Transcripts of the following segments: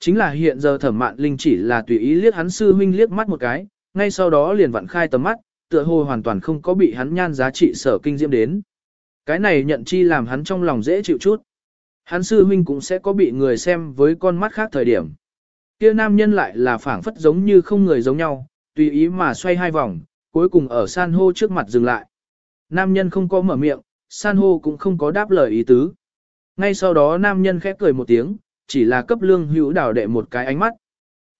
Chính là hiện giờ thẩm mạn linh chỉ là tùy ý liếc hắn sư huynh liếc mắt một cái, ngay sau đó liền vặn khai tầm mắt, tựa hồ hoàn toàn không có bị hắn nhan giá trị sở kinh diễm đến. Cái này nhận chi làm hắn trong lòng dễ chịu chút. Hắn sư huynh cũng sẽ có bị người xem với con mắt khác thời điểm. Kia nam nhân lại là phảng phất giống như không người giống nhau, tùy ý mà xoay hai vòng, cuối cùng ở san hô trước mặt dừng lại. Nam nhân không có mở miệng, san hô cũng không có đáp lời ý tứ. Ngay sau đó nam nhân khép cười một tiếng, chỉ là cấp lương hữu đào đệ một cái ánh mắt.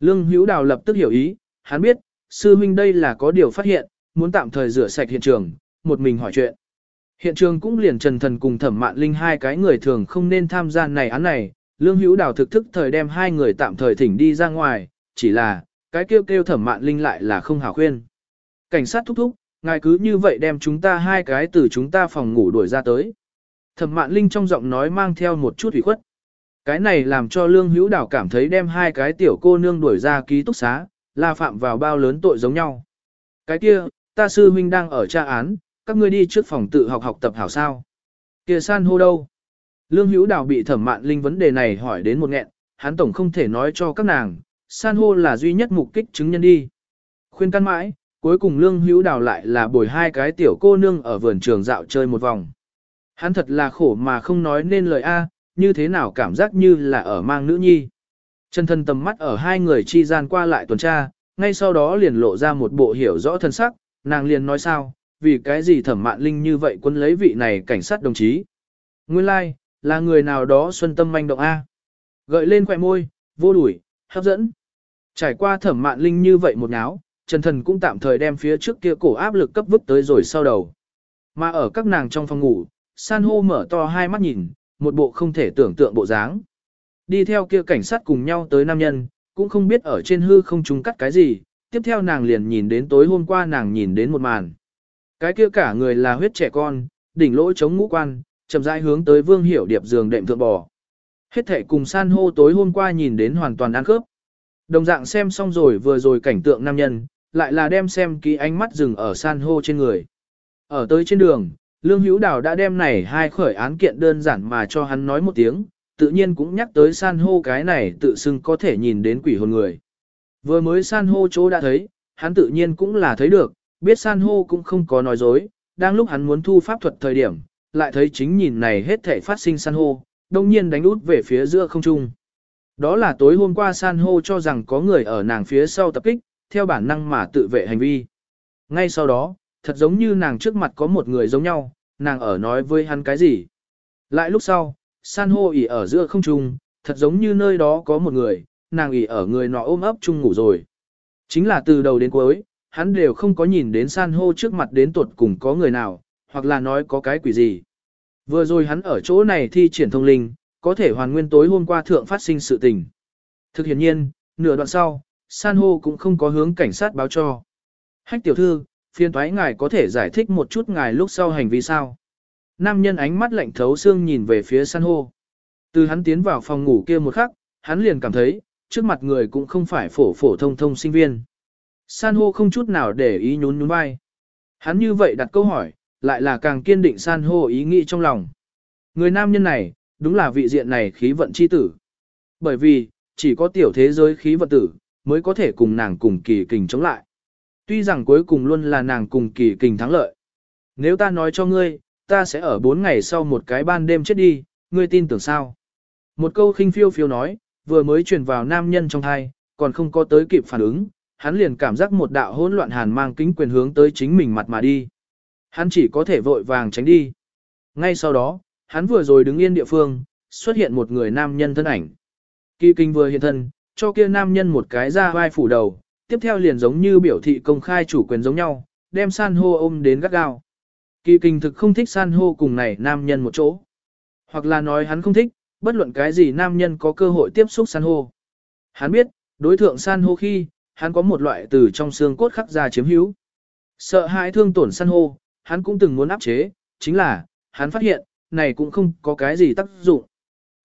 Lương hữu đào lập tức hiểu ý, hắn biết, sư huynh đây là có điều phát hiện, muốn tạm thời rửa sạch hiện trường, một mình hỏi chuyện. Hiện trường cũng liền trần thần cùng thẩm mạn linh hai cái người thường không nên tham gia này án này, lương hữu đào thực thức thời đem hai người tạm thời thỉnh đi ra ngoài, chỉ là, cái kêu kêu thẩm mạn linh lại là không hảo khuyên. Cảnh sát thúc thúc, ngài cứ như vậy đem chúng ta hai cái từ chúng ta phòng ngủ đuổi ra tới. Thẩm mạn linh trong giọng nói mang theo một chút ủy khuất. Cái này làm cho lương hữu đảo cảm thấy đem hai cái tiểu cô nương đuổi ra ký túc xá, là phạm vào bao lớn tội giống nhau. Cái kia, ta sư huynh đang ở tra án, các ngươi đi trước phòng tự học học tập hảo sao. Kia san hô đâu? Lương hữu đảo bị thẩm mạn linh vấn đề này hỏi đến một nghẹn, hắn tổng không thể nói cho các nàng, san hô là duy nhất mục kích chứng nhân đi. Khuyên căn mãi, cuối cùng lương hữu đào lại là bồi hai cái tiểu cô nương ở vườn trường dạo chơi một vòng. Hắn thật là khổ mà không nói nên lời A, như thế nào cảm giác như là ở mang nữ nhi. Chân thân tầm mắt ở hai người chi gian qua lại tuần tra, ngay sau đó liền lộ ra một bộ hiểu rõ thân sắc, nàng liền nói sao, vì cái gì thẩm mạn linh như vậy quân lấy vị này cảnh sát đồng chí. Nguyên lai, like, là người nào đó xuân tâm manh động A. Gợi lên khỏe môi, vô đuổi, hấp dẫn. Trải qua thẩm mạn linh như vậy một náo, Trần Thần cũng tạm thời đem phía trước kia cổ áp lực cấp vứt tới rồi sau đầu. Mà ở các nàng trong phòng ngủ, san hô mở to hai mắt nhìn, một bộ không thể tưởng tượng bộ dáng. Đi theo kia cảnh sát cùng nhau tới nam nhân, cũng không biết ở trên hư không trúng cắt cái gì, tiếp theo nàng liền nhìn đến tối hôm qua nàng nhìn đến một màn. Cái kia cả người là huyết trẻ con, đỉnh lỗ chống ngũ quan, chậm rãi hướng tới vương hiểu điệp giường đệm thượng bò. Hết thể cùng san hô tối hôm qua nhìn đến hoàn toàn ăn khớp. Đồng dạng xem xong rồi vừa rồi cảnh tượng nam nhân, lại là đem xem ký ánh mắt dừng ở san hô trên người. Ở tới trên đường, Lương Hữu Đào đã đem này hai khởi án kiện đơn giản mà cho hắn nói một tiếng, tự nhiên cũng nhắc tới san hô cái này tự xưng có thể nhìn đến quỷ hồn người. Vừa mới san hô chỗ đã thấy, hắn tự nhiên cũng là thấy được, biết san hô cũng không có nói dối, đang lúc hắn muốn thu pháp thuật thời điểm, lại thấy chính nhìn này hết thể phát sinh san hô, đồng nhiên đánh út về phía giữa không trung. Đó là tối hôm qua san hô cho rằng có người ở nàng phía sau tập kích, theo bản năng mà tự vệ hành vi. Ngay sau đó, thật giống như nàng trước mặt có một người giống nhau, nàng ở nói với hắn cái gì. Lại lúc sau, san hô ỉ ở giữa không trung, thật giống như nơi đó có một người, nàng ỉ ở người nọ ôm ấp chung ngủ rồi. Chính là từ đầu đến cuối, hắn đều không có nhìn đến san hô trước mặt đến tuột cùng có người nào, hoặc là nói có cái quỷ gì. Vừa rồi hắn ở chỗ này thi triển thông linh, có thể hoàn nguyên tối hôm qua thượng phát sinh sự tình. Thực hiện nhiên, nửa đoạn sau, san hô cũng không có hướng cảnh sát báo cho. Hách tiểu thư, phiền thoái ngài có thể giải thích một chút ngài lúc sau hành vi sao. Nam nhân ánh mắt lạnh thấu xương nhìn về phía san hô. Từ hắn tiến vào phòng ngủ kia một khắc, hắn liền cảm thấy, trước mặt người cũng không phải phổ phổ thông thông sinh viên. San hô không chút nào để ý nhún nhún vai. Hắn như vậy đặt câu hỏi, lại là càng kiên định san hô ý nghĩ trong lòng. Người nam nhân này, đúng là vị diện này khí vận chi tử. Bởi vì, chỉ có tiểu thế giới khí vận tử, mới có thể cùng nàng cùng kỳ kình chống lại. Tuy rằng cuối cùng luôn là nàng cùng kỳ kình thắng lợi. Nếu ta nói cho ngươi, ta sẽ ở 4 ngày sau một cái ban đêm chết đi, ngươi tin tưởng sao? Một câu khinh phiêu phiêu nói, vừa mới truyền vào nam nhân trong thai, còn không có tới kịp phản ứng, hắn liền cảm giác một đạo hỗn loạn hàn mang kính quyền hướng tới chính mình mặt mà đi. Hắn chỉ có thể vội vàng tránh đi. Ngay sau đó, hắn vừa rồi đứng yên địa phương, xuất hiện một người nam nhân thân ảnh. Kỳ kinh vừa hiện thân, cho kia nam nhân một cái ra vai phủ đầu, tiếp theo liền giống như biểu thị công khai chủ quyền giống nhau, đem san hô ôm đến gắt gao. Kỳ kinh thực không thích san hô cùng này nam nhân một chỗ. Hoặc là nói hắn không thích, bất luận cái gì nam nhân có cơ hội tiếp xúc san hô. Hắn biết, đối thượng san hô khi, hắn có một loại từ trong xương cốt khắc ra chiếm hữu. Sợ hãi thương tổn san hô, hắn cũng từng muốn áp chế, chính là, hắn phát hiện, này cũng không có cái gì tác dụng.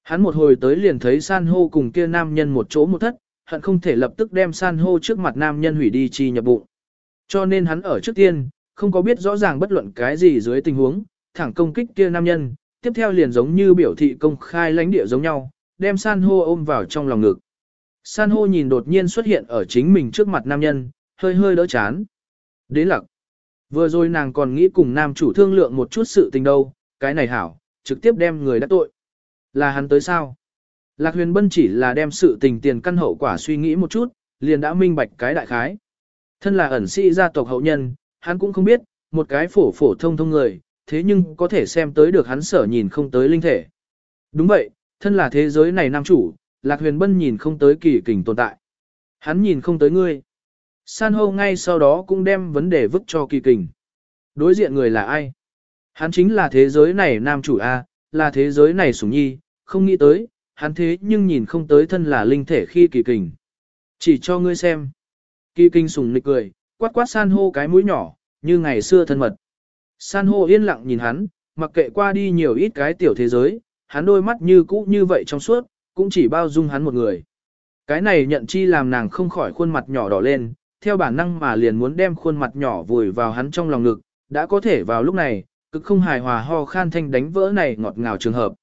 Hắn một hồi tới liền thấy san hô cùng kia nam nhân một chỗ một thất, hận không thể lập tức đem san hô trước mặt nam nhân hủy đi chi nhập bụng. Cho nên hắn ở trước tiên, không có biết rõ ràng bất luận cái gì dưới tình huống, thẳng công kích kia nam nhân, tiếp theo liền giống như biểu thị công khai lãnh địa giống nhau, đem san hô ôm vào trong lòng ngực. San hô nhìn đột nhiên xuất hiện ở chính mình trước mặt nam nhân, hơi hơi đỡ chán. Đến lặc. Vừa rồi nàng còn nghĩ cùng nam chủ thương lượng một chút sự tình đâu, cái này hảo, trực tiếp đem người đã tội. Là hắn tới sao? Lạc huyền bân chỉ là đem sự tình tiền căn hậu quả suy nghĩ một chút, liền đã minh bạch cái đại khái. Thân là ẩn sĩ gia tộc hậu nhân, hắn cũng không biết, một cái phổ phổ thông thông người, thế nhưng có thể xem tới được hắn sở nhìn không tới linh thể. Đúng vậy, thân là thế giới này nam chủ, Lạc Huyền Bân nhìn không tới kỳ kình tồn tại. Hắn nhìn không tới ngươi. San hô ngay sau đó cũng đem vấn đề vứt cho kỳ kình. Đối diện người là ai? Hắn chính là thế giới này nam chủ A, là thế giới này sủng nhi, không nghĩ tới, hắn thế nhưng nhìn không tới thân là linh thể khi kỳ kình. Chỉ cho ngươi xem. Kỳ kinh sùng nịch cười, quát quát san hô cái mũi nhỏ, như ngày xưa thân mật. San hô yên lặng nhìn hắn, mặc kệ qua đi nhiều ít cái tiểu thế giới, hắn đôi mắt như cũ như vậy trong suốt, cũng chỉ bao dung hắn một người. Cái này nhận chi làm nàng không khỏi khuôn mặt nhỏ đỏ lên, theo bản năng mà liền muốn đem khuôn mặt nhỏ vùi vào hắn trong lòng ngực, đã có thể vào lúc này, cực không hài hòa ho khan thanh đánh vỡ này ngọt ngào trường hợp.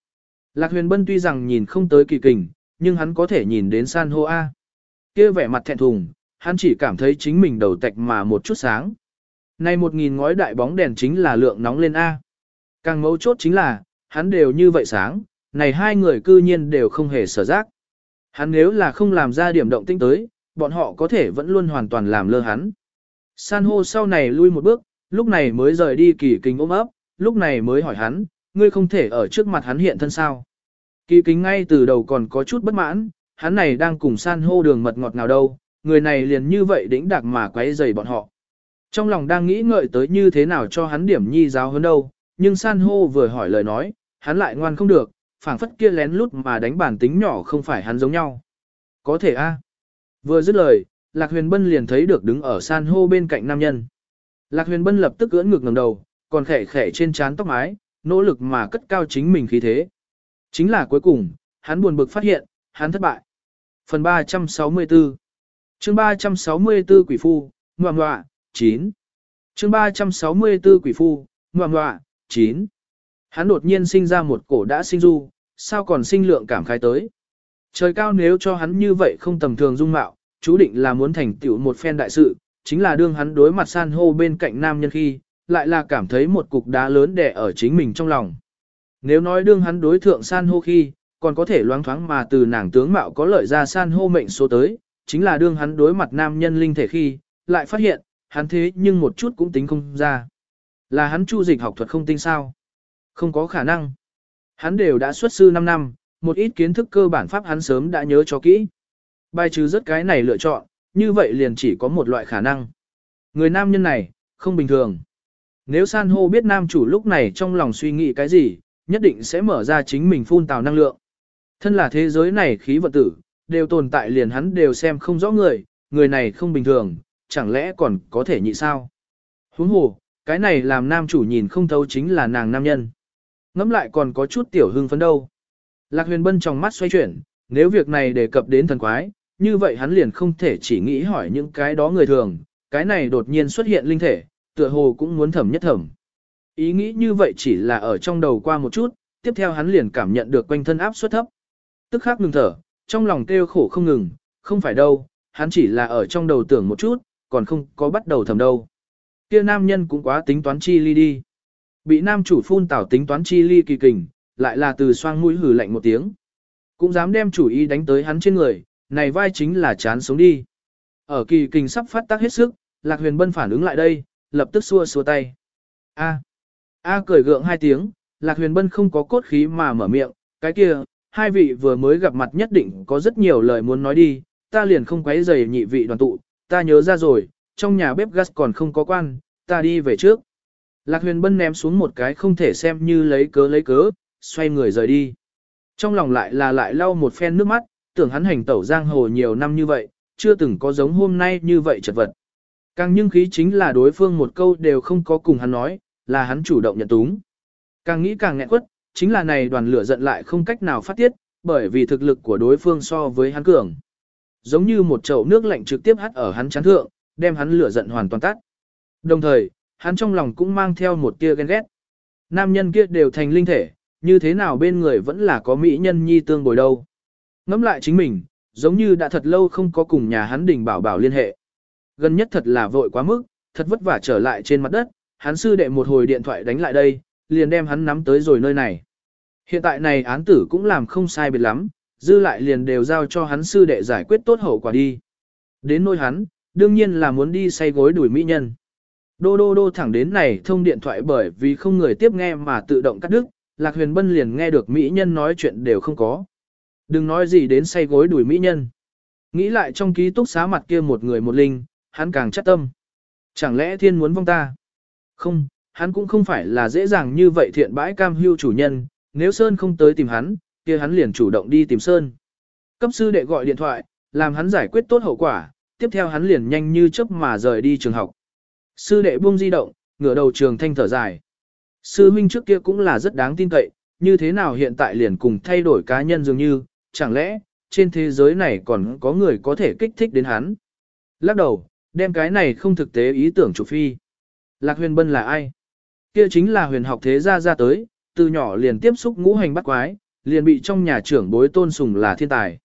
Lạc huyền bân tuy rằng nhìn không tới kỳ kình, nhưng hắn có thể nhìn đến san hô A. kia vẻ mặt thẹn thùng, hắn chỉ cảm thấy chính mình đầu tạch mà một chút sáng. Này một nghìn ngói đại bóng đèn chính là lượng nóng lên A. Càng mấu chốt chính là, hắn đều như vậy sáng, này hai người cư nhiên đều không hề sở giác. Hắn nếu là không làm ra điểm động tinh tới, bọn họ có thể vẫn luôn hoàn toàn làm lơ hắn. San hô sau này lui một bước, lúc này mới rời đi kỳ kinh ôm ấp, lúc này mới hỏi hắn, ngươi không thể ở trước mặt hắn hiện thân sao. Kỳ kính ngay từ đầu còn có chút bất mãn, hắn này đang cùng san hô đường mật ngọt nào đâu, người này liền như vậy đĩnh đạc mà quấy rầy bọn họ. Trong lòng đang nghĩ ngợi tới như thế nào cho hắn điểm nhi giáo hơn đâu, nhưng san hô vừa hỏi lời nói, hắn lại ngoan không được, phảng phất kia lén lút mà đánh bản tính nhỏ không phải hắn giống nhau. Có thể a. Vừa dứt lời, Lạc Huyền Bân liền thấy được đứng ở san hô bên cạnh nam nhân. Lạc Huyền Bân lập tức ưỡn ngực ngẩng đầu, còn khẽ khẽ trên trán tóc mái, nỗ lực mà cất cao chính mình khí thế. Chính là cuối cùng, hắn buồn bực phát hiện, hắn thất bại. Phần 364 chương 364 quỷ phu, Ngoà Ngoà, 9. chương 364 quỷ phu, Ngoà Ngoà, 9. Hắn đột nhiên sinh ra một cổ đã sinh du, sao còn sinh lượng cảm khai tới. Trời cao nếu cho hắn như vậy không tầm thường dung mạo, chú định là muốn thành tựu một phen đại sự, chính là đương hắn đối mặt san hô bên cạnh nam nhân khi, lại là cảm thấy một cục đá lớn đè ở chính mình trong lòng. Nếu nói đương hắn đối thượng san hô khi, còn có thể loáng thoáng mà từ nàng tướng mạo có lợi ra san hô mệnh số tới, chính là đương hắn đối mặt nam nhân linh thể khi, lại phát hiện, hắn thế nhưng một chút cũng tính không ra. Là hắn chu dịch học thuật không tinh sao? Không có khả năng. Hắn đều đã xuất sư 5 năm, một ít kiến thức cơ bản pháp hắn sớm đã nhớ cho kỹ. Bài trừ rất cái này lựa chọn, như vậy liền chỉ có một loại khả năng. Người nam nhân này, không bình thường. Nếu san hô biết nam chủ lúc này trong lòng suy nghĩ cái gì, nhất định sẽ mở ra chính mình phun tào năng lượng. Thân là thế giới này khí vật tử, đều tồn tại liền hắn đều xem không rõ người, người này không bình thường, chẳng lẽ còn có thể nhị sao? Huống hồ, cái này làm nam chủ nhìn không thấu chính là nàng nam nhân. Ngắm lại còn có chút tiểu hưng phấn đâu. Lạc huyền bân trong mắt xoay chuyển, nếu việc này đề cập đến thần quái, như vậy hắn liền không thể chỉ nghĩ hỏi những cái đó người thường, cái này đột nhiên xuất hiện linh thể, tựa hồ cũng muốn thẩm nhất thẩm. Ý nghĩ như vậy chỉ là ở trong đầu qua một chút, tiếp theo hắn liền cảm nhận được quanh thân áp suất thấp. Tức khắc ngừng thở, trong lòng kêu khổ không ngừng, không phải đâu, hắn chỉ là ở trong đầu tưởng một chút, còn không có bắt đầu thầm đâu. Kia nam nhân cũng quá tính toán chi ly đi. Bị nam chủ phun tảo tính toán chi ly kỳ kình, lại là từ xoang mũi hử lạnh một tiếng. Cũng dám đem chủ ý đánh tới hắn trên người, này vai chính là chán sống đi. Ở kỳ kình sắp phát tác hết sức, Lạc Huyền Bân phản ứng lại đây, lập tức xua xua tay. A. A cười gượng hai tiếng, Lạc Huyền Bân không có cốt khí mà mở miệng, cái kia, hai vị vừa mới gặp mặt nhất định có rất nhiều lời muốn nói đi, ta liền không quấy rầy nhị vị đoàn tụ, ta nhớ ra rồi, trong nhà bếp gas còn không có quan, ta đi về trước. Lạc huyền bân ném xuống một cái không thể xem như lấy cớ lấy cớ, xoay người rời đi. Trong lòng lại là lại lau một phen nước mắt, tưởng hắn hành tẩu giang hồ nhiều năm như vậy, chưa từng có giống hôm nay như vậy chật vật. Càng nhưng khí chính là đối phương một câu đều không có cùng hắn nói, là hắn chủ động nhận túng. Càng nghĩ càng nghẹn quất, chính là này đoàn lửa giận lại không cách nào phát tiết, bởi vì thực lực của đối phương so với hắn cường. Giống như một chậu nước lạnh trực tiếp hắt ở hắn chán thượng, đem hắn lửa giận hoàn toàn tắt. Đồng thời, hắn trong lòng cũng mang theo một tia ghen ghét. Nam nhân kia đều thành linh thể, như thế nào bên người vẫn là có mỹ nhân nhi tương bồi đâu. Ngắm lại chính mình, giống như đã thật lâu không có cùng nhà hắn đình bảo bảo liên hệ. Gần nhất thật là vội quá mức, thật vất vả trở lại trên mặt đất, hắn sư đệ một hồi điện thoại đánh lại đây, liền đem hắn nắm tới rồi nơi này. Hiện tại này án tử cũng làm không sai biệt lắm, dư lại liền đều giao cho hắn sư đệ giải quyết tốt hậu quả đi. Đến nơi hắn, đương nhiên là muốn đi say gối đuổi mỹ nhân. Đô đô đô thẳng đến này thông điện thoại bởi vì không người tiếp nghe mà tự động cắt đứt, Lạc Huyền Bân liền nghe được mỹ nhân nói chuyện đều không có. Đừng nói gì đến say gối đuổi mỹ nhân. Nghĩ lại trong ký túc xá mặt kia một người một linh, hắn càng chắc tâm. Chẳng lẽ thiên muốn vong ta? Không, hắn cũng không phải là dễ dàng như vậy thiện bãi cam hưu chủ nhân, nếu Sơn không tới tìm hắn, kia hắn liền chủ động đi tìm Sơn. Cấp sư đệ gọi điện thoại, làm hắn giải quyết tốt hậu quả, tiếp theo hắn liền nhanh như chớp mà rời đi trường học. Sư đệ buông di động, ngửa đầu trường thanh thở dài. Sư huynh trước kia cũng là rất đáng tin cậy, như thế nào hiện tại liền cùng thay đổi cá nhân dường như, chẳng lẽ, trên thế giới này còn có người có thể kích thích đến hắn. Lắc đầu, đem cái này không thực tế ý tưởng chủ phi. Lạc huyền bân là ai? Kia chính là huyền học thế gia ra tới, từ nhỏ liền tiếp xúc ngũ hành bắt quái, liền bị trong nhà trưởng bối tôn sùng là thiên tài.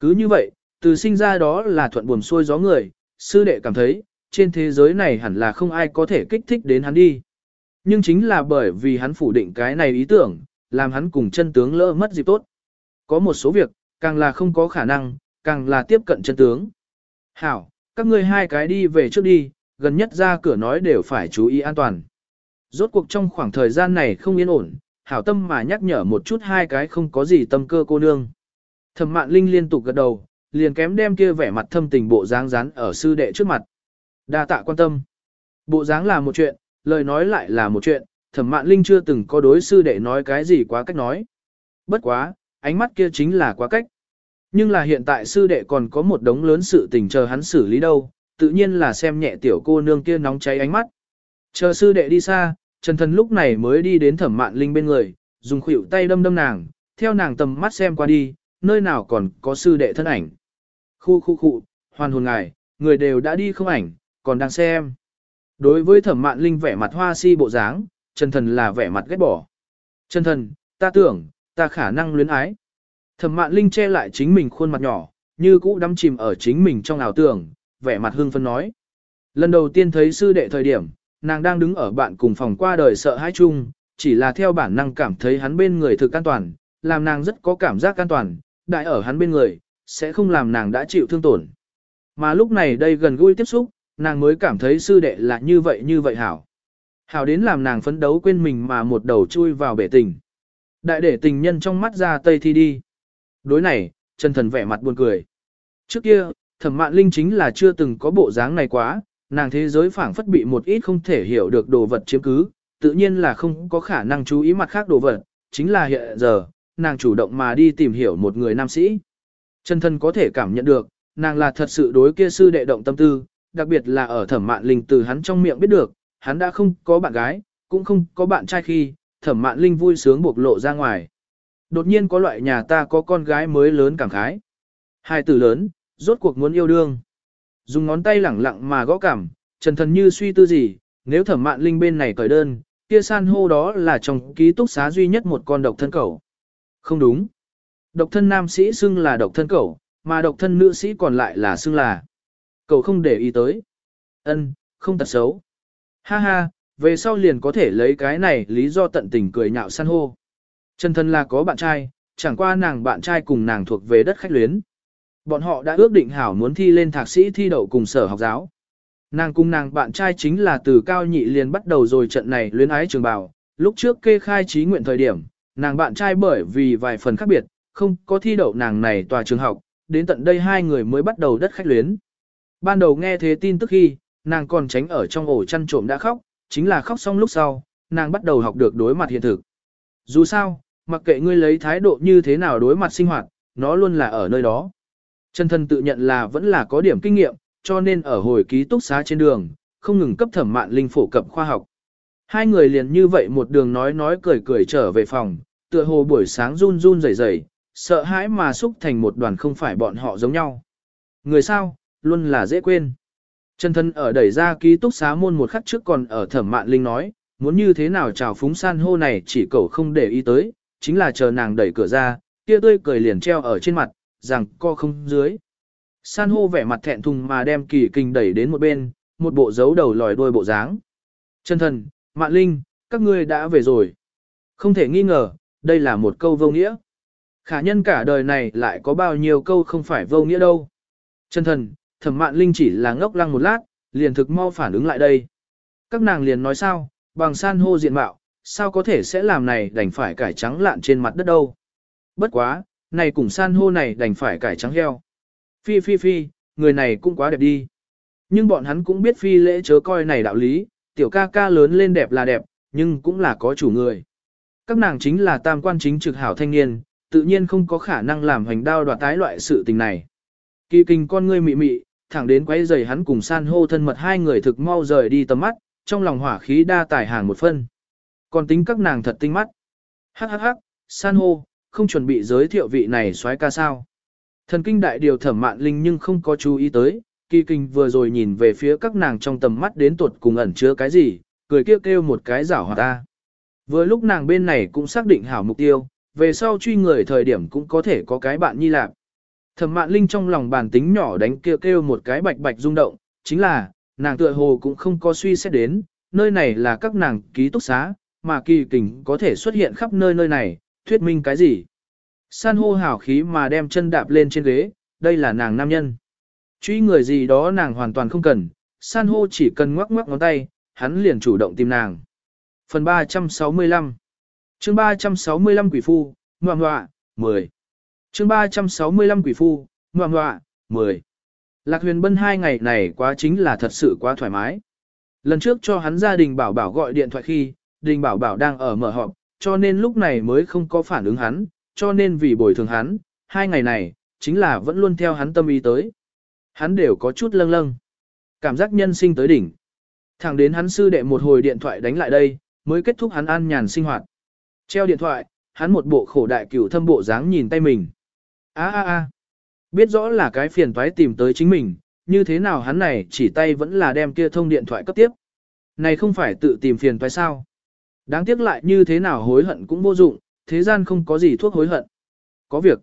Cứ như vậy, từ sinh ra đó là thuận buồm xuôi gió người, sư đệ cảm thấy, trên thế giới này hẳn là không ai có thể kích thích đến hắn đi. Nhưng chính là bởi vì hắn phủ định cái này ý tưởng, làm hắn cùng chân tướng lỡ mất dịp tốt. Có một số việc, càng là không có khả năng, càng là tiếp cận chân tướng. Hảo, các ngươi hai cái đi về trước đi, gần nhất ra cửa nói đều phải chú ý an toàn. Rốt cuộc trong khoảng thời gian này không yên ổn, hảo tâm mà nhắc nhở một chút hai cái không có gì tâm cơ cô nương. Thẩm mạn linh liên tục gật đầu, liền kém đem kia vẻ mặt thâm tình bộ dáng rán ở sư đệ trước mặt. Đa tạ quan tâm. Bộ dáng là một chuyện, lời nói lại là một chuyện, thẩm mạn linh chưa từng có đối sư đệ nói cái gì quá cách nói. Bất quá, ánh mắt kia chính là quá cách. Nhưng là hiện tại sư đệ còn có một đống lớn sự tình chờ hắn xử lý đâu, tự nhiên là xem nhẹ tiểu cô nương kia nóng cháy ánh mắt. Chờ sư đệ đi xa, Trần Thần lúc này mới đi đến thẩm mạn linh bên người, dùng khuỷu tay đâm đâm nàng, theo nàng tầm mắt xem qua đi, nơi nào còn có sư đệ thân ảnh. Khu khu khu, hoàn hồn ngài, người đều đã đi không ảnh, còn đang xem. Đối với thẩm mạn linh vẻ mặt hoa si bộ dáng, Trần Thần là vẻ mặt ghét bỏ. Trần Thần, ta tưởng, ta khả năng luyến ái. Thẩm mạn linh che lại chính mình khuôn mặt nhỏ, như cũ đắm chìm ở chính mình trong ảo tưởng, vẻ mặt hương phân nói. Lần đầu tiên thấy sư đệ thời điểm, nàng đang đứng ở bạn cùng phòng qua đời sợ hãi chung, chỉ là theo bản năng cảm thấy hắn bên người thực an toàn, làm nàng rất có cảm giác an toàn, đại ở hắn bên người, sẽ không làm nàng đã chịu thương tổn. Mà lúc này đây gần gũi tiếp xúc, nàng mới cảm thấy sư đệ là như vậy như vậy hảo. Hảo đến làm nàng phấn đấu quên mình mà một đầu chui vào bể tình. Đại để tình nhân trong mắt ra tây thi đi. Đối này, chân thần vẻ mặt buồn cười. Trước kia, thẩm mạn linh chính là chưa từng có bộ dáng này quá, nàng thế giới phảng phất bị một ít không thể hiểu được đồ vật chiếm cứ, tự nhiên là không có khả năng chú ý mặt khác đồ vật, chính là hiện giờ, nàng chủ động mà đi tìm hiểu một người nam sĩ. Chân thần có thể cảm nhận được, nàng là thật sự đối kia sư đệ động tâm tư, đặc biệt là ở thẩm mạn linh từ hắn trong miệng biết được, hắn đã không có bạn gái, cũng không có bạn trai khi, thẩm mạn linh vui sướng bộc lộ ra ngoài. Đột nhiên có loại nhà ta có con gái mới lớn cảm khái. Hai tử lớn, rốt cuộc muốn yêu đương. Dùng ngón tay lẳng lặng mà gõ cảm, trần thần như suy tư gì, nếu thẩm mạn linh bên này cởi đơn, kia san hô đó là trong ký túc xá duy nhất một con độc thân cẩu. Không đúng. Độc thân nam sĩ xưng là độc thân cẩu, mà độc thân nữ sĩ còn lại là xưng là. Cậu không để ý tới. ân không tật xấu. Ha ha, về sau liền có thể lấy cái này lý do tận tình cười nhạo san hô. Trần Thần là có bạn trai, chẳng qua nàng bạn trai cùng nàng thuộc về đất khách luyến. Bọn họ đã ước định hảo muốn thi lên thạc sĩ thi đậu cùng sở học giáo. Nàng cùng nàng bạn trai chính là từ cao nhị liền bắt đầu rồi trận này luyến ái trường bào. Lúc trước kê khai trí nguyện thời điểm, nàng bạn trai bởi vì vài phần khác biệt, không có thi đậu nàng này tòa trường học, đến tận đây hai người mới bắt đầu đất khách luyến. Ban đầu nghe thế tin tức khi, nàng còn tránh ở trong ổ chăn trộm đã khóc, chính là khóc xong lúc sau, nàng bắt đầu học được đối mặt hiện thực. Dù sao, mặc kệ ngươi lấy thái độ như thế nào đối mặt sinh hoạt, nó luôn là ở nơi đó. Chân thân tự nhận là vẫn là có điểm kinh nghiệm, cho nên ở hồi ký túc xá trên đường, không ngừng cấp thẩm mạn linh phổ cập khoa học. Hai người liền như vậy một đường nói nói cười cười trở về phòng, tựa hồ buổi sáng run run rẩy rẩy, sợ hãi mà xúc thành một đoàn không phải bọn họ giống nhau. Người sao, luôn là dễ quên. Chân thân ở đẩy ra ký túc xá môn một khắc trước còn ở thẩm mạn linh nói, muốn như thế nào chào phúng san hô này chỉ cậu không để ý tới, chính là chờ nàng đẩy cửa ra, kia tươi cười liền treo ở trên mặt, rằng co không dưới. San hô vẻ mặt thẹn thùng mà đem kỳ kinh đẩy đến một bên, một bộ dấu đầu lòi đuôi bộ dáng. Chân thần, Mạn Linh, các ngươi đã về rồi. Không thể nghi ngờ, đây là một câu vô nghĩa. Khả nhân cả đời này lại có bao nhiêu câu không phải vô nghĩa đâu. Chân thần, thẩm Mạn Linh chỉ là ngốc lăng một lát, liền thực mau phản ứng lại đây. Các nàng liền nói sao, bằng san hô diện mạo, sao có thể sẽ làm này đành phải cải trắng lạn trên mặt đất đâu. Bất quá, này cùng san hô này đành phải cải trắng heo. Phi phi phi, người này cũng quá đẹp đi. Nhưng bọn hắn cũng biết phi lễ chớ coi này đạo lý, tiểu ca ca lớn lên đẹp là đẹp, nhưng cũng là có chủ người. Các nàng chính là tam quan chính trực hảo thanh niên, tự nhiên không có khả năng làm hành đao đoạt tái loại sự tình này. Kỳ kinh con ngươi mị mị, thẳng đến quấy giày hắn cùng san hô thân mật hai người thực mau rời đi tầm mắt, trong lòng hỏa khí đa tài hàng một phân. Còn tính các nàng thật tinh mắt. Hắc hắc hắc, san hô, không chuẩn bị giới thiệu vị này soái ca sao. Thần kinh đại điều thẩm mạn linh nhưng không có chú ý tới, kỳ kinh vừa rồi nhìn về phía các nàng trong tầm mắt đến tuột cùng ẩn chứa cái gì, cười kêu kêu một cái giảo hòa ta. Vừa lúc nàng bên này cũng xác định hảo mục tiêu, về sau truy người thời điểm cũng có thể có cái bạn nhi lạc. Thẩm mạn linh trong lòng bản tính nhỏ đánh kêu kêu một cái bạch bạch rung động, chính là, nàng tựa hồ cũng không có suy xét đến, nơi này là các nàng ký túc xá, mà kỳ kình có thể xuất hiện khắp nơi nơi này, thuyết minh cái gì. San hô hào khí mà đem chân đạp lên trên ghế, đây là nàng nam nhân. Truy người gì đó nàng hoàn toàn không cần, san hô chỉ cần ngoắc ngoắc ngón tay, hắn liền chủ động tìm nàng. Phần 365 chương 365 quỷ phu, ngoạm ngoạ, 10 chương 365 quỷ phu, ngoạm ngoạ, 10 Lạc huyền bân hai ngày này quá chính là thật sự quá thoải mái. Lần trước cho hắn gia đình bảo bảo gọi điện thoại khi, đình bảo bảo đang ở mở họp, cho nên lúc này mới không có phản ứng hắn, cho nên vì bồi thường hắn, hai ngày này, chính là vẫn luôn theo hắn tâm ý tới. Hắn đều có chút lâng lâng. Cảm giác nhân sinh tới đỉnh. Thẳng đến hắn sư đệ một hồi điện thoại đánh lại đây, mới kết thúc hắn an nhàn sinh hoạt. Treo điện thoại, hắn một bộ khổ đại cửu thâm bộ dáng nhìn tay mình. a a a biết rõ là cái phiền toái tìm tới chính mình, như thế nào hắn này chỉ tay vẫn là đem kia thông điện thoại cấp tiếp. Này không phải tự tìm phiền toái sao? Đáng tiếc lại như thế nào hối hận cũng vô dụng, thế gian không có gì thuốc hối hận. Có việc.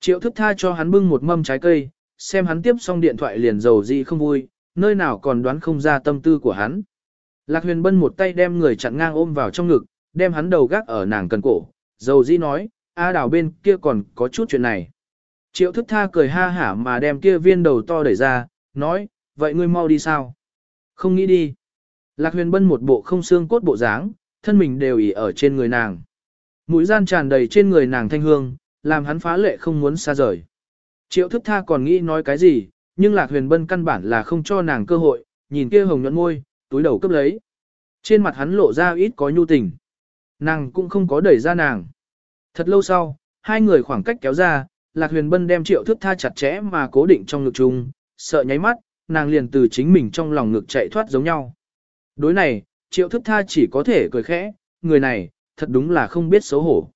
Triệu thức tha cho hắn bưng một mâm trái cây, xem hắn tiếp xong điện thoại liền dầu gì không vui, nơi nào còn đoán không ra tâm tư của hắn. Lạc huyền bân một tay đem người chặn ngang ôm vào trong ngực, đem hắn đầu gác ở nàng cần cổ, dầu di nói, A đào bên kia còn có chút chuyện này. Triệu thức tha cười ha hả mà đem kia viên đầu to đẩy ra, nói, vậy ngươi mau đi sao? Không nghĩ đi. Lạc huyền bân một bộ không xương cốt bộ dáng, thân mình đều ỉ ở trên người nàng. Mũi gian tràn đầy trên người nàng thanh hương, làm hắn phá lệ không muốn xa rời. Triệu thức tha còn nghĩ nói cái gì, nhưng lạc huyền bân căn bản là không cho nàng cơ hội, nhìn kia hồng nhuận môi, túi đầu cấp lấy. Trên mặt hắn lộ ra ít có nhu tình. Nàng cũng không có đẩy ra nàng. Thật lâu sau, hai người khoảng cách kéo ra, lạc huyền bân đem triệu thức tha chặt chẽ mà cố định trong ngực chung, sợ nháy mắt, nàng liền từ chính mình trong lòng ngực chạy thoát giống nhau. Đối này, triệu thức tha chỉ có thể cười khẽ, người này, thật đúng là không biết xấu hổ.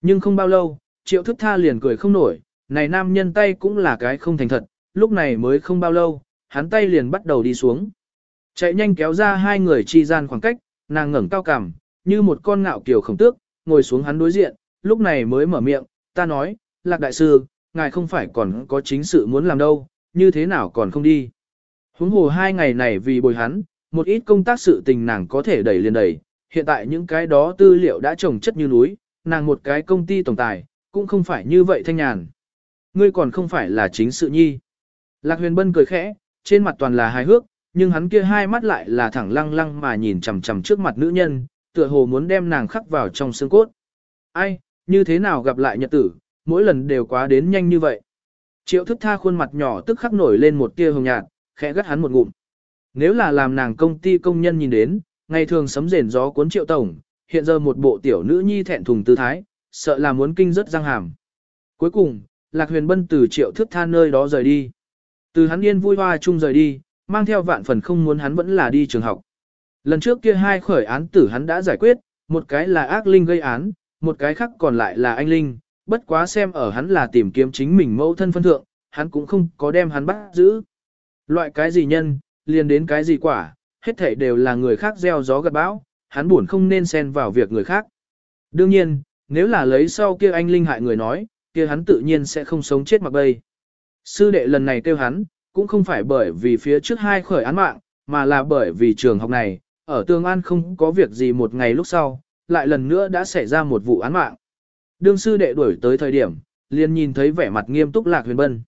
Nhưng không bao lâu, triệu thức tha liền cười không nổi, này nam nhân tay cũng là cái không thành thật, lúc này mới không bao lâu, hắn tay liền bắt đầu đi xuống. Chạy nhanh kéo ra hai người chi gian khoảng cách, nàng ngẩng cao cằm, như một con ngạo kiều khổng tước, ngồi xuống hắn đối diện, lúc này mới mở miệng, ta nói, lạc đại sư, ngài không phải còn có chính sự muốn làm đâu, như thế nào còn không đi. Huống hồ hai ngày này vì bồi hắn, một ít công tác sự tình nàng có thể đẩy liền đẩy, hiện tại những cái đó tư liệu đã trồng chất như núi, nàng một cái công ty tổng tài, cũng không phải như vậy thanh nhàn. Ngươi còn không phải là chính sự nhi. Lạc huyền bân cười khẽ, trên mặt toàn là hài hước, nhưng hắn kia hai mắt lại là thẳng lăng lăng mà nhìn chằm chằm trước mặt nữ nhân, tựa hồ muốn đem nàng khắc vào trong xương cốt. Ai, như thế nào gặp lại nhật tử, mỗi lần đều quá đến nhanh như vậy. Triệu thức tha khuôn mặt nhỏ tức khắc nổi lên một tia hồng nhạt, khẽ gắt hắn một ngụm. Nếu là làm nàng công ty công nhân nhìn đến, ngày thường sấm rền gió cuốn triệu tổng, hiện giờ một bộ tiểu nữ nhi thẹn thùng tư thái, sợ là muốn kinh rất răng hàm. Cuối cùng, Lạc Huyền Bân từ triệu thước than nơi đó rời đi. Từ hắn yên vui hoa chung rời đi, mang theo vạn phần không muốn hắn vẫn là đi trường học. Lần trước kia hai khởi án tử hắn đã giải quyết, một cái là ác linh gây án, một cái khác còn lại là anh linh, bất quá xem ở hắn là tìm kiếm chính mình mẫu thân phân thượng, hắn cũng không có đem hắn bắt giữ. Loại cái gì nhân, liền đến cái gì quả, hết thảy đều là người khác gieo gió gặt bão, hắn buồn không nên xen vào việc người khác. Đương nhiên, nếu là lấy sau kia anh linh hại người nói, kia hắn tự nhiên sẽ không sống chết mặc bay. Sư đệ lần này kêu hắn, cũng không phải bởi vì phía trước hai khởi án mạng, mà là bởi vì trường học này, ở Tương An không có việc gì một ngày lúc sau, lại lần nữa đã xảy ra một vụ án mạng. Đương sư đệ đuổi tới thời điểm, liền nhìn thấy vẻ mặt nghiêm túc Lạc Huyền Bân.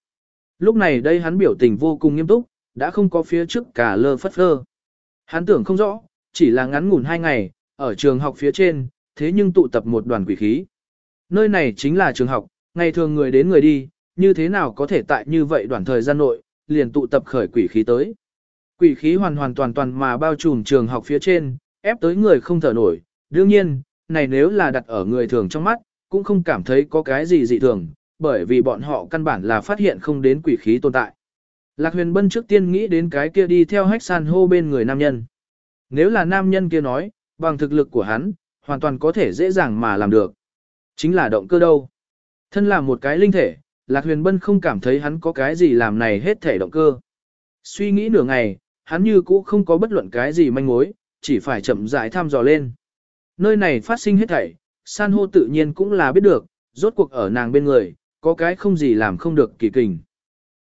Lúc này đây hắn biểu tình vô cùng nghiêm túc, đã không có phía trước cả lơ phất phơ. Hắn tưởng không rõ, chỉ là ngắn ngủn hai ngày, ở trường học phía trên, thế nhưng tụ tập một đoàn quỷ khí. Nơi này chính là trường học, ngày thường người đến người đi, như thế nào có thể tại như vậy đoạn thời gian nội, liền tụ tập khởi quỷ khí tới. Quỷ khí hoàn hoàn toàn toàn mà bao trùm trường học phía trên, ép tới người không thở nổi. Đương nhiên, này nếu là đặt ở người thường trong mắt, cũng không cảm thấy có cái gì dị thường, bởi vì bọn họ căn bản là phát hiện không đến quỷ khí tồn tại. Lạc huyền bân trước tiên nghĩ đến cái kia đi theo hách san hô bên người nam nhân. Nếu là nam nhân kia nói, bằng thực lực của hắn, hoàn toàn có thể dễ dàng mà làm được. Chính là động cơ đâu. Thân là một cái linh thể, Lạc huyền bân không cảm thấy hắn có cái gì làm này hết thể động cơ. Suy nghĩ nửa ngày, hắn như cũ không có bất luận cái gì manh mối, chỉ phải chậm rãi thăm dò lên. Nơi này phát sinh hết thảy, san hô tự nhiên cũng là biết được, rốt cuộc ở nàng bên người, có cái không gì làm không được kỳ kình.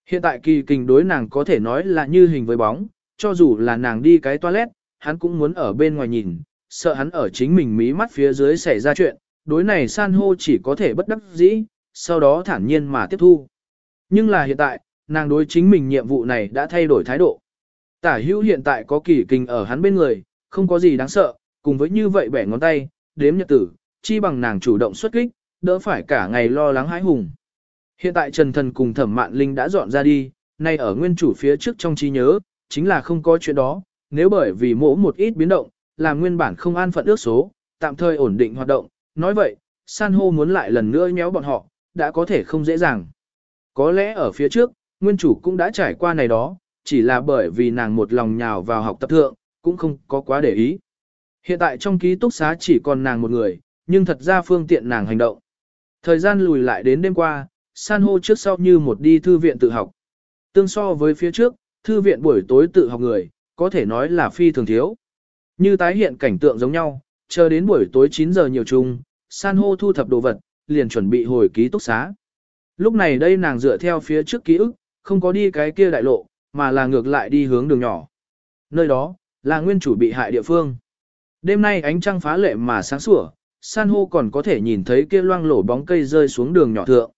Hiện tại kỳ kình đối nàng có thể nói là như hình với bóng, cho dù là nàng đi cái toilet, hắn cũng muốn ở bên ngoài nhìn, sợ hắn ở chính mình mí mắt phía dưới xảy ra chuyện, đối này san hô chỉ có thể bất đắc dĩ, sau đó thản nhiên mà tiếp thu. Nhưng là hiện tại, nàng đối chính mình nhiệm vụ này đã thay đổi thái độ. Tả hữu hiện tại có kỳ kình ở hắn bên người, không có gì đáng sợ, cùng với như vậy bẻ ngón tay, đếm nhật tử, chi bằng nàng chủ động xuất kích, đỡ phải cả ngày lo lắng hãi hùng. Hiện tại Trần Thần cùng Thẩm Mạn Linh đã dọn ra đi, nay ở nguyên chủ phía trước trong trí nhớ, chính là không có chuyện đó, nếu bởi vì mỗ một ít biến động, là nguyên bản không an phận ước số, tạm thời ổn định hoạt động, nói vậy, san hô muốn lại lần nữa nhéo bọn họ, đã có thể không dễ dàng. Có lẽ ở phía trước, nguyên chủ cũng đã trải qua này đó, chỉ là bởi vì nàng một lòng nhào vào học tập thượng, cũng không có quá để ý. Hiện tại trong ký túc xá chỉ còn nàng một người, nhưng thật ra phương tiện nàng hành động. Thời gian lùi lại đến đêm qua, san hô trước sau như một đi thư viện tự học. Tương so với phía trước, thư viện buổi tối tự học người, có thể nói là phi thường thiếu. Như tái hiện cảnh tượng giống nhau, chờ đến buổi tối 9 giờ nhiều chung, san hô thu thập đồ vật, liền chuẩn bị hồi ký túc xá. Lúc này đây nàng dựa theo phía trước ký ức, không có đi cái kia đại lộ, mà là ngược lại đi hướng đường nhỏ. Nơi đó, là nguyên chủ bị hại địa phương. Đêm nay ánh trăng phá lệ mà sáng sủa, san hô còn có thể nhìn thấy kia loang lổ bóng cây rơi xuống đường nhỏ thượng.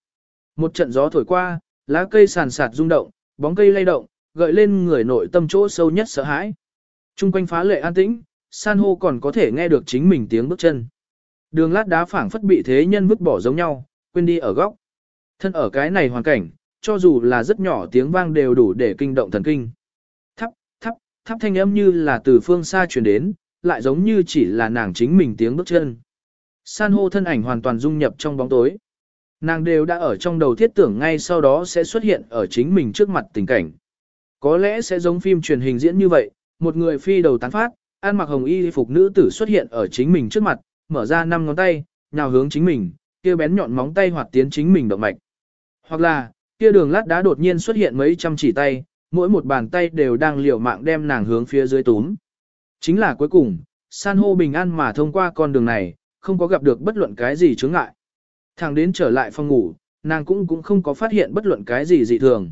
Một trận gió thổi qua, lá cây sàn sạt rung động, bóng cây lay động, gợi lên người nội tâm chỗ sâu nhất sợ hãi. Trung quanh phá lệ an tĩnh, san hô còn có thể nghe được chính mình tiếng bước chân. Đường lát đá phảng phất bị thế nhân vứt bỏ giống nhau, quên đi ở góc. Thân ở cái này hoàn cảnh, cho dù là rất nhỏ tiếng vang đều đủ để kinh động thần kinh. Thắp, thắp, thắp thanh âm như là từ phương xa truyền đến, lại giống như chỉ là nàng chính mình tiếng bước chân. San hô thân ảnh hoàn toàn dung nhập trong bóng tối. Nàng đều đã ở trong đầu thiết tưởng ngay sau đó sẽ xuất hiện ở chính mình trước mặt tình cảnh. Có lẽ sẽ giống phim truyền hình diễn như vậy, một người phi đầu tán phát, ăn mặc hồng y phục nữ tử xuất hiện ở chính mình trước mặt, mở ra năm ngón tay, nhào hướng chính mình, kia bén nhọn móng tay hoạt tiến chính mình động mạch. Hoặc là, kia đường lát đá đột nhiên xuất hiện mấy trăm chỉ tay, mỗi một bàn tay đều đang liều mạng đem nàng hướng phía dưới túm. Chính là cuối cùng, san hô bình an mà thông qua con đường này, không có gặp được bất luận cái gì chướng ngại. Thằng đến trở lại phòng ngủ, nàng cũng cũng không có phát hiện bất luận cái gì dị thường.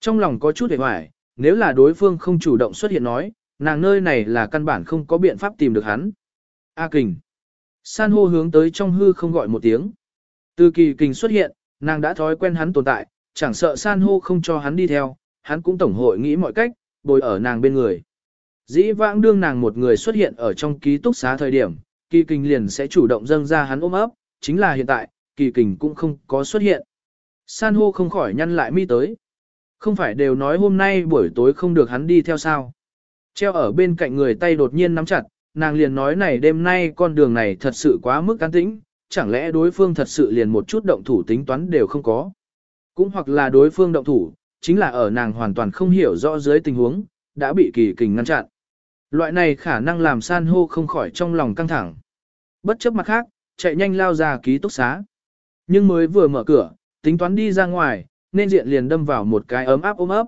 Trong lòng có chút hề hoài, nếu là đối phương không chủ động xuất hiện nói, nàng nơi này là căn bản không có biện pháp tìm được hắn. A kình. San hô hướng tới trong hư không gọi một tiếng. Từ kỳ kình xuất hiện, nàng đã thói quen hắn tồn tại, chẳng sợ san hô không cho hắn đi theo, hắn cũng tổng hội nghĩ mọi cách, bồi ở nàng bên người. Dĩ vãng đương nàng một người xuất hiện ở trong ký túc xá thời điểm, kỳ kình liền sẽ chủ động dâng ra hắn ôm ấp, chính là hiện tại, kỳ kình cũng không có xuất hiện. San hô không khỏi nhăn lại mi tới. Không phải đều nói hôm nay buổi tối không được hắn đi theo sao. Treo ở bên cạnh người tay đột nhiên nắm chặt, nàng liền nói này đêm nay con đường này thật sự quá mức an tĩnh, chẳng lẽ đối phương thật sự liền một chút động thủ tính toán đều không có. Cũng hoặc là đối phương động thủ, chính là ở nàng hoàn toàn không hiểu rõ dưới tình huống, đã bị kỳ kình ngăn chặn. Loại này khả năng làm san hô không khỏi trong lòng căng thẳng. Bất chấp mặt khác, chạy nhanh lao ra ký túc xá. Nhưng mới vừa mở cửa, tính toán đi ra ngoài, nên diện liền đâm vào một cái ấm áp ôm ấp.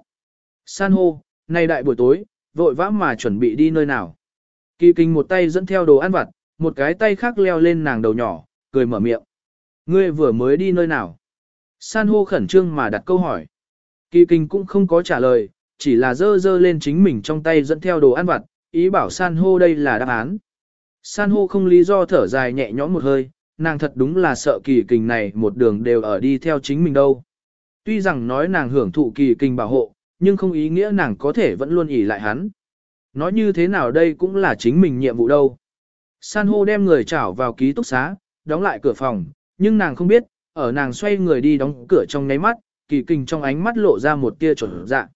San hô, nay đại buổi tối, vội vã mà chuẩn bị đi nơi nào. Kỳ kinh một tay dẫn theo đồ ăn vặt, một cái tay khác leo lên nàng đầu nhỏ, cười mở miệng. Ngươi vừa mới đi nơi nào? San hô khẩn trương mà đặt câu hỏi. Kỳ kinh cũng không có trả lời, chỉ là dơ dơ lên chính mình trong tay dẫn theo đồ ăn vặt, ý bảo san hô đây là đáp án. San hô không lý do thở dài nhẹ nhõm một hơi, nàng thật đúng là sợ kỳ kình này một đường đều ở đi theo chính mình đâu. Tuy rằng nói nàng hưởng thụ kỳ kình bảo hộ, nhưng không ý nghĩa nàng có thể vẫn luôn ỉ lại hắn. Nói như thế nào đây cũng là chính mình nhiệm vụ đâu. San hô đem người chảo vào ký túc xá, đóng lại cửa phòng, nhưng nàng không biết, ở nàng xoay người đi đóng cửa trong nháy mắt, kỳ kình trong ánh mắt lộ ra một tia chuẩn dạ.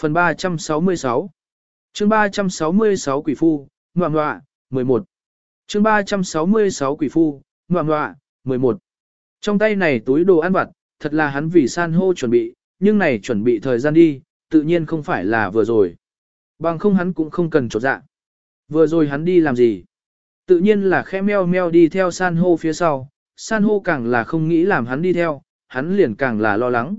Phần 366 chương 366 quỷ phu, ngoạm ngoạ, 11 chương 366 quỷ phu, ngoạ ngoạ, 11 Trong tay này túi đồ ăn vặt, thật là hắn vì san hô chuẩn bị, nhưng này chuẩn bị thời gian đi, tự nhiên không phải là vừa rồi. Bằng không hắn cũng không cần trột dạ. Vừa rồi hắn đi làm gì? Tự nhiên là khẽ meo meo đi theo san hô phía sau, san hô càng là không nghĩ làm hắn đi theo, hắn liền càng là lo lắng.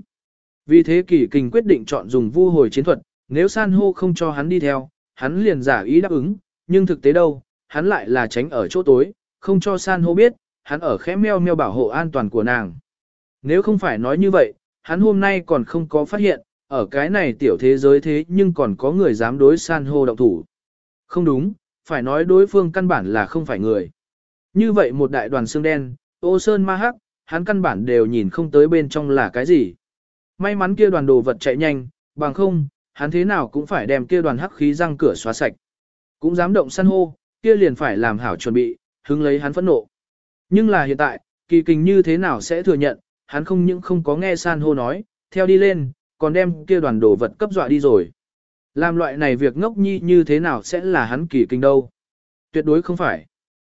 Vì thế kỷ kình quyết định chọn dùng vu hồi chiến thuật, nếu san hô không cho hắn đi theo, hắn liền giả ý đáp ứng, nhưng thực tế đâu, hắn lại là tránh ở chỗ tối, không cho san hô biết, hắn ở khẽ meo meo bảo hộ an toàn của nàng. Nếu không phải nói như vậy, hắn hôm nay còn không có phát hiện, ở cái này tiểu thế giới thế nhưng còn có người dám đối san hô động thủ. Không đúng, phải nói đối phương căn bản là không phải người. Như vậy một đại đoàn xương đen, ô sơn ma hắc, hắn căn bản đều nhìn không tới bên trong là cái gì. May mắn kia đoàn đồ vật chạy nhanh, bằng không, hắn thế nào cũng phải đem kia đoàn hắc khí răng cửa xóa sạch. Cũng dám động san hô, kia liền phải làm hảo chuẩn bị, hứng lấy hắn phẫn nộ. Nhưng là hiện tại, kỳ kình như thế nào sẽ thừa nhận, hắn không những không có nghe san hô nói, theo đi lên, còn đem kia đoàn đồ vật cấp dọa đi rồi. Làm loại này việc ngốc nhi như thế nào sẽ là hắn kỳ kinh đâu? Tuyệt đối không phải.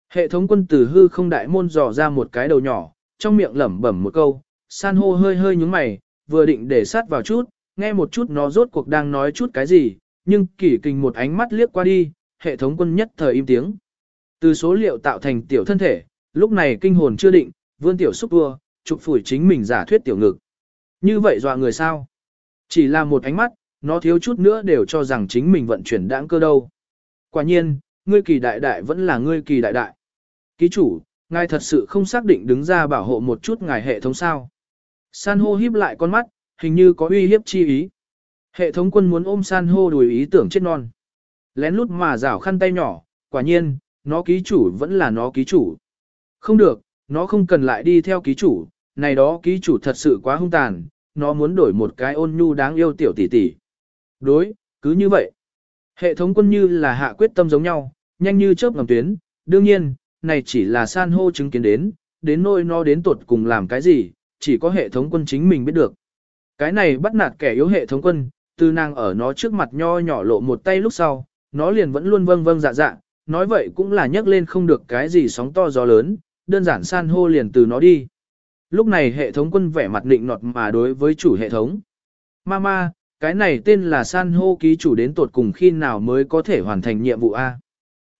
Hệ thống quân tử hư không đại môn dò ra một cái đầu nhỏ, trong miệng lẩm bẩm một câu, san hô hơi hơi nhúng mày, vừa định để sát vào chút, nghe một chút nó rốt cuộc đang nói chút cái gì, nhưng kỳ kinh một ánh mắt liếc qua đi, hệ thống quân nhất thời im tiếng. Từ số liệu tạo thành tiểu thân thể, lúc này kinh hồn chưa định, vươn tiểu xúc vua, chụp phủi chính mình giả thuyết tiểu ngực. Như vậy dọa người sao? Chỉ là một ánh mắt, nó thiếu chút nữa đều cho rằng chính mình vận chuyển đãng cơ đâu. Quả nhiên, ngươi kỳ đại đại vẫn là ngươi kỳ đại đại. Ký chủ, ngài thật sự không xác định đứng ra bảo hộ một chút ngài hệ thống sao. San hô híp lại con mắt, hình như có uy hiếp chi ý. Hệ thống quân muốn ôm san hô đùi ý tưởng chết non. Lén lút mà rảo khăn tay nhỏ, quả nhiên, nó ký chủ vẫn là nó ký chủ. Không được, nó không cần lại đi theo ký chủ, này đó ký chủ thật sự quá hung tàn, nó muốn đổi một cái ôn nhu đáng yêu tiểu tỷ tỷ. Đối, cứ như vậy. Hệ thống quân như là hạ quyết tâm giống nhau, nhanh như chớp ngầm tuyến, đương nhiên, này chỉ là san hô chứng kiến đến, đến nôi nó đến tuột cùng làm cái gì, chỉ có hệ thống quân chính mình biết được. Cái này bắt nạt kẻ yếu hệ thống quân, từ nàng ở nó trước mặt nho nhỏ lộ một tay lúc sau, nó liền vẫn luôn vâng vâng dạ dạ, nói vậy cũng là nhắc lên không được cái gì sóng to gió lớn, đơn giản san hô liền từ nó đi. Lúc này hệ thống quân vẻ mặt định nọt mà đối với chủ hệ thống. Mama, cái này tên là san hô ký chủ đến tột cùng khi nào mới có thể hoàn thành nhiệm vụ A.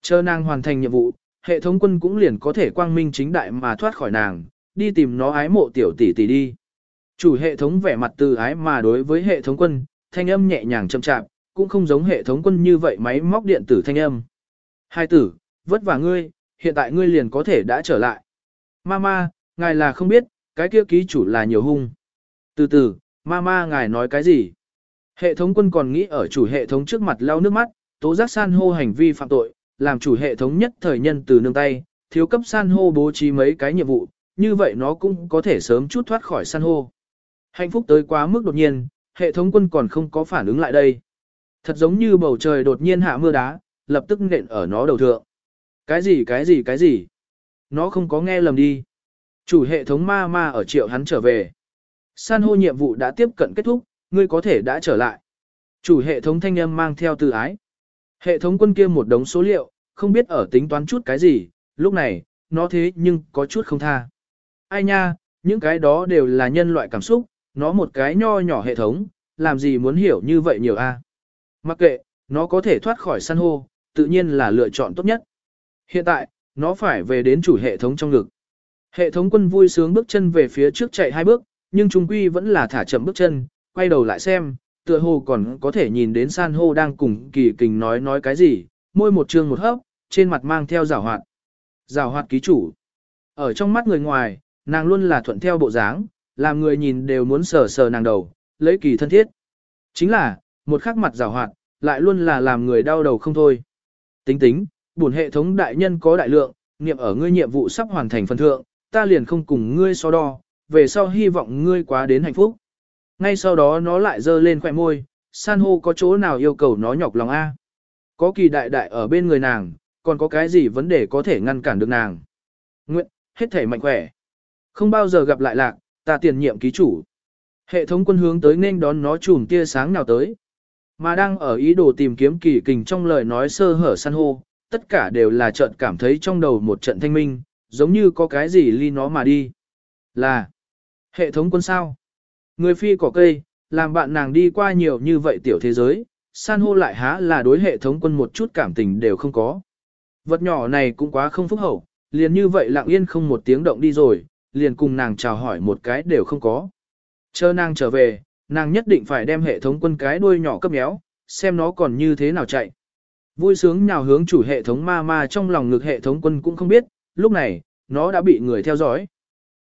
Chờ nàng hoàn thành nhiệm vụ, hệ thống quân cũng liền có thể quang minh chính đại mà thoát khỏi nàng, đi tìm nó ái mộ tiểu tỷ tỷ đi. Chủ hệ thống vẻ mặt từ ái mà đối với hệ thống quân, thanh âm nhẹ nhàng chậm chạp, cũng không giống hệ thống quân như vậy máy móc điện tử thanh âm. Hai tử, vất vả ngươi, hiện tại ngươi liền có thể đã trở lại. Mama, ngài là không biết, cái kia ký chủ là nhiều hung. Từ từ, Mama ngài nói cái gì? Hệ thống quân còn nghĩ ở chủ hệ thống trước mặt lau nước mắt, tố giác san hô hành vi phạm tội, làm chủ hệ thống nhất thời nhân từ nương tay, thiếu cấp san hô bố trí mấy cái nhiệm vụ, như vậy nó cũng có thể sớm chút thoát khỏi san hô. Hạnh phúc tới quá mức đột nhiên, hệ thống quân còn không có phản ứng lại đây. Thật giống như bầu trời đột nhiên hạ mưa đá, lập tức nện ở nó đầu thượng. Cái gì cái gì cái gì? Nó không có nghe lầm đi. Chủ hệ thống ma ma ở triệu hắn trở về. San hô nhiệm vụ đã tiếp cận kết thúc, ngươi có thể đã trở lại. Chủ hệ thống thanh âm mang theo từ ái. Hệ thống quân kia một đống số liệu, không biết ở tính toán chút cái gì, lúc này, nó thế nhưng có chút không tha. Ai nha, những cái đó đều là nhân loại cảm xúc, nó một cái nho nhỏ hệ thống, làm gì muốn hiểu như vậy nhiều a? Mặc kệ, nó có thể thoát khỏi san hô, tự nhiên là lựa chọn tốt nhất. Hiện tại, nó phải về đến chủ hệ thống trong ngực. Hệ thống quân vui sướng bước chân về phía trước chạy hai bước, nhưng trung quy vẫn là thả chậm bước chân, quay đầu lại xem, tựa hồ còn có thể nhìn đến san hô đang cùng kỳ kình nói nói cái gì, môi một trương một hấp, trên mặt mang theo rào hoạt. Rào hoạt ký chủ. Ở trong mắt người ngoài, nàng luôn là thuận theo bộ dáng, làm người nhìn đều muốn sờ sờ nàng đầu, lấy kỳ thân thiết. Chính là, một khắc mặt rào hoạt, lại luôn là làm người đau đầu không thôi. Tính tính, bổn hệ thống đại nhân có đại lượng, niệm ở ngươi nhiệm vụ sắp hoàn thành phần thượng, ta liền không cùng ngươi so đo, về sau hy vọng ngươi quá đến hạnh phúc. Ngay sau đó nó lại dơ lên khỏe môi, san hô có chỗ nào yêu cầu nó nhọc lòng A. Có kỳ đại đại ở bên người nàng, còn có cái gì vấn đề có thể ngăn cản được nàng. Nguyện, hết thể mạnh khỏe. Không bao giờ gặp lại lạc, ta tiền nhiệm ký chủ. Hệ thống quân hướng tới nên đón nó chùm tia sáng nào tới. Mà đang ở ý đồ tìm kiếm kỳ kình trong lời nói sơ hở san hô, tất cả đều là trận cảm thấy trong đầu một trận thanh minh, giống như có cái gì ly nó mà đi. Là hệ thống quân sao? Người phi cỏ cây, làm bạn nàng đi qua nhiều như vậy tiểu thế giới, san hô lại há là đối hệ thống quân một chút cảm tình đều không có. Vật nhỏ này cũng quá không phúc hậu, liền như vậy lặng yên không một tiếng động đi rồi, liền cùng nàng chào hỏi một cái đều không có. Chờ nàng trở về, nàng nhất định phải đem hệ thống quân cái đuôi nhỏ cấp méo, xem nó còn như thế nào chạy. Vui sướng nhào hướng chủ hệ thống ma ma trong lòng ngực hệ thống quân cũng không biết, lúc này, nó đã bị người theo dõi.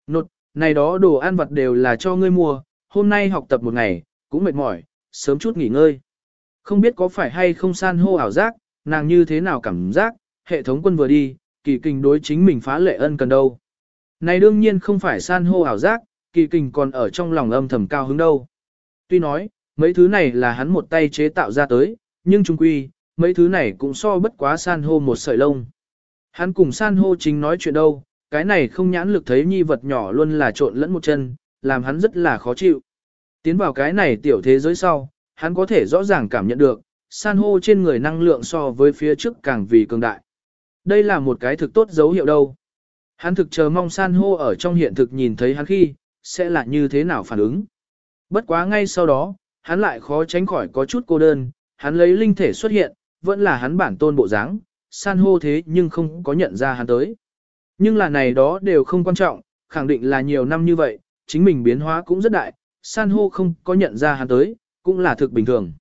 Nột, này đó đồ ăn vặt đều là cho ngươi mua, hôm nay học tập một ngày, cũng mệt mỏi, sớm chút nghỉ ngơi. Không biết có phải hay không san hô ảo giác, nàng như thế nào cảm giác, hệ thống quân vừa đi, kỳ kình đối chính mình phá lệ ân cần đâu. Này đương nhiên không phải san hô ảo giác, kỳ kình còn ở trong lòng âm thầm cao hứng đâu. Tuy nói, mấy thứ này là hắn một tay chế tạo ra tới, nhưng chung quy, mấy thứ này cũng so bất quá san hô một sợi lông. Hắn cùng san hô chính nói chuyện đâu, cái này không nhãn lực thấy nhi vật nhỏ luôn là trộn lẫn một chân, làm hắn rất là khó chịu. Tiến vào cái này tiểu thế giới sau, hắn có thể rõ ràng cảm nhận được, san hô trên người năng lượng so với phía trước càng vì cường đại. Đây là một cái thực tốt dấu hiệu đâu. Hắn thực chờ mong san hô ở trong hiện thực nhìn thấy hắn khi, sẽ là như thế nào phản ứng. Bất quá ngay sau đó, hắn lại khó tránh khỏi có chút cô đơn, hắn lấy linh thể xuất hiện, vẫn là hắn bản tôn bộ dáng, san hô thế nhưng không có nhận ra hắn tới. Nhưng là này đó đều không quan trọng, khẳng định là nhiều năm như vậy, chính mình biến hóa cũng rất đại, san hô không có nhận ra hắn tới, cũng là thực bình thường.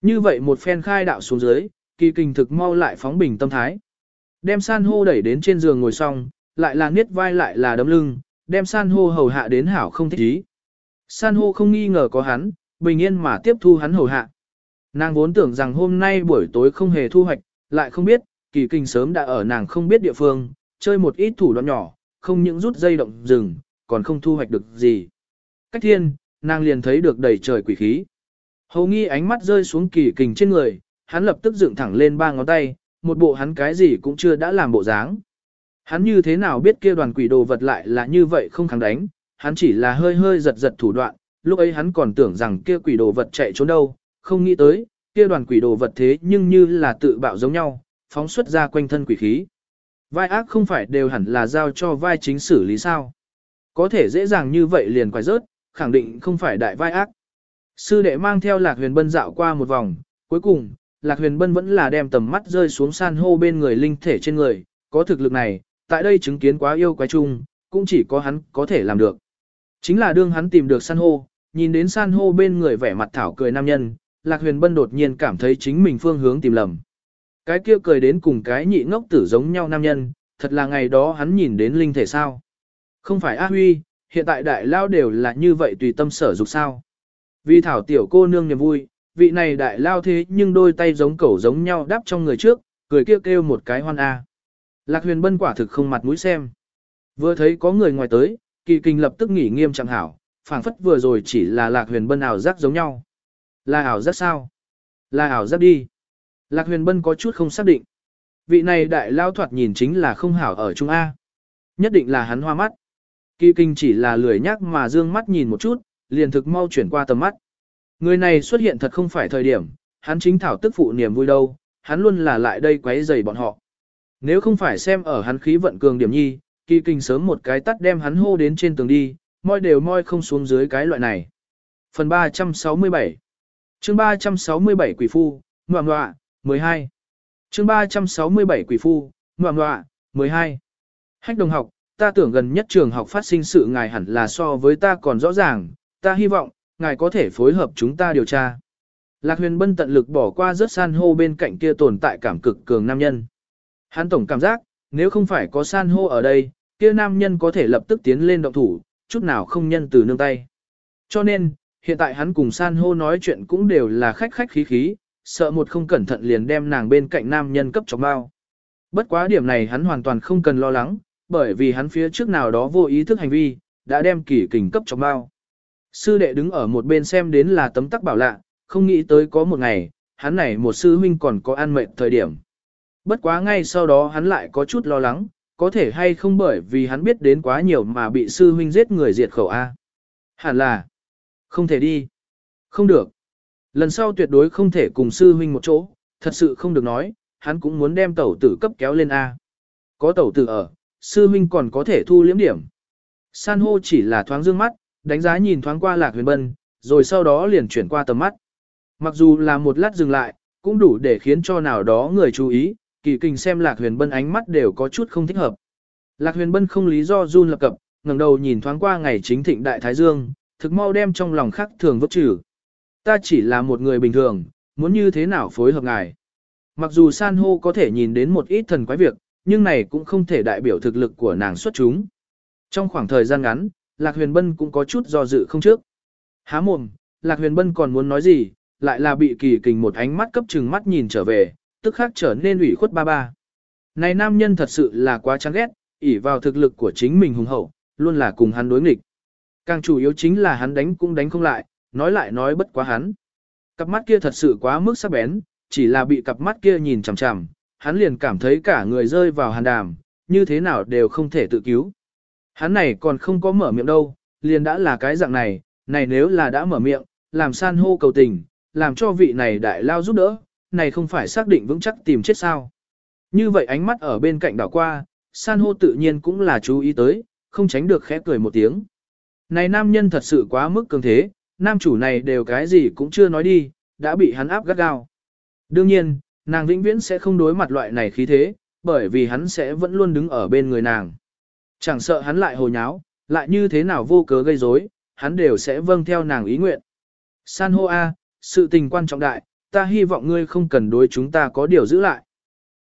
Như vậy một phen khai đạo xuống dưới, kỳ kinh thực mau lại phóng bình tâm thái. Đem san hô đẩy đến trên giường ngồi xong, lại là niết vai lại là đấm lưng, đem san hô hầu hạ đến hảo không thích ý. San hô không nghi ngờ có hắn, bình yên mà tiếp thu hắn hầu hạ. Nàng vốn tưởng rằng hôm nay buổi tối không hề thu hoạch, lại không biết, kỳ kinh sớm đã ở nàng không biết địa phương, chơi một ít thủ đoạn nhỏ, không những rút dây động rừng, còn không thu hoạch được gì. Cách thiên, nàng liền thấy được đầy trời quỷ khí. Hầu nghi ánh mắt rơi xuống kỳ kình trên người, hắn lập tức dựng thẳng lên ba ngón tay, một bộ hắn cái gì cũng chưa đã làm bộ dáng. Hắn như thế nào biết kia đoàn quỷ đồ vật lại là như vậy không kháng đánh, hắn chỉ là hơi hơi giật giật thủ đoạn, lúc ấy hắn còn tưởng rằng kia quỷ đồ vật chạy trốn đâu, không nghĩ tới, kia đoàn quỷ đồ vật thế nhưng như là tự bạo giống nhau, phóng xuất ra quanh thân quỷ khí. Vai ác không phải đều hẳn là giao cho vai chính xử lý sao. Có thể dễ dàng như vậy liền quay rớt, khẳng định không phải đại vai ác. Sư đệ mang theo Lạc Huyền Bân dạo qua một vòng, cuối cùng, Lạc Huyền Bân vẫn là đem tầm mắt rơi xuống san hô bên người linh thể trên người, có thực lực này, tại đây chứng kiến quá yêu quái chung, cũng chỉ có hắn có thể làm được. Chính là đương hắn tìm được san hô, nhìn đến san hô bên người vẻ mặt thảo cười nam nhân, Lạc Huyền Bân đột nhiên cảm thấy chính mình phương hướng tìm lầm. Cái kia cười đến cùng cái nhị ngốc tử giống nhau nam nhân, thật là ngày đó hắn nhìn đến linh thể sao. Không phải A Huy, hiện tại đại lao đều là như vậy tùy tâm sở dục sao. Vì thảo tiểu cô nương niềm vui, vị này đại lao thế nhưng đôi tay giống cẩu giống nhau đáp trong người trước, cười kêu kêu một cái hoan A. Lạc huyền bân quả thực không mặt mũi xem. Vừa thấy có người ngoài tới, kỳ kinh lập tức nghỉ nghiêm chẳng hảo, phảng phất vừa rồi chỉ là lạc huyền bân ảo giác giống nhau. Là ảo giác sao? Là ảo giác đi. Lạc huyền bân có chút không xác định. Vị này đại lao thoạt nhìn chính là không hảo ở Trung A. Nhất định là hắn hoa mắt. Kỳ kinh chỉ là lười nhắc mà dương mắt nhìn một chút, liền thực mau chuyển qua tầm mắt. Người này xuất hiện thật không phải thời điểm, hắn chính thảo tức phụ niềm vui đâu, hắn luôn là lại đây quấy rầy bọn họ. Nếu không phải xem ở hắn khí vận cường điểm nhi, kỳ kinh sớm một cái tắt đem hắn hô đến trên tường đi, moi đều moi không xuống dưới cái loại này. Phần 367 chương 367 Quỷ Phu, Ngoạm Ngoạ, 12 chương 367 Quỷ Phu, Ngoạm Ngoạ, 12 Hách đồng học, ta tưởng gần nhất trường học phát sinh sự ngài hẳn là so với ta còn rõ ràng, ta hy vọng, ngài có thể phối hợp chúng ta điều tra. Lạc huyền bân tận lực bỏ qua rớt san hô bên cạnh kia tồn tại cảm cực cường nam nhân. Hắn tổng cảm giác, nếu không phải có san hô ở đây, kia nam nhân có thể lập tức tiến lên động thủ, chút nào không nhân từ nương tay. Cho nên, hiện tại hắn cùng san hô nói chuyện cũng đều là khách khách khí khí, sợ một không cẩn thận liền đem nàng bên cạnh nam nhân cấp chọc bao. Bất quá điểm này hắn hoàn toàn không cần lo lắng, bởi vì hắn phía trước nào đó vô ý thức hành vi, đã đem kỷ kình cấp chọc bao. Sư đệ đứng ở một bên xem đến là tấm tắc bảo lạ, không nghĩ tới có một ngày, hắn này một sư huynh còn có an mệnh thời điểm. Bất quá ngay sau đó hắn lại có chút lo lắng, có thể hay không bởi vì hắn biết đến quá nhiều mà bị sư huynh giết người diệt khẩu A. Hẳn là, không thể đi. Không được. Lần sau tuyệt đối không thể cùng sư huynh một chỗ, thật sự không được nói, hắn cũng muốn đem tẩu tử cấp kéo lên A. Có tẩu tử ở, sư huynh còn có thể thu liễm điểm. San hô chỉ là thoáng dương mắt, đánh giá nhìn thoáng qua lạc huyền bân, rồi sau đó liền chuyển qua tầm mắt. Mặc dù là một lát dừng lại, cũng đủ để khiến cho nào đó người chú ý, kỳ kinh xem lạc huyền bân ánh mắt đều có chút không thích hợp. Lạc huyền bân không lý do run lập cập, ngẩng đầu nhìn thoáng qua ngày chính thịnh đại thái dương, thực mau đem trong lòng khắc thường vứt trừ. Ta chỉ là một người bình thường, muốn như thế nào phối hợp ngài. Mặc dù san hô có thể nhìn đến một ít thần quái việc, nhưng này cũng không thể đại biểu thực lực của nàng xuất chúng. Trong khoảng thời gian ngắn, Lạc Huyền Bân cũng có chút do dự không trước. Há mồm, Lạc Huyền Bân còn muốn nói gì, lại là bị kỳ kình một ánh mắt cấp trừng mắt nhìn trở về, tức khắc trở nên ủy khuất ba ba. Này nam nhân thật sự là quá chán ghét, ỷ vào thực lực của chính mình hùng hậu, luôn là cùng hắn đối nghịch. Càng chủ yếu chính là hắn đánh cũng đánh không lại, nói lại nói bất quá hắn. Cặp mắt kia thật sự quá mức sắc bén, chỉ là bị cặp mắt kia nhìn chằm chằm, hắn liền cảm thấy cả người rơi vào hàn đàm, như thế nào đều không thể tự cứu. Hắn này còn không có mở miệng đâu, liền đã là cái dạng này, này nếu là đã mở miệng, làm san hô cầu tình, làm cho vị này đại lao giúp đỡ, này không phải xác định vững chắc tìm chết sao. Như vậy ánh mắt ở bên cạnh đảo qua, san hô tự nhiên cũng là chú ý tới, không tránh được khẽ cười một tiếng. Này nam nhân thật sự quá mức cường thế, nam chủ này đều cái gì cũng chưa nói đi, đã bị hắn áp gắt gao. Đương nhiên, nàng vĩnh viễn sẽ không đối mặt loại này khí thế, bởi vì hắn sẽ vẫn luôn đứng ở bên người nàng. Chẳng sợ hắn lại hồ nháo, lại như thế nào vô cớ gây rối, hắn đều sẽ vâng theo nàng ý nguyện. San hô A, sự tình quan trọng đại, ta hy vọng ngươi không cần đối chúng ta có điều giữ lại.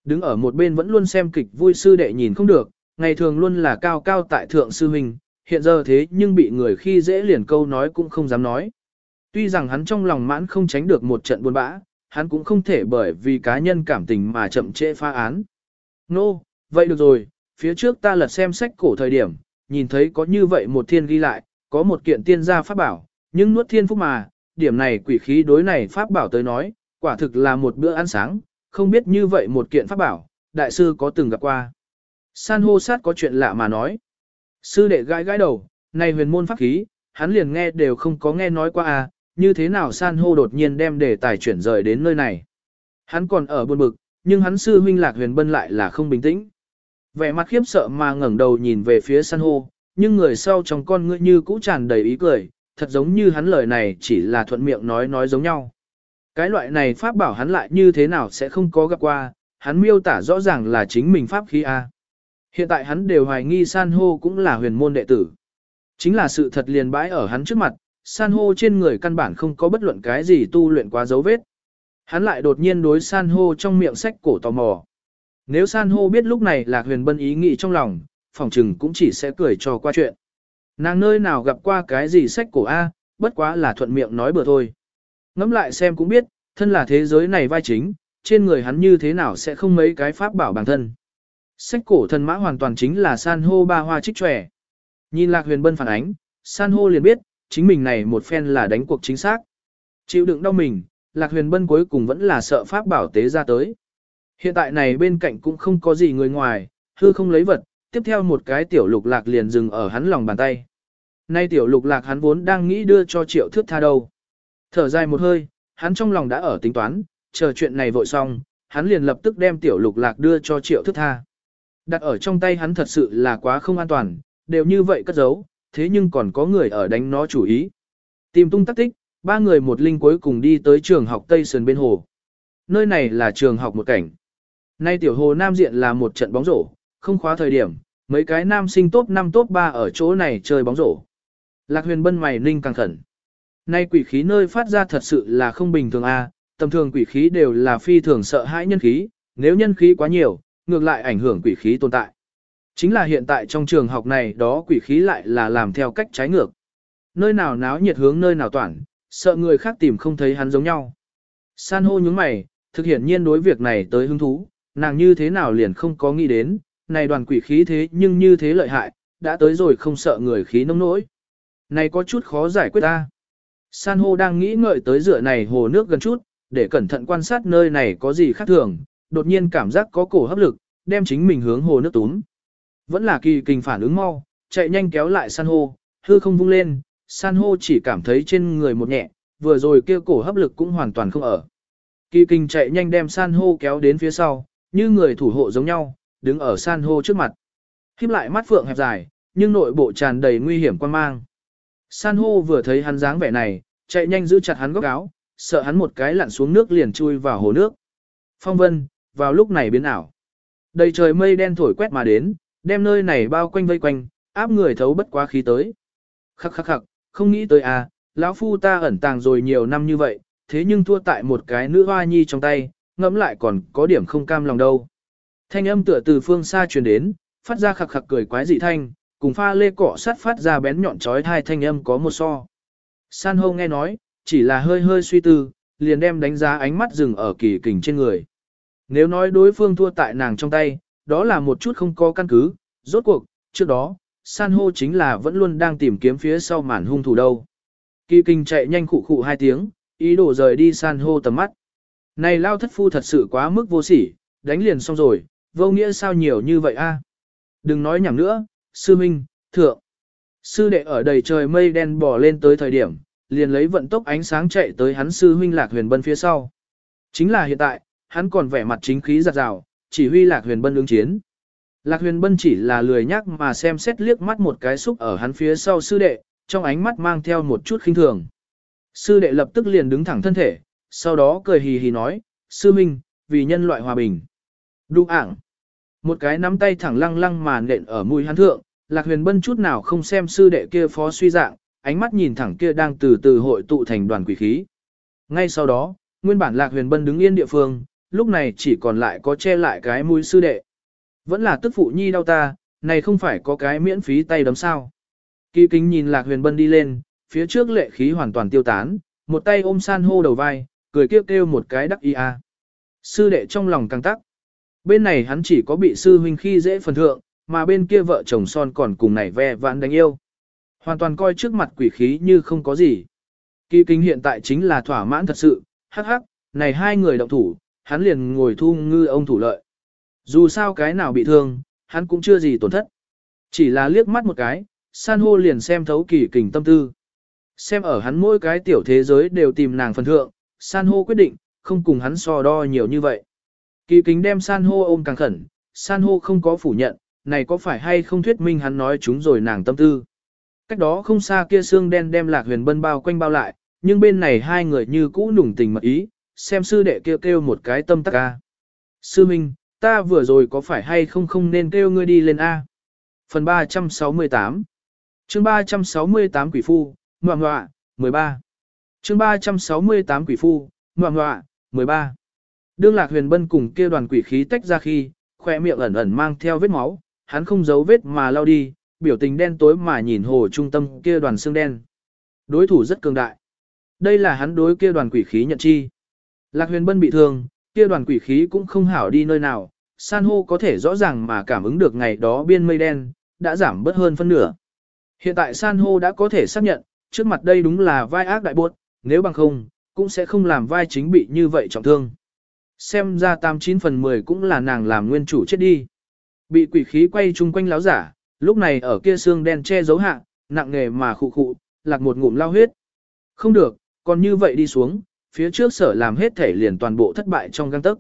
Đứng ở một bên vẫn luôn xem kịch vui sư đệ nhìn không được, ngày thường luôn là cao cao tại thượng sư huynh, hiện giờ thế nhưng bị người khi dễ liền câu nói cũng không dám nói. Tuy rằng hắn trong lòng mãn không tránh được một trận buồn bã, hắn cũng không thể bởi vì cá nhân cảm tình mà chậm trễ phá án. Nô, no, vậy được rồi, phía trước ta lật xem sách cổ thời điểm, nhìn thấy có như vậy một thiên ghi lại, có một kiện tiên gia pháp bảo, nhưng nuốt thiên phúc mà, điểm này quỷ khí đối này pháp bảo tới nói, quả thực là một bữa ăn sáng, không biết như vậy một kiện pháp bảo, đại sư có từng gặp qua. San hô sát có chuyện lạ mà nói. Sư đệ gãi gãi đầu, này huyền môn pháp khí, hắn liền nghe đều không có nghe nói qua à, như thế nào san hô đột nhiên đem đề tài chuyển rời đến nơi này. Hắn còn ở buồn bực, nhưng hắn sư huynh lạc huyền bân lại là không bình tĩnh. Vẻ mặt khiếp sợ mà ngẩng đầu nhìn về phía san hô, nhưng người sau trong con ngươi như cũ tràn đầy ý cười, thật giống như hắn lời này chỉ là thuận miệng nói nói giống nhau. Cái loại này pháp bảo hắn lại như thế nào sẽ không có gặp qua, hắn miêu tả rõ ràng là chính mình pháp khí A. Hiện tại hắn đều hoài nghi san hô cũng là huyền môn đệ tử. Chính là sự thật liền bãi ở hắn trước mặt, san hô trên người căn bản không có bất luận cái gì tu luyện quá dấu vết. Hắn lại đột nhiên đối san hô trong miệng sách cổ tò mò. Nếu san hô biết lúc này là huyền bân ý nghĩ trong lòng, phòng trừng cũng chỉ sẽ cười cho qua chuyện. Nàng nơi nào gặp qua cái gì sách cổ A, bất quá là thuận miệng nói bừa thôi. Ngắm lại xem cũng biết, thân là thế giới này vai chính, trên người hắn như thế nào sẽ không mấy cái pháp bảo bản thân. Sách cổ thần mã hoàn toàn chính là san hô ba hoa trích trẻ. Nhìn lạc huyền bân phản ánh, san hô liền biết, chính mình này một phen là đánh cuộc chính xác. Chịu đựng đau mình, lạc huyền bân cuối cùng vẫn là sợ pháp bảo tế ra tới. Hiện tại này bên cạnh cũng không có gì người ngoài, hư không lấy vật, tiếp theo một cái tiểu lục lạc liền dừng ở hắn lòng bàn tay. Nay tiểu lục lạc hắn vốn đang nghĩ đưa cho triệu thước tha đâu. Thở dài một hơi, hắn trong lòng đã ở tính toán, chờ chuyện này vội xong, hắn liền lập tức đem tiểu lục lạc đưa cho triệu thước tha. Đặt ở trong tay hắn thật sự là quá không an toàn, đều như vậy cất giấu, thế nhưng còn có người ở đánh nó chủ ý. Tìm tung tắc tích, ba người một linh cuối cùng đi tới trường học Tây Sơn bên hồ. Nơi này là trường học một cảnh. Nay tiểu hồ Nam Diện là một trận bóng rổ, không khóa thời điểm, mấy cái nam sinh top 5 top 3 ở chỗ này chơi bóng rổ. Lạc huyền bân mày ninh càng khẩn. Nay quỷ khí nơi phát ra thật sự là không bình thường a, tầm thường quỷ khí đều là phi thường sợ hãi nhân khí, nếu nhân khí quá nhiều, ngược lại ảnh hưởng quỷ khí tồn tại. Chính là hiện tại trong trường học này đó quỷ khí lại là làm theo cách trái ngược. Nơi nào náo nhiệt hướng nơi nào toàn, sợ người khác tìm không thấy hắn giống nhau. San hô nhướng mày, thực hiện nhiên đối việc này tới hứng thú, nàng như thế nào liền không có nghĩ đến, này đoàn quỷ khí thế nhưng như thế lợi hại, đã tới rồi không sợ người khí nông nỗi. Này có chút khó giải quyết ta. San hô đang nghĩ ngợi tới rửa này hồ nước gần chút, để cẩn thận quan sát nơi này có gì khác thường, đột nhiên cảm giác có cổ hấp lực, đem chính mình hướng hồ nước túm. Vẫn là kỳ kình phản ứng mau, chạy nhanh kéo lại san hô, hư không vung lên, san hô chỉ cảm thấy trên người một nhẹ, vừa rồi kia cổ hấp lực cũng hoàn toàn không ở. Kỳ kình chạy nhanh đem san hô kéo đến phía sau, như người thủ hộ giống nhau, đứng ở san hô trước mặt. Khiếp lại mắt phượng hẹp dài, nhưng nội bộ tràn đầy nguy hiểm quan mang. San hô vừa thấy hắn dáng vẻ này, chạy nhanh giữ chặt hắn góc áo, sợ hắn một cái lặn xuống nước liền chui vào hồ nước. Phong vân, vào lúc này biến ảo. Đầy trời mây đen thổi quét mà đến, đem nơi này bao quanh vây quanh, áp người thấu bất quá khí tới. Khắc khắc khắc, không nghĩ tới à, lão phu ta ẩn tàng rồi nhiều năm như vậy, thế nhưng thua tại một cái nữ hoa nhi trong tay, ngẫm lại còn có điểm không cam lòng đâu. Thanh âm tựa từ phương xa truyền đến, phát ra khặc khặc cười quái dị thanh, cùng pha lê cỏ sắt phát ra bén nhọn chói thai thanh âm có một so. San hô nghe nói, chỉ là hơi hơi suy tư, liền đem đánh giá ánh mắt dừng ở kỳ kình trên người. Nếu nói đối phương thua tại nàng trong tay, đó là một chút không có căn cứ, rốt cuộc, trước đó, san hô chính là vẫn luôn đang tìm kiếm phía sau màn hung thủ đâu. Kỳ kinh chạy nhanh khụ khụ hai tiếng, ý đồ rời đi san hô tầm mắt. Này lao thất phu thật sự quá mức vô sỉ, đánh liền xong rồi, vô nghĩa sao nhiều như vậy a? Đừng nói nhảm nữa, sư minh, thượng. Sư đệ ở đầy trời mây đen bỏ lên tới thời điểm, liền lấy vận tốc ánh sáng chạy tới hắn sư huynh lạc huyền bân phía sau. Chính là hiện tại, hắn còn vẻ mặt chính khí giặt rào, chỉ huy lạc huyền bân ứng chiến. Lạc huyền bân chỉ là lười nhắc mà xem xét liếc mắt một cái xúc ở hắn phía sau sư đệ, trong ánh mắt mang theo một chút khinh thường. Sư đệ lập tức liền đứng thẳng thân thể, sau đó cười hì hì nói, sư minh, vì nhân loại hòa bình. Đụng ảng. Một cái nắm tay thẳng lăng lăng mà nện ở mũi hắn thượng, lạc huyền bân chút nào không xem sư đệ kia phó suy dạng, ánh mắt nhìn thẳng kia đang từ từ hội tụ thành đoàn quỷ khí. Ngay sau đó, nguyên bản lạc huyền bân đứng yên địa phương, lúc này chỉ còn lại có che lại cái mũi sư đệ. Vẫn là tức phụ nhi đau ta, này không phải có cái miễn phí tay đấm sao. Kỳ kính nhìn lạc huyền bân đi lên, phía trước lệ khí hoàn toàn tiêu tán, một tay ôm san hô đầu vai, cười kêu kêu một cái đắc ý a. Sư đệ trong lòng căng tắc. Bên này hắn chỉ có bị sư huynh khi dễ phần thượng, mà bên kia vợ chồng son còn cùng này ve vãn đánh yêu. Hoàn toàn coi trước mặt quỷ khí như không có gì. Kỳ kính hiện tại chính là thỏa mãn thật sự, hắc hắc, này hai người động thủ, hắn liền ngồi thu ngư ông thủ lợi. Dù sao cái nào bị thương, hắn cũng chưa gì tổn thất. Chỉ là liếc mắt một cái, san hô liền xem thấu kỳ kình tâm tư. Xem ở hắn mỗi cái tiểu thế giới đều tìm nàng phần thượng, san hô quyết định, không cùng hắn so đo nhiều như vậy. Kỳ kính đem san hô ôm càng khẩn, san hô không có phủ nhận, này có phải hay không thuyết minh hắn nói chúng rồi nàng tâm tư. Cách đó không xa kia xương đen đem lạc huyền bân bao quanh bao lại, nhưng bên này hai người như cũ nùng tình mật ý, xem sư đệ kêu kêu một cái tâm tắc ca. Sư Minh, ta vừa rồi có phải hay không không nên kêu ngươi đi lên A. Phần 368 chương 368 quỷ phu, ngoạ ngoạ, 13 chương 368 quỷ phu, ngoạ ngoạ, 13 Đương lạc huyền bân cùng kia đoàn quỷ khí tách ra khi, khoe miệng ẩn ẩn mang theo vết máu, hắn không giấu vết mà lao đi, biểu tình đen tối mà nhìn hồ trung tâm kia đoàn xương đen. Đối thủ rất cường đại. Đây là hắn đối kia đoàn quỷ khí nhận chi. Lạc huyền bân bị thương, kia đoàn quỷ khí cũng không hảo đi nơi nào, san hô có thể rõ ràng mà cảm ứng được ngày đó biên mây đen, đã giảm bớt hơn phân nửa. Hiện tại san hô đã có thể xác nhận, trước mặt đây đúng là vai ác đại buốt, nếu bằng không, cũng sẽ không làm vai chính bị như vậy trọng thương. Xem ra 89 phần 10 cũng là nàng làm nguyên chủ chết đi. Bị quỷ khí quay chung quanh láo giả, lúc này ở kia xương đen che giấu hạ, nặng nghề mà khụ khụ, lạc một ngụm lao huyết. Không được, còn như vậy đi xuống, phía trước sở làm hết thể liền toàn bộ thất bại trong găng tức.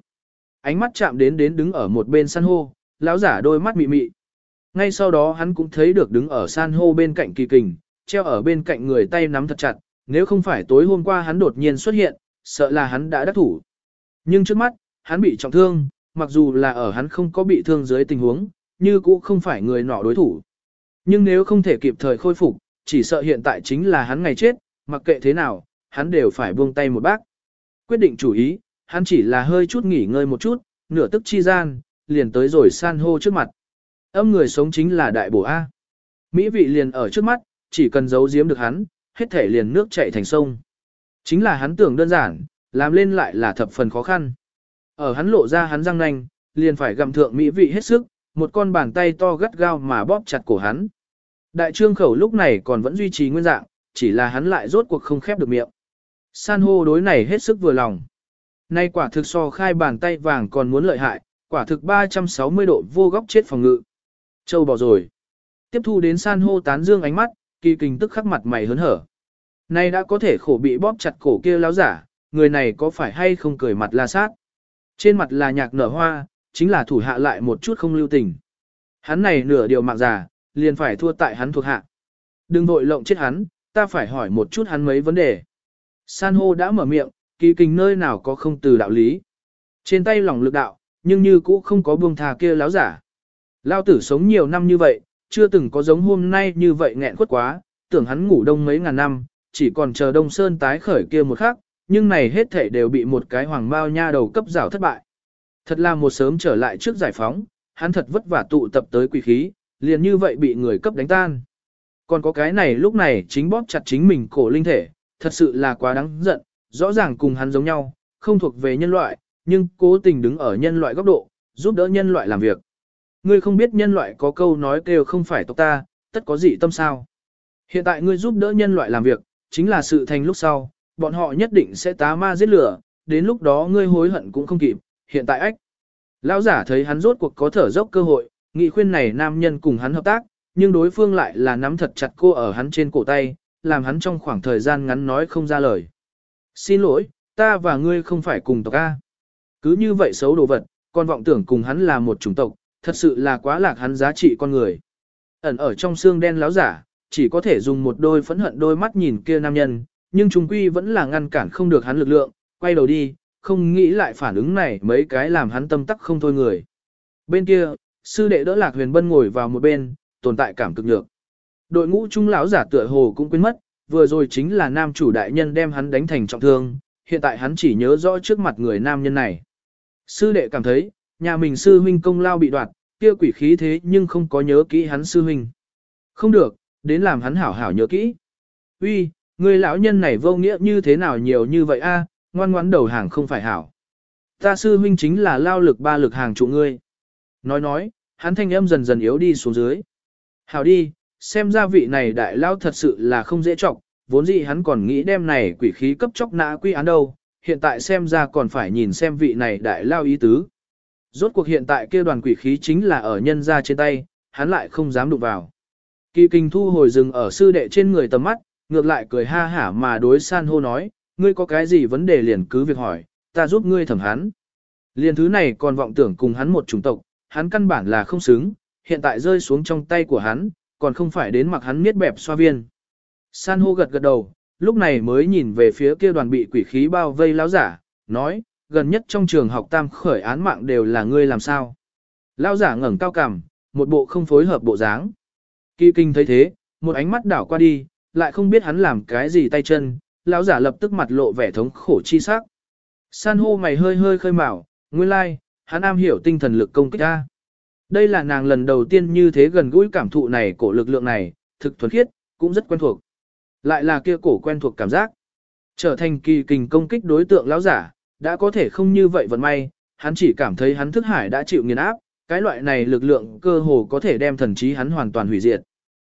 Ánh mắt chạm đến đến đứng ở một bên san hô, lão giả đôi mắt mị mị. Ngay sau đó hắn cũng thấy được đứng ở san hô bên cạnh kỳ kình, treo ở bên cạnh người tay nắm thật chặt, nếu không phải tối hôm qua hắn đột nhiên xuất hiện, sợ là hắn đã đắc thủ. Nhưng trước mắt, hắn bị trọng thương, mặc dù là ở hắn không có bị thương dưới tình huống, như cũng không phải người nọ đối thủ. Nhưng nếu không thể kịp thời khôi phục, chỉ sợ hiện tại chính là hắn ngày chết, mặc kệ thế nào, hắn đều phải buông tay một bác. Quyết định chủ ý, hắn chỉ là hơi chút nghỉ ngơi một chút, nửa tức chi gian, liền tới rồi san hô trước mặt. Âm người sống chính là đại bổ A. Mỹ vị liền ở trước mắt, chỉ cần giấu giếm được hắn, hết thể liền nước chảy thành sông. Chính là hắn tưởng đơn giản, làm lên lại là thập phần khó khăn. Ở hắn lộ ra hắn răng nanh, liền phải gặm thượng mỹ vị hết sức, một con bàn tay to gắt gao mà bóp chặt cổ hắn. Đại trương khẩu lúc này còn vẫn duy trì nguyên dạng, chỉ là hắn lại rốt cuộc không khép được miệng. San hô đối này hết sức vừa lòng. Nay quả thực so khai bàn tay vàng còn muốn lợi hại, quả thực 360 độ vô góc chết phòng ngự. Châu bỏ rồi. Tiếp thu đến san hô tán dương ánh mắt, kỳ kình tức khắc mặt mày hớn hở. Nay đã có thể khổ bị bóp chặt cổ kia láo giả, người này có phải hay không cười mặt la sát. Trên mặt là nhạc nở hoa, chính là thủ hạ lại một chút không lưu tình. Hắn này nửa điều mạng giả, liền phải thua tại hắn thuộc hạ. Đừng vội lộng chết hắn, ta phải hỏi một chút hắn mấy vấn đề. San hô đã mở miệng, kỳ kình nơi nào có không từ đạo lý. Trên tay lòng lực đạo, nhưng như cũ không có buông thà kia láo giả. Lao tử sống nhiều năm như vậy, chưa từng có giống hôm nay như vậy nghẹn quất quá, tưởng hắn ngủ đông mấy ngàn năm, chỉ còn chờ đông sơn tái khởi kia một khắc, nhưng này hết thể đều bị một cái hoàng bao nha đầu cấp rào thất bại. Thật là một sớm trở lại trước giải phóng, hắn thật vất vả tụ tập tới quỷ khí, liền như vậy bị người cấp đánh tan. Còn có cái này lúc này chính bóp chặt chính mình cổ linh thể, thật sự là quá đáng giận, rõ ràng cùng hắn giống nhau, không thuộc về nhân loại, nhưng cố tình đứng ở nhân loại góc độ, giúp đỡ nhân loại làm việc. Ngươi không biết nhân loại có câu nói kêu không phải tộc ta, tất có gì tâm sao. Hiện tại ngươi giúp đỡ nhân loại làm việc, chính là sự thành lúc sau, bọn họ nhất định sẽ tá ma giết lửa, đến lúc đó ngươi hối hận cũng không kịp, hiện tại ách. Lão giả thấy hắn rốt cuộc có thở dốc cơ hội, nghị khuyên này nam nhân cùng hắn hợp tác, nhưng đối phương lại là nắm thật chặt cô ở hắn trên cổ tay, làm hắn trong khoảng thời gian ngắn nói không ra lời. Xin lỗi, ta và ngươi không phải cùng tộc A. Cứ như vậy xấu đồ vật, còn vọng tưởng cùng hắn là một chủng tộc, thật sự là quá lạc hắn giá trị con người. Ẩn ở trong xương đen láo giả, chỉ có thể dùng một đôi phẫn hận đôi mắt nhìn kia nam nhân, nhưng chúng quy vẫn là ngăn cản không được hắn lực lượng, quay đầu đi, không nghĩ lại phản ứng này mấy cái làm hắn tâm tắc không thôi người. Bên kia, sư đệ đỡ lạc huyền bân ngồi vào một bên, tồn tại cảm cực nhược. Đội ngũ trung lão giả tựa hồ cũng quên mất, vừa rồi chính là nam chủ đại nhân đem hắn đánh thành trọng thương, hiện tại hắn chỉ nhớ rõ trước mặt người nam nhân này. Sư đệ cảm thấy, nhà mình sư huynh công lao bị đoạt, kia quỷ khí thế nhưng không có nhớ kỹ hắn sư huynh. Không được, đến làm hắn hảo hảo nhớ kỹ. Uy, người lão nhân này vô nghĩa như thế nào nhiều như vậy a, ngoan ngoãn đầu hàng không phải hảo. Ta sư huynh chính là lao lực ba lực hàng trụ ngươi. Nói nói, hắn thanh âm dần dần yếu đi xuống dưới. Hảo đi, xem ra vị này đại lao thật sự là không dễ trọng, vốn dĩ hắn còn nghĩ đem này quỷ khí cấp chóc nã quy án đâu, hiện tại xem ra còn phải nhìn xem vị này đại lao ý tứ. Rốt cuộc hiện tại kia đoàn quỷ khí chính là ở nhân ra trên tay, hắn lại không dám đụng vào. Kỳ kinh thu hồi rừng ở sư đệ trên người tầm mắt, ngược lại cười ha hả mà đối san hô nói, ngươi có cái gì vấn đề liền cứ việc hỏi, ta giúp ngươi thẩm hắn. Liền thứ này còn vọng tưởng cùng hắn một chủng tộc, hắn căn bản là không xứng, hiện tại rơi xuống trong tay của hắn, còn không phải đến mặc hắn miết bẹp xoa viên. San hô gật gật đầu, lúc này mới nhìn về phía kia đoàn bị quỷ khí bao vây lão giả, nói, gần nhất trong trường học tam khởi án mạng đều là ngươi làm sao. Lão giả ngẩng cao cằm, một bộ không phối hợp bộ dáng. Kỳ kinh thấy thế, một ánh mắt đảo qua đi, lại không biết hắn làm cái gì tay chân, lão giả lập tức mặt lộ vẻ thống khổ chi sắc. San hô mày hơi hơi khơi mào, nguyên lai, like, hắn am hiểu tinh thần lực công kích ta. Đây là nàng lần đầu tiên như thế gần gũi cảm thụ này cổ lực lượng này, thực thuần khiết, cũng rất quen thuộc. Lại là kia cổ quen thuộc cảm giác. Trở thành kỳ kình công kích đối tượng lão giả, đã có thể không như vậy vận may, hắn chỉ cảm thấy hắn thức hải đã chịu nghiền áp, cái loại này lực lượng cơ hồ có thể đem thần trí hắn hoàn toàn hủy diệt.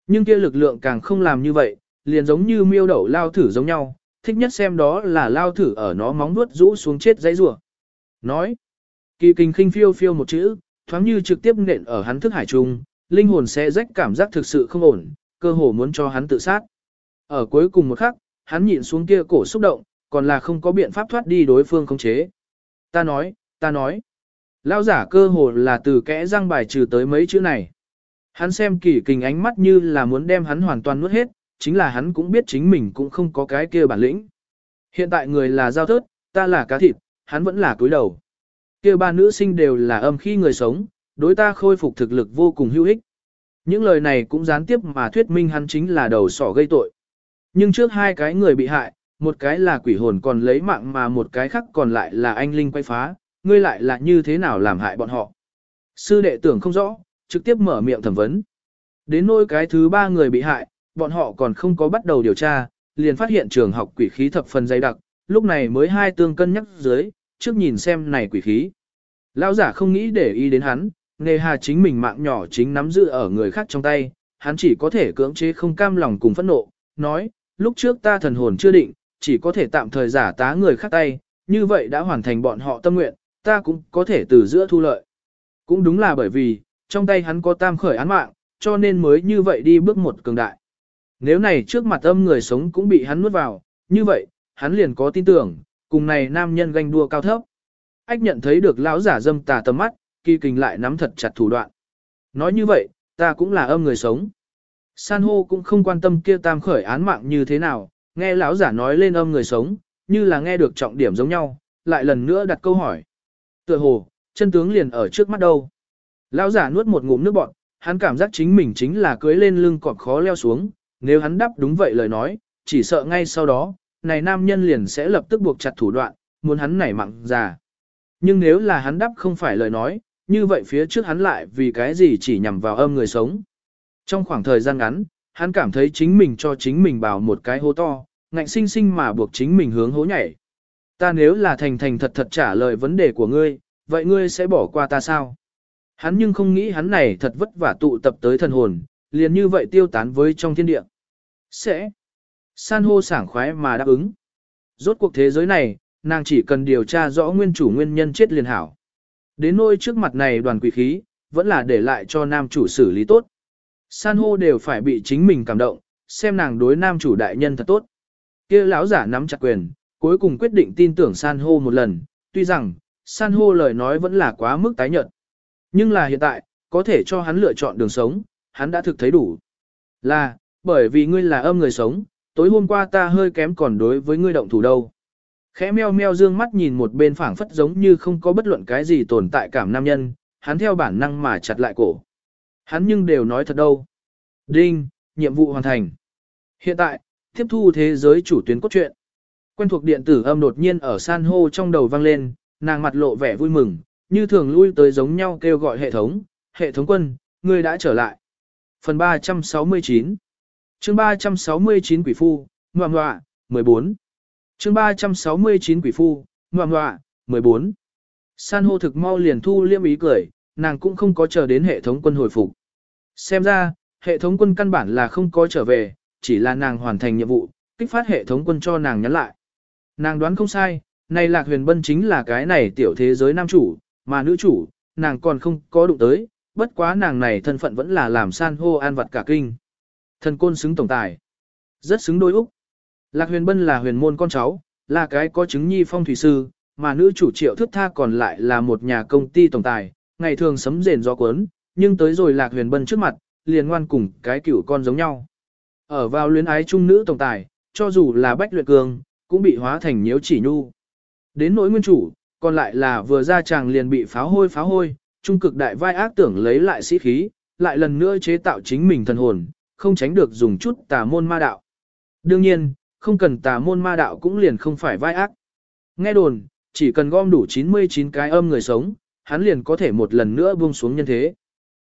Nhưng kia lực lượng càng không làm như vậy, liền giống như miêu đậu lao thử giống nhau, thích nhất xem đó là lao thử ở nó móng nuốt rũ xuống chết dãy rủa. Nói, kỳ kình khinh phiêu phiêu một chữ, thoáng như trực tiếp nện ở hắn thức hải trung, linh hồn sẽ rách cảm giác thực sự không ổn, cơ hồ muốn cho hắn tự sát. Ở cuối cùng một khắc, hắn nhịn xuống kia cổ xúc động, còn là không có biện pháp thoát đi đối phương khống chế. Ta nói, ta nói. Lao giả cơ hồ là từ kẽ răng bài trừ tới mấy chữ này. Hắn xem kỳ kình ánh mắt như là muốn đem hắn hoàn toàn nuốt hết, chính là hắn cũng biết chính mình cũng không có cái kia bản lĩnh. Hiện tại người là giao thớt, ta là cá thịt, hắn vẫn là cúi đầu. Kia ba nữ sinh đều là âm khi người sống, đối ta khôi phục thực lực vô cùng hữu ích. Những lời này cũng gián tiếp mà thuyết minh hắn chính là đầu sỏ gây tội. Nhưng trước hai cái người bị hại, một cái là quỷ hồn còn lấy mạng mà một cái khác còn lại là anh linh quay phá, ngươi lại là như thế nào làm hại bọn họ. Sư đệ tưởng không rõ, trực tiếp mở miệng thẩm vấn. Đến nỗi cái thứ ba người bị hại, bọn họ còn không có bắt đầu điều tra, liền phát hiện trường học quỷ khí thập phần dày đặc, lúc này mới hai tương cân nhắc dưới, trước nhìn xem này quỷ khí. Lão giả không nghĩ để ý đến hắn, nghề hà chính mình mạng nhỏ chính nắm giữ ở người khác trong tay, hắn chỉ có thể cưỡng chế không cam lòng cùng phẫn nộ, nói, lúc trước ta thần hồn chưa định, chỉ có thể tạm thời giả tá người khác tay, như vậy đã hoàn thành bọn họ tâm nguyện, ta cũng có thể từ giữa thu lợi. Cũng đúng là bởi vì, trong tay hắn có tam khởi án mạng, cho nên mới như vậy đi bước một cường đại. Nếu này trước mặt âm người sống cũng bị hắn nuốt vào, như vậy, hắn liền có tin tưởng, cùng này nam nhân ganh đua cao thấp. Ách nhận thấy được lão giả dâm tà tầm mắt, kỳ kình lại nắm thật chặt thủ đoạn. Nói như vậy, ta cũng là âm người sống. San hô cũng không quan tâm kia tam khởi án mạng như thế nào, nghe lão giả nói lên âm người sống, như là nghe được trọng điểm giống nhau, lại lần nữa đặt câu hỏi. Tựa hồ, chân tướng liền ở trước mắt đâu. Lão giả nuốt một ngụm nước bọt, hắn cảm giác chính mình chính là cưới lên lưng cọp khó leo xuống, nếu hắn đáp đúng vậy lời nói, chỉ sợ ngay sau đó, này nam nhân liền sẽ lập tức buộc chặt thủ đoạn, muốn hắn nảy mặn già. Nhưng nếu là hắn đáp không phải lời nói, như vậy phía trước hắn lại vì cái gì chỉ nhằm vào âm người sống. Trong khoảng thời gian ngắn, hắn cảm thấy chính mình cho chính mình bảo một cái hố to, ngạnh sinh sinh mà buộc chính mình hướng hố nhảy. Ta nếu là thành thành thật thật trả lời vấn đề của ngươi, vậy ngươi sẽ bỏ qua ta sao? Hắn nhưng không nghĩ hắn này thật vất vả tụ tập tới thần hồn, liền như vậy tiêu tán với trong thiên địa. Sẽ. San hô sảng khoái mà đáp ứng. Rốt cuộc thế giới này, nàng chỉ cần điều tra rõ nguyên chủ nguyên nhân chết liền hảo. Đến nôi trước mặt này đoàn quỷ khí, vẫn là để lại cho nam chủ xử lý tốt. San hô đều phải bị chính mình cảm động, xem nàng đối nam chủ đại nhân thật tốt. kia lão giả nắm chặt quyền, cuối cùng quyết định tin tưởng san hô một lần, tuy rằng, san hô lời nói vẫn là quá mức tái nhợt. Nhưng là hiện tại, có thể cho hắn lựa chọn đường sống, hắn đã thực thấy đủ. Là, bởi vì ngươi là âm người sống, tối hôm qua ta hơi kém còn đối với ngươi động thủ đâu. Khẽ meo meo dương mắt nhìn một bên phảng phất giống như không có bất luận cái gì tồn tại cảm nam nhân, hắn theo bản năng mà chặt lại cổ. Hắn nhưng đều nói thật đâu. Đinh, nhiệm vụ hoàn thành. Hiện tại, tiếp thu thế giới chủ tuyến cốt truyện. Quen thuộc điện tử âm đột nhiên ở san hô trong đầu vang lên, nàng mặt lộ vẻ vui mừng, như thường lui tới giống nhau kêu gọi hệ thống, hệ thống quân, ngươi đã trở lại. Phần 369 chương 369 quỷ phu, ngoà Ngoà, 14 chương 369 quỷ phu, ngoà Ngoà, 14 San hô thực mau liền thu liêm ý cười, nàng cũng không có chờ đến hệ thống quân hồi phục. Xem ra, hệ thống quân căn bản là không có trở về, chỉ là nàng hoàn thành nhiệm vụ, kích phát hệ thống quân cho nàng nhắn lại. Nàng đoán không sai, này lạc huyền bân chính là cái này tiểu thế giới nam chủ, mà nữ chủ, nàng còn không có đụng tới, bất quá nàng này thân phận vẫn là làm san hô an vật cả kinh. Thần côn xứng tổng tài. Rất xứng đôi Úc. Lạc huyền bân là huyền môn con cháu, là cái có chứng nhi phong thủy sư, mà nữ chủ triệu thức tha còn lại là một nhà công ty tổng tài, ngày thường sấm rền gió cuốn, nhưng tới rồi lạc huyền bân trước mặt, liền ngoan cùng cái cửu con giống nhau. Ở vào luyến ái trung nữ tổng tài, cho dù là bách luyện cường, cũng bị hóa thành nhiễu chỉ nhu. Đến nỗi nguyên chủ, còn lại là vừa ra chàng liền bị pháo hôi pháo hôi, trung cực đại vai ác tưởng lấy lại sĩ khí, lại lần nữa chế tạo chính mình thần hồn, không tránh được dùng chút tà môn ma đạo. Đương nhiên, không cần tà môn ma đạo cũng liền không phải vai ác. Nghe đồn, chỉ cần gom đủ 99 cái âm người sống, hắn liền có thể một lần nữa buông xuống nhân thế.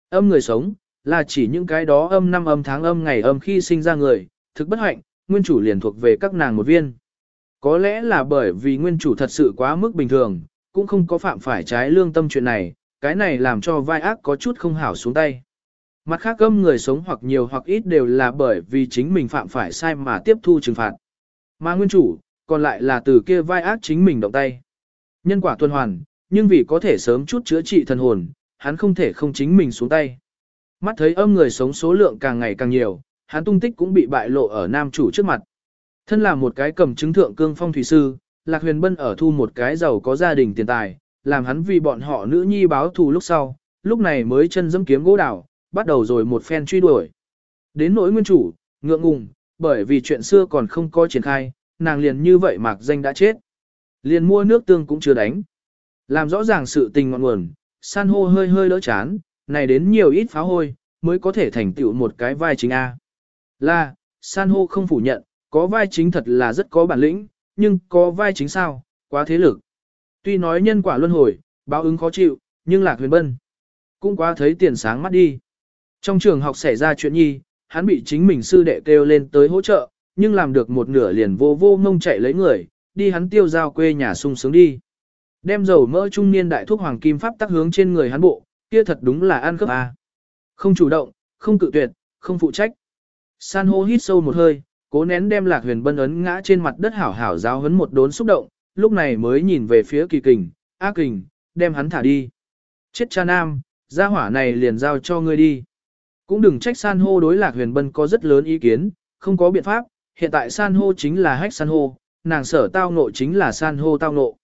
Âm người sống, là chỉ những cái đó âm năm âm tháng âm ngày âm khi sinh ra người, thực bất hạnh, nguyên chủ liền thuộc về các nàng một viên. Có lẽ là bởi vì nguyên chủ thật sự quá mức bình thường, cũng không có phạm phải trái lương tâm chuyện này, cái này làm cho vai ác có chút không hảo xuống tay. Mặt khác âm người sống hoặc nhiều hoặc ít đều là bởi vì chính mình phạm phải sai mà tiếp thu trừng phạt. Mà nguyên chủ, còn lại là từ kia vai ác chính mình động tay. Nhân quả tuần hoàn, nhưng vì có thể sớm chút chữa trị thần hồn, hắn không thể không chính mình xuống tay. Mắt thấy âm người sống số lượng càng ngày càng nhiều, hắn tung tích cũng bị bại lộ ở nam chủ trước mặt. Thân là một cái cầm chứng thượng cương phong thủy sư, Lạc Huyền Bân ở thu một cái giàu có gia đình tiền tài, làm hắn vì bọn họ nữ nhi báo thù lúc sau, lúc này mới chân dẫm kiếm gỗ đảo, bắt đầu rồi một phen truy đuổi. Đến nỗi nguyên chủ, ngượng ngùng, bởi vì chuyện xưa còn không có triển khai, nàng liền như vậy mạc danh đã chết. Liền mua nước tương cũng chưa đánh. Làm rõ ràng sự tình ngọn nguồn, san hô hơi hơi đỡ chán, này đến nhiều ít pháo hôi, mới có thể thành tựu một cái vai chính A. Là, san hô không phủ nhận, có vai chính thật là rất có bản lĩnh, nhưng có vai chính sao, quá thế lực. Tuy nói nhân quả luân hồi, báo ứng khó chịu, nhưng lạc huyền bân. Cũng quá thấy tiền sáng mắt đi. Trong trường học xảy ra chuyện nhi, hắn bị chính mình sư đệ kêu lên tới hỗ trợ, nhưng làm được một nửa liền vô vô ngông chạy lấy người, đi hắn tiêu giao quê nhà sung sướng đi. Đem dầu mỡ trung niên đại thuốc hoàng kim pháp tác hướng trên người hắn bộ, kia thật đúng là ăn cướp a. Không chủ động, không cự tuyệt, không phụ trách. San hô hít sâu một hơi, cố nén đem lạc huyền bân ấn ngã trên mặt đất hảo hảo giáo hấn một đốn xúc động, lúc này mới nhìn về phía kỳ kình, A kình, đem hắn thả đi. Chết cha nam, gia hỏa này liền giao cho ngươi đi. Cũng đừng trách san hô đối lạc huyền bân có rất lớn ý kiến, không có biện pháp, hiện tại san hô chính là hách san hô, nàng sở tao nộ chính là san hô tao nộ.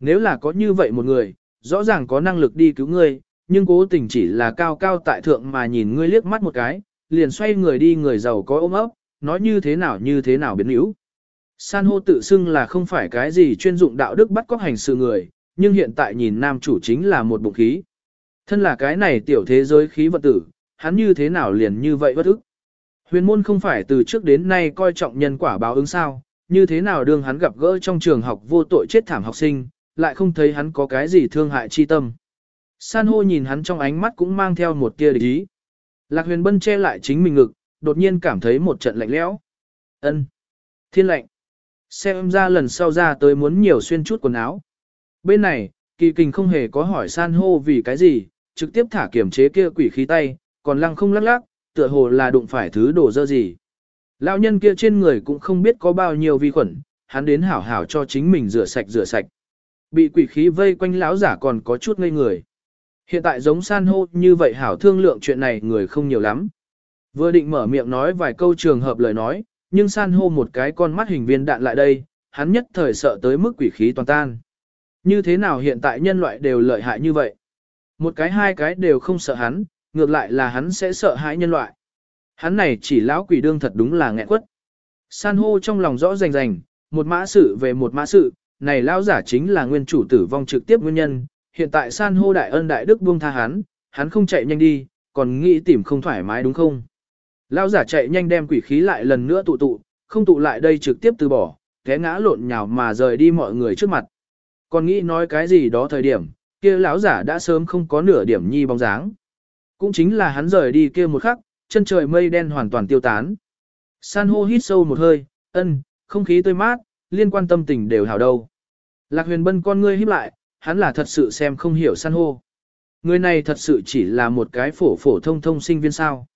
Nếu là có như vậy một người, rõ ràng có năng lực đi cứu ngươi, nhưng cố tình chỉ là cao cao tại thượng mà nhìn ngươi liếc mắt một cái, liền xoay người đi người giàu có ôm ấp, nói như thế nào như thế nào biến yếu. San hô tự xưng là không phải cái gì chuyên dụng đạo đức bắt cóc hành sự người, nhưng hiện tại nhìn nam chủ chính là một bụng khí. Thân là cái này tiểu thế giới khí vật tử, hắn như thế nào liền như vậy bất ức. Huyền môn không phải từ trước đến nay coi trọng nhân quả báo ứng sao, như thế nào đương hắn gặp gỡ trong trường học vô tội chết thảm học sinh, lại không thấy hắn có cái gì thương hại chi tâm. San hô nhìn hắn trong ánh mắt cũng mang theo một tia địch ý. Lạc huyền bân che lại chính mình ngực, đột nhiên cảm thấy một trận lạnh lẽo. ân Thiên lạnh. Xem ra lần sau ra tới muốn nhiều xuyên chút quần áo. Bên này, kỳ kình không hề có hỏi san hô vì cái gì, trực tiếp thả kiểm chế kia quỷ khí tay, còn lăng không lắc lắc, tựa hồ là đụng phải thứ đổ dơ gì. Lão nhân kia trên người cũng không biết có bao nhiêu vi khuẩn, hắn đến hảo hảo cho chính mình rửa sạch rửa sạch. Bị quỷ khí vây quanh lão giả còn có chút ngây người. Hiện tại giống san hô như vậy hảo thương lượng chuyện này người không nhiều lắm. Vừa định mở miệng nói vài câu trường hợp lời nói, nhưng san hô một cái con mắt hình viên đạn lại đây, hắn nhất thời sợ tới mức quỷ khí toàn tan. Như thế nào hiện tại nhân loại đều lợi hại như vậy? Một cái hai cái đều không sợ hắn, ngược lại là hắn sẽ sợ hãi nhân loại. Hắn này chỉ lão quỷ đương thật đúng là nghẹn quất. San hô trong lòng rõ rành rành, một mã sự về một mã sự, này lão giả chính là nguyên chủ tử vong trực tiếp nguyên nhân, hiện tại san hô đại ân đại đức buông tha hắn, hắn không chạy nhanh đi, còn nghĩ tìm không thoải mái đúng không? Lão giả chạy nhanh đem quỷ khí lại lần nữa tụ tụ, không tụ lại đây trực tiếp từ bỏ, té ngã lộn nhào mà rời đi mọi người trước mặt. Còn nghĩ nói cái gì đó thời điểm, kia lão giả đã sớm không có nửa điểm nhi bóng dáng. Cũng chính là hắn rời đi kia một khắc, chân trời mây đen hoàn toàn tiêu tán. San hô hít sâu một hơi, ân, không khí tươi mát, liên quan tâm tình đều hảo đâu. Lạc huyền bân con ngươi híp lại, hắn là thật sự xem không hiểu san hô. Người này thật sự chỉ là một cái phổ phổ thông thông sinh viên sao.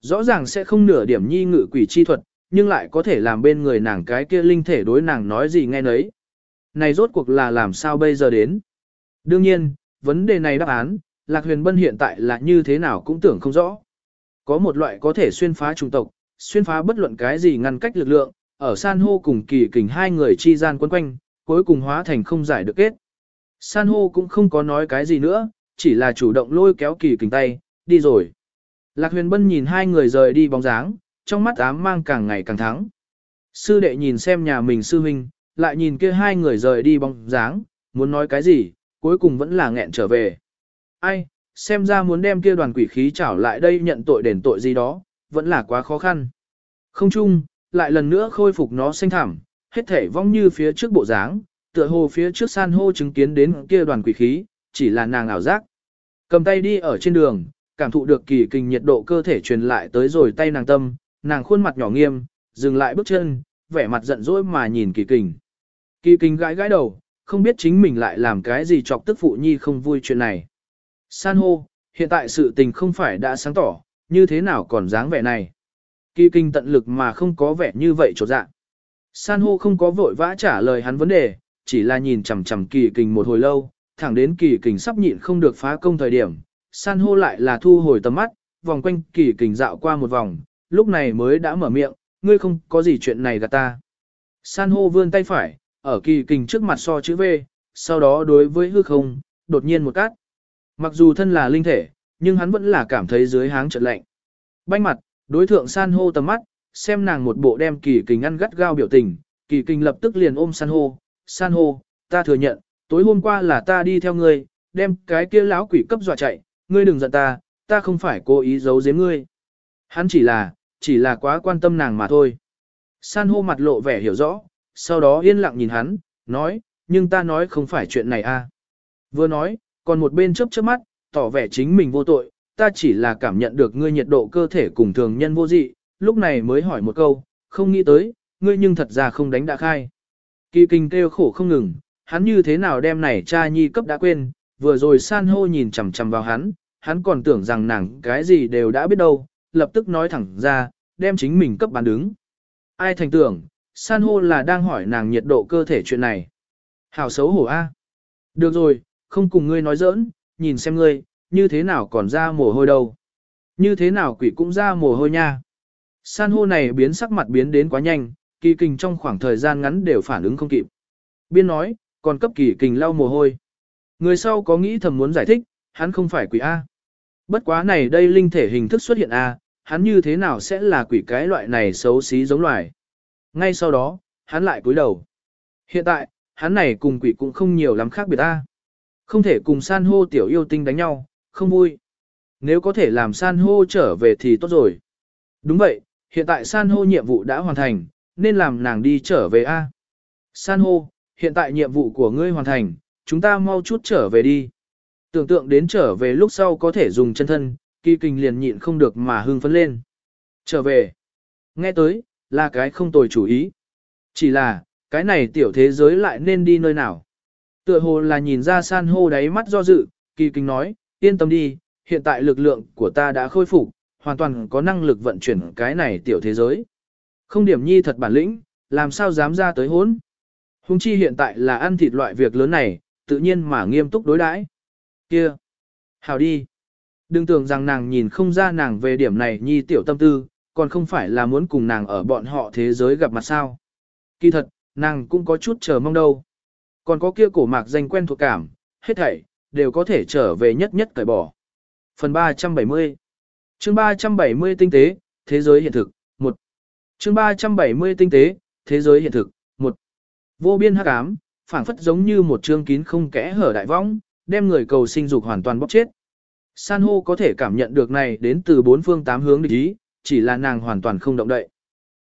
Rõ ràng sẽ không nửa điểm nhi ngự quỷ chi thuật, nhưng lại có thể làm bên người nàng cái kia linh thể đối nàng nói gì nghe nấy. Này rốt cuộc là làm sao bây giờ đến? Đương nhiên, vấn đề này đáp án, Lạc Huyền Bân hiện tại là như thế nào cũng tưởng không rõ. Có một loại có thể xuyên phá trùng tộc, xuyên phá bất luận cái gì ngăn cách lực lượng, ở san hô cùng kỳ kình hai người chi gian quấn quanh, cuối cùng hóa thành không giải được kết. San hô cũng không có nói cái gì nữa, chỉ là chủ động lôi kéo kỳ kình tay, đi rồi. Lạc huyền bân nhìn hai người rời đi bóng dáng, trong mắt ám mang càng ngày càng thắng. Sư đệ nhìn xem nhà mình sư huynh, lại nhìn kia hai người rời đi bóng dáng, muốn nói cái gì, cuối cùng vẫn là nghẹn trở về. Ai, xem ra muốn đem kia đoàn quỷ khí trảo lại đây nhận tội đền tội gì đó, vẫn là quá khó khăn. Không chung, lại lần nữa khôi phục nó xanh thảm, hết thể vong như phía trước bộ dáng, tựa hồ phía trước san hô chứng kiến đến kia đoàn quỷ khí, chỉ là nàng ảo giác. Cầm tay đi ở trên đường, cảm thụ được kỳ kinh nhiệt độ cơ thể truyền lại tới rồi tay nàng tâm, nàng khuôn mặt nhỏ nghiêm, dừng lại bước chân, vẻ mặt giận dỗi mà nhìn kỳ kinh. Kỳ kinh gãi gãi đầu, không biết chính mình lại làm cái gì chọc tức phụ nhi không vui chuyện này. San hô, hiện tại sự tình không phải đã sáng tỏ, như thế nào còn dáng vẻ này. Kỳ kinh tận lực mà không có vẻ như vậy trột dạ. San hô không có vội vã trả lời hắn vấn đề, chỉ là nhìn chằm chằm kỳ kình một hồi lâu, thẳng đến kỳ kình sắp nhịn không được phá công thời điểm. San hô lại là thu hồi tầm mắt, vòng quanh kỳ kình dạo qua một vòng, lúc này mới đã mở miệng, ngươi không có gì chuyện này gạt ta. San hô vươn tay phải, ở kỳ kình trước mặt so chữ V, sau đó đối với hư không, đột nhiên một cát. Mặc dù thân là linh thể, nhưng hắn vẫn là cảm thấy dưới háng trận lạnh. Banh mặt, đối thượng san hô tầm mắt, xem nàng một bộ đem kỳ kình ăn gắt gao biểu tình, kỳ kình lập tức liền ôm san hô, san hô, ta thừa nhận, tối hôm qua là ta đi theo ngươi, đem cái kia lão quỷ cấp dọa chạy, ngươi đừng giận ta, ta không phải cố ý giấu giếm ngươi. Hắn chỉ là, chỉ là quá quan tâm nàng mà thôi. San hô mặt lộ vẻ hiểu rõ, sau đó yên lặng nhìn hắn, nói, nhưng ta nói không phải chuyện này a. À. Vừa nói, còn một bên chớp chớp mắt, tỏ vẻ chính mình vô tội, ta chỉ là cảm nhận được ngươi nhiệt độ cơ thể cùng thường nhân vô dị, lúc này mới hỏi một câu, không nghĩ tới, ngươi nhưng thật ra không đánh đã khai. Kỳ kinh kêu khổ không ngừng, hắn như thế nào đem này cha nhi cấp đã quên, vừa rồi san hô nhìn chằm chằm vào hắn, hắn còn tưởng rằng nàng cái gì đều đã biết đâu, lập tức nói thẳng ra, đem chính mình cấp bán đứng. Ai thành tưởng, san hô là đang hỏi nàng nhiệt độ cơ thể chuyện này. Hảo xấu hổ a. Được rồi, không cùng ngươi nói giỡn, nhìn xem ngươi, như thế nào còn ra mồ hôi đâu. Như thế nào quỷ cũng ra mồ hôi nha. San hô này biến sắc mặt biến đến quá nhanh, kỳ kình trong khoảng thời gian ngắn đều phản ứng không kịp. Biên nói, còn cấp kỳ kình lau mồ hôi. Người sau có nghĩ thầm muốn giải thích, hắn không phải quỷ A. Bất quá này đây linh thể hình thức xuất hiện A, hắn như thế nào sẽ là quỷ cái loại này xấu xí giống loài. Ngay sau đó, hắn lại cúi đầu. Hiện tại, hắn này cùng quỷ cũng không nhiều lắm khác biệt A. Không thể cùng san hô tiểu yêu tinh đánh nhau, không vui. Nếu có thể làm san hô trở về thì tốt rồi. Đúng vậy, hiện tại san hô nhiệm vụ đã hoàn thành, nên làm nàng đi trở về A. San hô, hiện tại nhiệm vụ của ngươi hoàn thành, chúng ta mau chút trở về đi. Tưởng tượng đến trở về lúc sau có thể dùng chân thân, kỳ kinh liền nhịn không được mà hưng phấn lên. Trở về. Nghe tới, là cái không tồi chủ ý. Chỉ là, cái này tiểu thế giới lại nên đi nơi nào. Tựa hồ là nhìn ra san hô đáy mắt do dự, kỳ kinh nói, yên tâm đi, hiện tại lực lượng của ta đã khôi phục, hoàn toàn có năng lực vận chuyển cái này tiểu thế giới. Không điểm nhi thật bản lĩnh, làm sao dám ra tới hốn. Hùng chi hiện tại là ăn thịt loại việc lớn này, tự nhiên mà nghiêm túc đối đãi. Kia, hào đi. Đừng tưởng rằng nàng nhìn không ra nàng về điểm này nhi tiểu tâm tư, còn không phải là muốn cùng nàng ở bọn họ thế giới gặp mặt sao. Kỳ thật, nàng cũng có chút chờ mong đâu. Còn có kia cổ mạc danh quen thuộc cảm, hết thảy, đều có thể trở về nhất nhất cởi bỏ. Phần 370 chương 370 tinh tế, thế giới hiện thực, 1. chương 370 tinh tế, thế giới hiện thực, 1. Vô biên hắc ám, phảng phất giống như một chương kín không kẽ hở đại vong, đem người cầu sinh dục hoàn toàn bóc chết. San hô có thể cảm nhận được này đến từ bốn phương tám hướng địch ý, chỉ là nàng hoàn toàn không động đậy.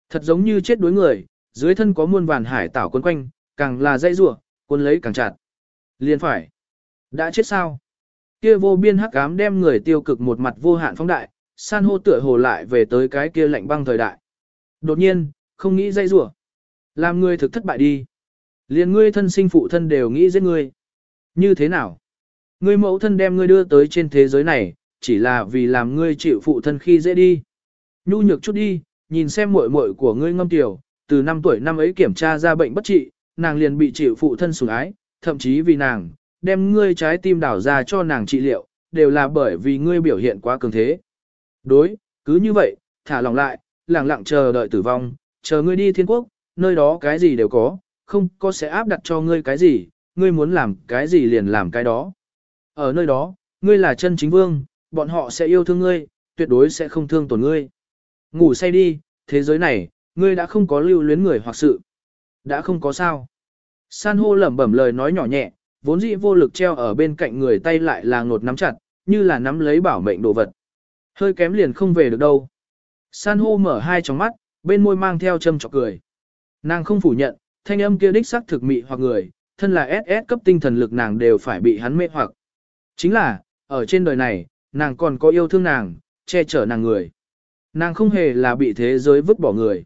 Thật giống như chết đối người, dưới thân có muôn vàn hải tảo quấn quanh, càng là dây rủa, quân lấy càng chặt. Liên phải. Đã chết sao? Kia vô biên hắc ám đem người tiêu cực một mặt vô hạn phóng đại, san hô tựa hồ lại về tới cái kia lạnh băng thời đại. Đột nhiên, không nghĩ dây rủa Làm ngươi thực thất bại đi. Liền ngươi thân sinh phụ thân đều nghĩ giết ngươi. Như thế nào? Ngươi mẫu thân đem ngươi đưa tới trên thế giới này, chỉ là vì làm ngươi chịu phụ thân khi dễ đi. Nhu nhược chút đi, nhìn xem muội muội của ngươi ngâm tiểu, từ năm tuổi năm ấy kiểm tra ra bệnh bất trị, nàng liền bị chịu phụ thân sủng ái, thậm chí vì nàng, đem ngươi trái tim đảo ra cho nàng trị liệu, đều là bởi vì ngươi biểu hiện quá cường thế. Đối, cứ như vậy, thả lòng lại, lặng lặng chờ đợi tử vong, chờ ngươi đi thiên quốc, nơi đó cái gì đều có, không có sẽ áp đặt cho ngươi cái gì, ngươi muốn làm cái gì liền làm cái đó. Ở nơi đó, ngươi là chân chính vương, bọn họ sẽ yêu thương ngươi, tuyệt đối sẽ không thương tổn ngươi. Ngủ say đi, thế giới này, ngươi đã không có lưu luyến người hoặc sự. Đã không có sao. San hô lẩm bẩm lời nói nhỏ nhẹ, vốn dĩ vô lực treo ở bên cạnh người tay lại là ngột nắm chặt, như là nắm lấy bảo mệnh đồ vật. Hơi kém liền không về được đâu. San hô mở hai tròng mắt, bên môi mang theo châm chọc cười. Nàng không phủ nhận, thanh âm kia đích xác thực mị hoặc người, thân là SS cấp tinh thần lực nàng đều phải bị hắn mê hoặc. Chính là, ở trên đời này, nàng còn có yêu thương nàng, che chở nàng người. Nàng không hề là bị thế giới vứt bỏ người.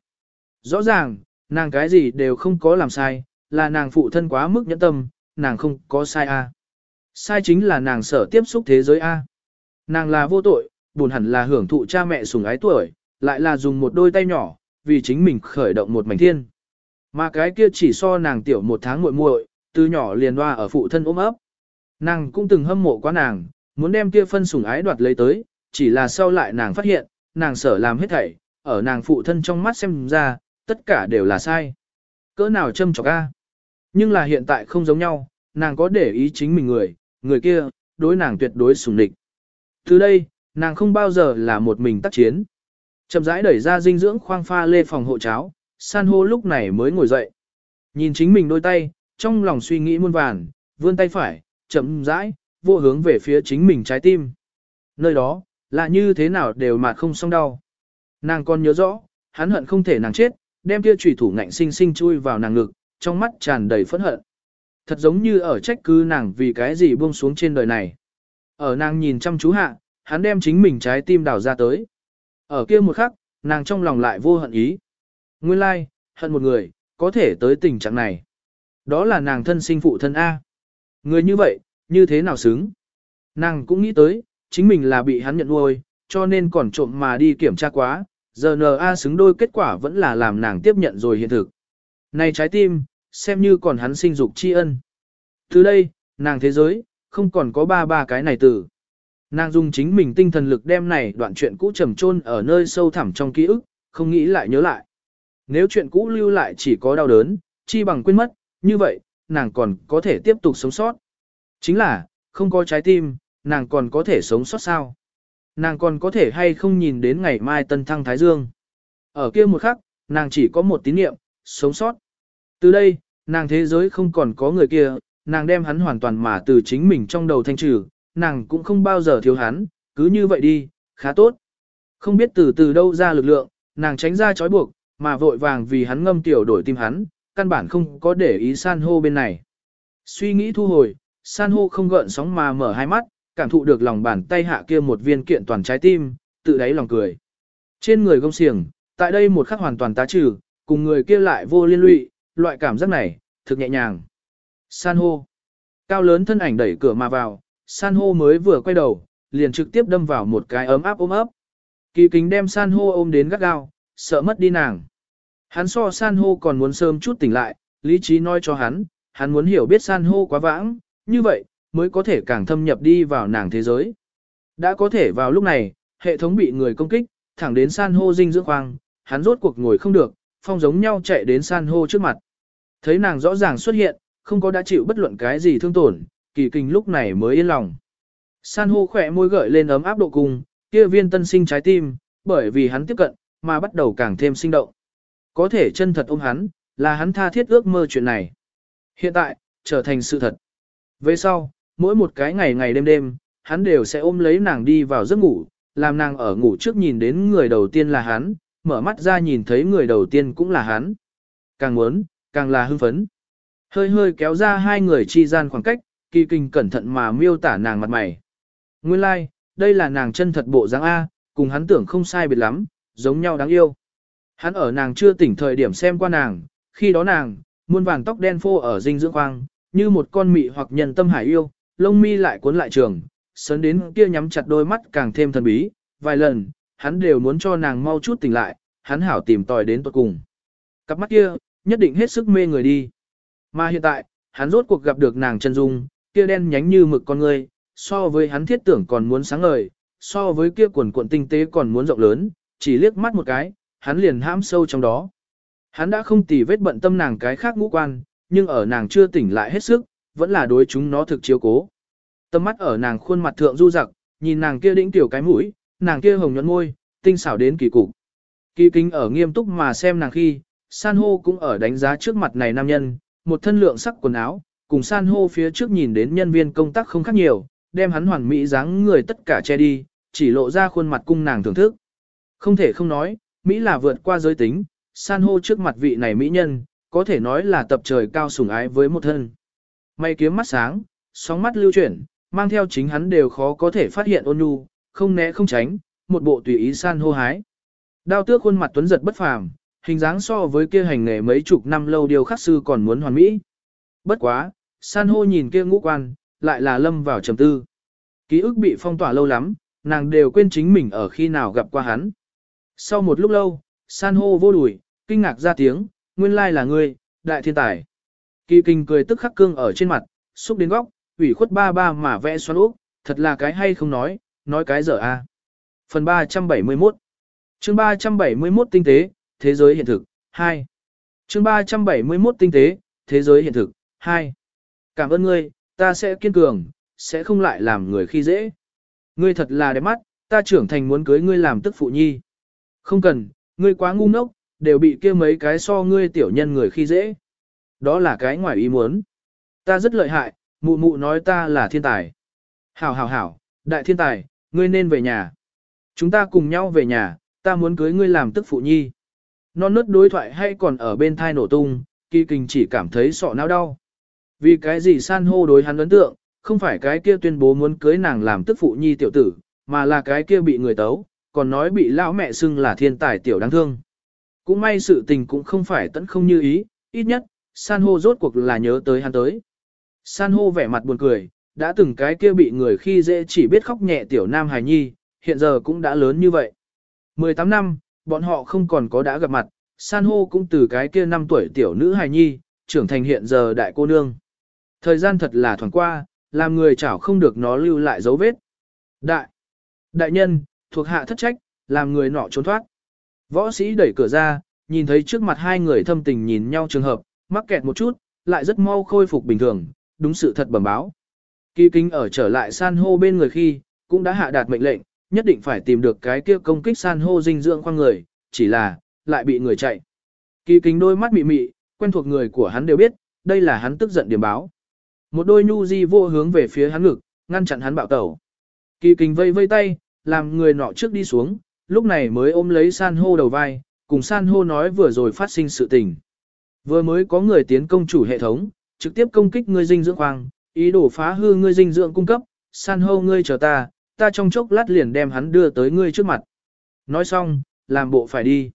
Rõ ràng, nàng cái gì đều không có làm sai, là nàng phụ thân quá mức nhẫn tâm, nàng không có sai a. Sai chính là nàng sở tiếp xúc thế giới a. Nàng là vô tội, buồn hẳn là hưởng thụ cha mẹ sủng ái tuổi, lại là dùng một đôi tay nhỏ, vì chính mình khởi động một mảnh thiên. Mà cái kia chỉ so nàng tiểu một tháng muội muội, từ nhỏ liền hoa ở phụ thân ôm ấp. Nàng cũng từng hâm mộ quá nàng, muốn đem kia phân sủng ái đoạt lấy tới, chỉ là sau lại nàng phát hiện, nàng sở làm hết thảy, ở nàng phụ thân trong mắt xem ra, tất cả đều là sai. Cỡ nào châm chọc a? Nhưng là hiện tại không giống nhau, nàng có để ý chính mình người, người kia, đối nàng tuyệt đối sủng địch. Từ đây, nàng không bao giờ là một mình tác chiến. Chậm rãi đẩy ra dinh dưỡng khoang pha lê phòng hộ cháo, san hô lúc này mới ngồi dậy. Nhìn chính mình đôi tay, trong lòng suy nghĩ muôn vàn, vươn tay phải, chậm rãi, vô hướng về phía chính mình trái tim. Nơi đó, là như thế nào đều mà không xong đau. Nàng còn nhớ rõ, hắn hận không thể nàng chết, đem kia chủy thủ ngạnh sinh sinh chui vào nàng ngực, trong mắt tràn đầy phẫn hận. Thật giống như ở trách cứ nàng vì cái gì buông xuống trên đời này. Ở nàng nhìn chăm chú hạ, hắn đem chính mình trái tim đào ra tới. Ở kia một khắc, nàng trong lòng lại vô hận ý. Nguyên lai, like, hận một người, có thể tới tình trạng này. Đó là nàng thân sinh phụ thân A. Người như vậy, như thế nào xứng? Nàng cũng nghĩ tới, chính mình là bị hắn nhận nuôi, cho nên còn trộm mà đi kiểm tra quá, giờ N.A. xứng đôi kết quả vẫn là làm nàng tiếp nhận rồi hiện thực. Này trái tim, xem như còn hắn sinh dục tri ân. Từ đây, nàng thế giới, không còn có ba ba cái này từ. Nàng dùng chính mình tinh thần lực đem này đoạn chuyện cũ trầm trôn ở nơi sâu thẳm trong ký ức, không nghĩ lại nhớ lại. Nếu chuyện cũ lưu lại chỉ có đau đớn, chi bằng quên mất, như vậy, nàng còn có thể tiếp tục sống sót. Chính là, không có trái tim, nàng còn có thể sống sót sao? Nàng còn có thể hay không nhìn đến ngày mai tân thăng Thái Dương? Ở kia một khắc, nàng chỉ có một tín niệm, sống sót. Từ đây, nàng thế giới không còn có người kia, nàng đem hắn hoàn toàn mà từ chính mình trong đầu thanh trừ, nàng cũng không bao giờ thiếu hắn, cứ như vậy đi, khá tốt. Không biết từ từ đâu ra lực lượng, nàng tránh ra trói buộc, mà vội vàng vì hắn ngâm tiểu đổi tim hắn, căn bản không có để ý san hô bên này. Suy nghĩ thu hồi, san hô không gợn sóng mà mở hai mắt, cảm thụ được lòng bàn tay hạ kia một viên kiện toàn trái tim, tự đáy lòng cười. Trên người gông xiềng, tại đây một khắc hoàn toàn tá trừ, cùng người kia lại vô liên lụy, loại cảm giác này, thực nhẹ nhàng. San hô. Cao lớn thân ảnh đẩy cửa mà vào, san hô mới vừa quay đầu, liền trực tiếp đâm vào một cái ấm áp ôm ấp. Kỳ kính đem san hô ôm đến gắt gao, sợ mất đi nàng. Hắn so san hô còn muốn sớm chút tỉnh lại, lý trí nói cho hắn, hắn muốn hiểu biết san hô quá vãng, như vậy, mới có thể càng thâm nhập đi vào nàng thế giới. Đã có thể vào lúc này, hệ thống bị người công kích, thẳng đến san hô dinh dưỡng khoang, hắn rốt cuộc ngồi không được, phong giống nhau chạy đến san hô trước mặt. Thấy nàng rõ ràng xuất hiện, không có đã chịu bất luận cái gì thương tổn, kỳ kinh lúc này mới yên lòng. San hô khỏe môi gợi lên ấm áp độ cùng, kia viên tân sinh trái tim, bởi vì hắn tiếp cận, mà bắt đầu càng thêm sinh động. Có thể chân thật ôm hắn, là hắn tha thiết ước mơ chuyện này. Hiện tại, trở thành sự thật. Về sau, mỗi một cái ngày ngày đêm đêm, hắn đều sẽ ôm lấy nàng đi vào giấc ngủ, làm nàng ở ngủ trước nhìn đến người đầu tiên là hắn, mở mắt ra nhìn thấy người đầu tiên cũng là hắn. Càng muốn, càng là hưng phấn. Hơi hơi kéo ra hai người chi gian khoảng cách, kỳ kinh cẩn thận mà miêu tả nàng mặt mày. Nguyên lai, like, đây là nàng chân thật bộ dáng A, cùng hắn tưởng không sai biệt lắm, giống nhau đáng yêu. Hắn ở nàng chưa tỉnh thời điểm xem qua nàng, khi đó nàng, muôn vàng tóc đen phô ở dinh dưỡng khoang, như một con mị hoặc nhân tâm hải yêu, lông mi lại cuốn lại trường, sớn đến kia nhắm chặt đôi mắt càng thêm thần bí, vài lần, hắn đều muốn cho nàng mau chút tỉnh lại, hắn hảo tìm tòi đến tuật cùng. Cặp mắt kia, nhất định hết sức mê người đi. Mà hiện tại, hắn rốt cuộc gặp được nàng chân dung, kia đen nhánh như mực con người, so với hắn thiết tưởng còn muốn sáng ngời, so với kia quần cuộn tinh tế còn muốn rộng lớn, chỉ liếc mắt một cái, hắn liền hãm sâu trong đó. Hắn đã không tì vết bận tâm nàng cái khác ngũ quan, nhưng ở nàng chưa tỉnh lại hết sức, vẫn là đối chúng nó thực chiếu cố. Tâm mắt ở nàng khuôn mặt thượng du dặc nhìn nàng kia đĩnh tiểu cái mũi, nàng kia hồng nhuận môi, tinh xảo đến kỳ cục. Kỳ kính ở nghiêm túc mà xem nàng khi, san hô cũng ở đánh giá trước mặt này nam nhân, một thân lượng sắc quần áo, cùng san hô phía trước nhìn đến nhân viên công tác không khác nhiều, đem hắn hoàn mỹ dáng người tất cả che đi, chỉ lộ ra khuôn mặt cung nàng thưởng thức. Không thể không nói, Mỹ là vượt qua giới tính, san hô trước mặt vị này Mỹ nhân, có thể nói là tập trời cao sủng ái với một thân. May kiếm mắt sáng, sóng mắt lưu chuyển, mang theo chính hắn đều khó có thể phát hiện ôn nhu, không né không tránh, một bộ tùy ý san hô hái. Đao tước khuôn mặt tuấn giật bất phàm, hình dáng so với kia hành nghề mấy chục năm lâu điều khắc sư còn muốn hoàn mỹ. Bất quá, san hô nhìn kia ngũ quan, lại là lâm vào trầm tư. Ký ức bị phong tỏa lâu lắm, nàng đều quên chính mình ở khi nào gặp qua hắn. Sau một lúc lâu, san hô vô đùi, kinh ngạc ra tiếng, nguyên lai là ngươi, đại thiên tài. Kỳ kinh cười tức khắc cương ở trên mặt, xúc đến góc, ủy khuất ba ba mà vẽ xoắn úp, thật là cái hay không nói, nói cái dở a. À. Phần 371 chương 371 tinh tế, thế giới hiện thực, 2. chương 371 tinh tế, thế giới hiện thực, 2. Cảm ơn ngươi, ta sẽ kiên cường, sẽ không lại làm người khi dễ. Ngươi thật là đẹp mắt, ta trưởng thành muốn cưới ngươi làm tức phụ nhi. Không cần, ngươi quá ngu ngốc, đều bị kia mấy cái so ngươi tiểu nhân người khi dễ. Đó là cái ngoài ý muốn. Ta rất lợi hại, mụ mụ nói ta là thiên tài. Hảo hảo hảo, đại thiên tài, ngươi nên về nhà. Chúng ta cùng nhau về nhà, ta muốn cưới ngươi làm tức phụ nhi. Non nớt đối thoại hay còn ở bên thai nổ tung, kỳ kinh chỉ cảm thấy sọ não đau. Vì cái gì san hô đối hắn ấn tượng, không phải cái kia tuyên bố muốn cưới nàng làm tức phụ nhi tiểu tử, mà là cái kia bị người tấu, còn nói bị lão mẹ xưng là thiên tài tiểu đáng thương. Cũng may sự tình cũng không phải tận không như ý, ít nhất, san hô rốt cuộc là nhớ tới hắn tới. San hô vẻ mặt buồn cười, đã từng cái kia bị người khi dễ chỉ biết khóc nhẹ tiểu nam hài nhi, hiện giờ cũng đã lớn như vậy. 18 năm, bọn họ không còn có đã gặp mặt, san hô cũng từ cái kia năm tuổi tiểu nữ hài nhi, trưởng thành hiện giờ đại cô nương. Thời gian thật là thoảng qua, làm người chảo không được nó lưu lại dấu vết. Đại, đại nhân, thuộc hạ thất trách, làm người nọ trốn thoát. Võ sĩ đẩy cửa ra, nhìn thấy trước mặt hai người thâm tình nhìn nhau trường hợp, mắc kẹt một chút, lại rất mau khôi phục bình thường, đúng sự thật bẩm báo. Kỳ kinh ở trở lại san hô bên người khi, cũng đã hạ đạt mệnh lệnh, nhất định phải tìm được cái kia công kích san hô dinh dưỡng khoang người, chỉ là, lại bị người chạy. Kỳ kính đôi mắt mị mị, quen thuộc người của hắn đều biết, đây là hắn tức giận điểm báo. Một đôi nhu di vô hướng về phía hắn ngực, ngăn chặn hắn bạo tẩu. Kỳ kính vây vây tay, làm người nọ trước đi xuống, lúc này mới ôm lấy san hô đầu vai, cùng san hô nói vừa rồi phát sinh sự tình. Vừa mới có người tiến công chủ hệ thống, trực tiếp công kích ngươi dinh dưỡng khoang, ý đồ phá hư ngươi dinh dưỡng cung cấp, san hô ngươi chờ ta, ta trong chốc lát liền đem hắn đưa tới ngươi trước mặt. Nói xong, làm bộ phải đi.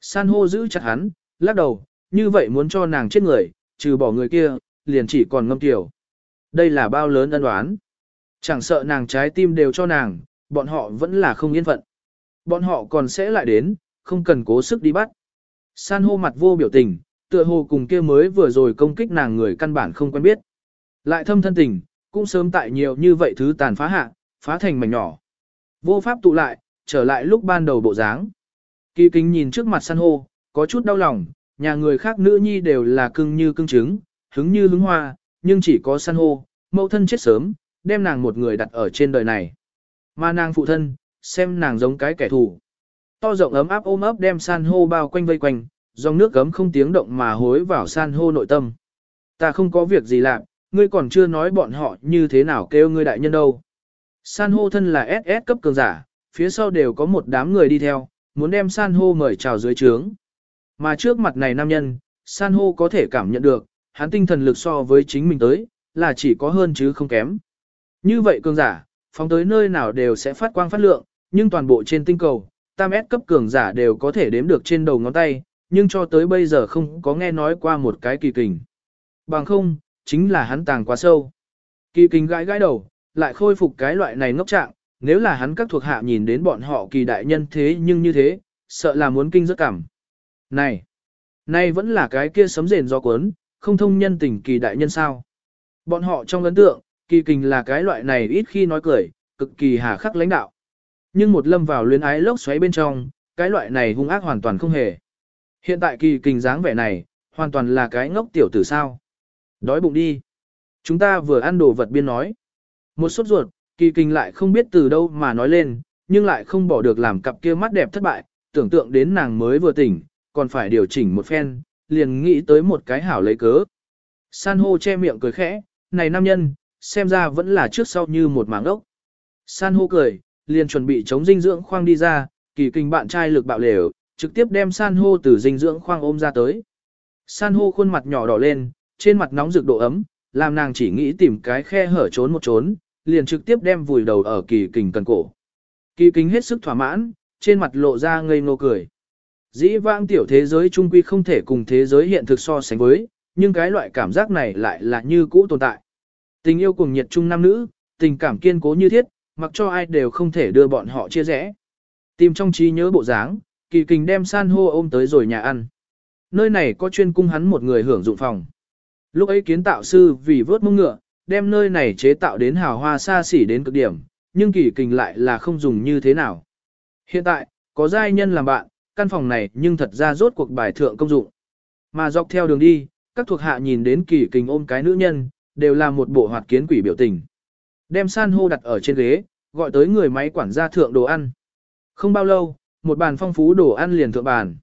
San hô giữ chặt hắn, lắc đầu, như vậy muốn cho nàng chết người, trừ bỏ người kia, liền chỉ còn ngâm tiểu. Đây là bao lớn ân đoán. Chẳng sợ nàng trái tim đều cho nàng, bọn họ vẫn là không yên phận. Bọn họ còn sẽ lại đến, không cần cố sức đi bắt. San hô mặt vô biểu tình, tựa hồ cùng kia mới vừa rồi công kích nàng người căn bản không quen biết. Lại thâm thân tình, cũng sớm tại nhiều như vậy thứ tàn phá hạ, phá thành mảnh nhỏ. Vô pháp tụ lại, trở lại lúc ban đầu bộ dáng. Kỳ kính nhìn trước mặt san hô, có chút đau lòng, nhà người khác nữ nhi đều là cưng như cưng trứng, hứng như hứng hoa, nhưng chỉ có san hô, mẫu thân chết sớm, đem nàng một người đặt ở trên đời này. Mà nàng phụ thân, xem nàng giống cái kẻ thù. To rộng ấm áp ôm ấp đem san hô bao quanh vây quanh, dòng nước gấm không tiếng động mà hối vào san hô nội tâm. Ta không có việc gì làm, ngươi còn chưa nói bọn họ như thế nào kêu ngươi đại nhân đâu. San hô thân là SS cấp cường giả, phía sau đều có một đám người đi theo, muốn đem san hô mời chào dưới trướng. Mà trước mặt này nam nhân, san hô có thể cảm nhận được, hắn tinh thần lực so với chính mình tới, là chỉ có hơn chứ không kém. Như vậy cường giả, phóng tới nơi nào đều sẽ phát quang phát lượng, nhưng toàn bộ trên tinh cầu, tam S cấp cường giả đều có thể đếm được trên đầu ngón tay, nhưng cho tới bây giờ không có nghe nói qua một cái kỳ kình. Bằng không, chính là hắn tàng quá sâu. Kỳ kình gãi gãi đầu, lại khôi phục cái loại này ngốc trạng, nếu là hắn các thuộc hạ nhìn đến bọn họ kỳ đại nhân thế nhưng như thế, sợ là muốn kinh rất cảm. Này, nay vẫn là cái kia sấm rền do cuốn, không thông nhân tình kỳ đại nhân sao. Bọn họ trong ấn tượng, kỳ kình là cái loại này ít khi nói cười, cực kỳ hà khắc lãnh đạo. Nhưng một lâm vào luyến ái lốc xoáy bên trong, cái loại này hung ác hoàn toàn không hề. Hiện tại kỳ kình dáng vẻ này, hoàn toàn là cái ngốc tiểu tử sao. Đói bụng đi. Chúng ta vừa ăn đồ vật biên nói. Một sốt ruột, kỳ kình lại không biết từ đâu mà nói lên, nhưng lại không bỏ được làm cặp kia mắt đẹp thất bại, tưởng tượng đến nàng mới vừa tỉnh, còn phải điều chỉnh một phen, liền nghĩ tới một cái hảo lấy cớ. San hô che miệng cười khẽ, này nam nhân, xem ra vẫn là trước sau như một mảng ốc. San hô cười, liền chuẩn bị chống dinh dưỡng khoang đi ra, kỳ kinh bạn trai lực bạo lều, trực tiếp đem san hô từ dinh dưỡng khoang ôm ra tới. San hô khuôn mặt nhỏ đỏ lên, trên mặt nóng rực độ ấm, làm nàng chỉ nghĩ tìm cái khe hở trốn một trốn, liền trực tiếp đem vùi đầu ở kỳ kình cần cổ. Kỳ kính hết sức thỏa mãn, trên mặt lộ ra ngây ngô cười. Dĩ vãng tiểu thế giới trung quy không thể cùng thế giới hiện thực so sánh với, nhưng cái loại cảm giác này lại là như cũ tồn tại. Tình yêu cùng nhiệt trung nam nữ, tình cảm kiên cố như thiết, mặc cho ai đều không thể đưa bọn họ chia rẽ. Tìm trong trí nhớ bộ dáng, kỳ kình đem san hô ôm tới rồi nhà ăn. Nơi này có chuyên cung hắn một người hưởng dụng phòng. Lúc ấy kiến tạo sư vì vớt mông ngựa, đem nơi này chế tạo đến hào hoa xa xỉ đến cực điểm, nhưng kỳ kình lại là không dùng như thế nào. Hiện tại, có giai nhân làm bạn, căn phòng này nhưng thật ra rốt cuộc bài thượng công dụng. Mà dọc theo đường đi, các thuộc hạ nhìn đến kỳ kình ôm cái nữ nhân, đều là một bộ hoạt kiến quỷ biểu tình. Đem san hô đặt ở trên ghế, gọi tới người máy quản gia thượng đồ ăn. Không bao lâu, một bàn phong phú đồ ăn liền thượng bàn.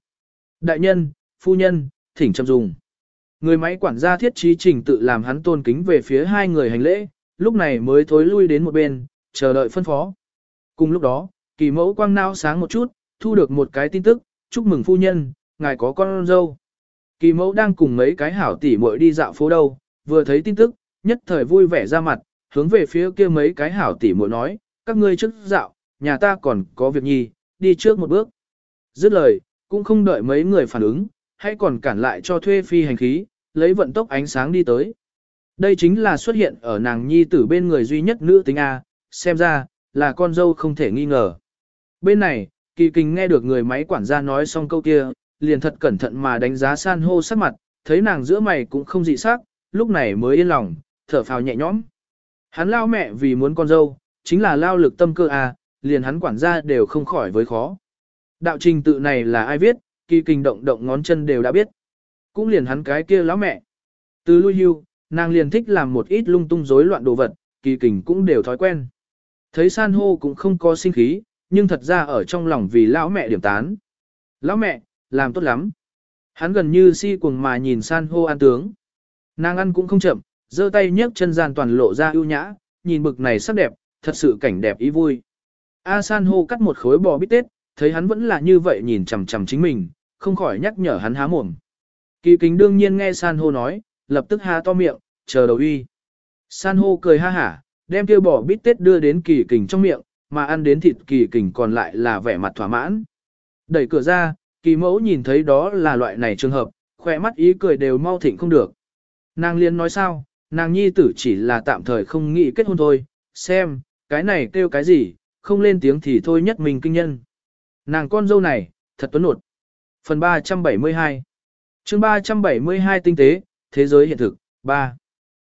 Đại nhân, phu nhân, thỉnh chăm dùng. Người máy quản gia thiết trí trình tự làm hắn tôn kính về phía hai người hành lễ, lúc này mới thối lui đến một bên, chờ đợi phân phó. Cùng lúc đó, kỳ mẫu quang nao sáng một chút, thu được một cái tin tức, chúc mừng phu nhân, ngài có con dâu. Kỳ mẫu đang cùng mấy cái hảo tỷ muội đi dạo phố đâu, vừa thấy tin tức, nhất thời vui vẻ ra mặt, hướng về phía kia mấy cái hảo tỉ muội nói, các ngươi trước dạo, nhà ta còn có việc nhi, đi trước một bước. Dứt lời, cũng không đợi mấy người phản ứng, hay còn cản lại cho thuê phi hành khí, lấy vận tốc ánh sáng đi tới. Đây chính là xuất hiện ở nàng nhi tử bên người duy nhất nữ tính A, xem ra, là con dâu không thể nghi ngờ. Bên này, kỳ kình nghe được người máy quản gia nói xong câu kia, liền thật cẩn thận mà đánh giá san hô sắc mặt, thấy nàng giữa mày cũng không dị sắc, lúc này mới yên lòng, thở phào nhẹ nhõm. Hắn lao mẹ vì muốn con dâu, chính là lao lực tâm cơ A, liền hắn quản gia đều không khỏi với khó. Đạo trình tự này là ai viết, kỳ kình động động ngón chân đều đã biết. Cũng liền hắn cái kia lão mẹ. Từ lui hưu, nàng liền thích làm một ít lung tung rối loạn đồ vật, kỳ kình cũng đều thói quen. Thấy san hô cũng không có sinh khí, nhưng thật ra ở trong lòng vì lão mẹ điểm tán. Lão mẹ, làm tốt lắm. Hắn gần như si cuồng mà nhìn san hô ăn tướng. Nàng ăn cũng không chậm, giơ tay nhấc chân gian toàn lộ ra ưu nhã, nhìn bực này sắc đẹp, thật sự cảnh đẹp ý vui. A san hô cắt một khối bò bít tết, thấy hắn vẫn là như vậy nhìn chằm chằm chính mình, không khỏi nhắc nhở hắn há mồm. Kỳ kính đương nhiên nghe san hô nói, lập tức há to miệng, chờ đầu uy. San hô cười ha hả, đem kêu bò bít tết đưa đến kỳ kình trong miệng, mà ăn đến thịt kỳ kình còn lại là vẻ mặt thỏa mãn. Đẩy cửa ra, kỳ mẫu nhìn thấy đó là loại này trường hợp, khỏe mắt ý cười đều mau thịnh không được. Nàng liên nói sao, nàng nhi tử chỉ là tạm thời không nghĩ kết hôn thôi, xem, cái này kêu cái gì, không lên tiếng thì thôi nhất mình kinh nhân. Nàng con dâu này, thật tuấn nột. Phần 372 chương 372 tinh tế, thế giới hiện thực, 3.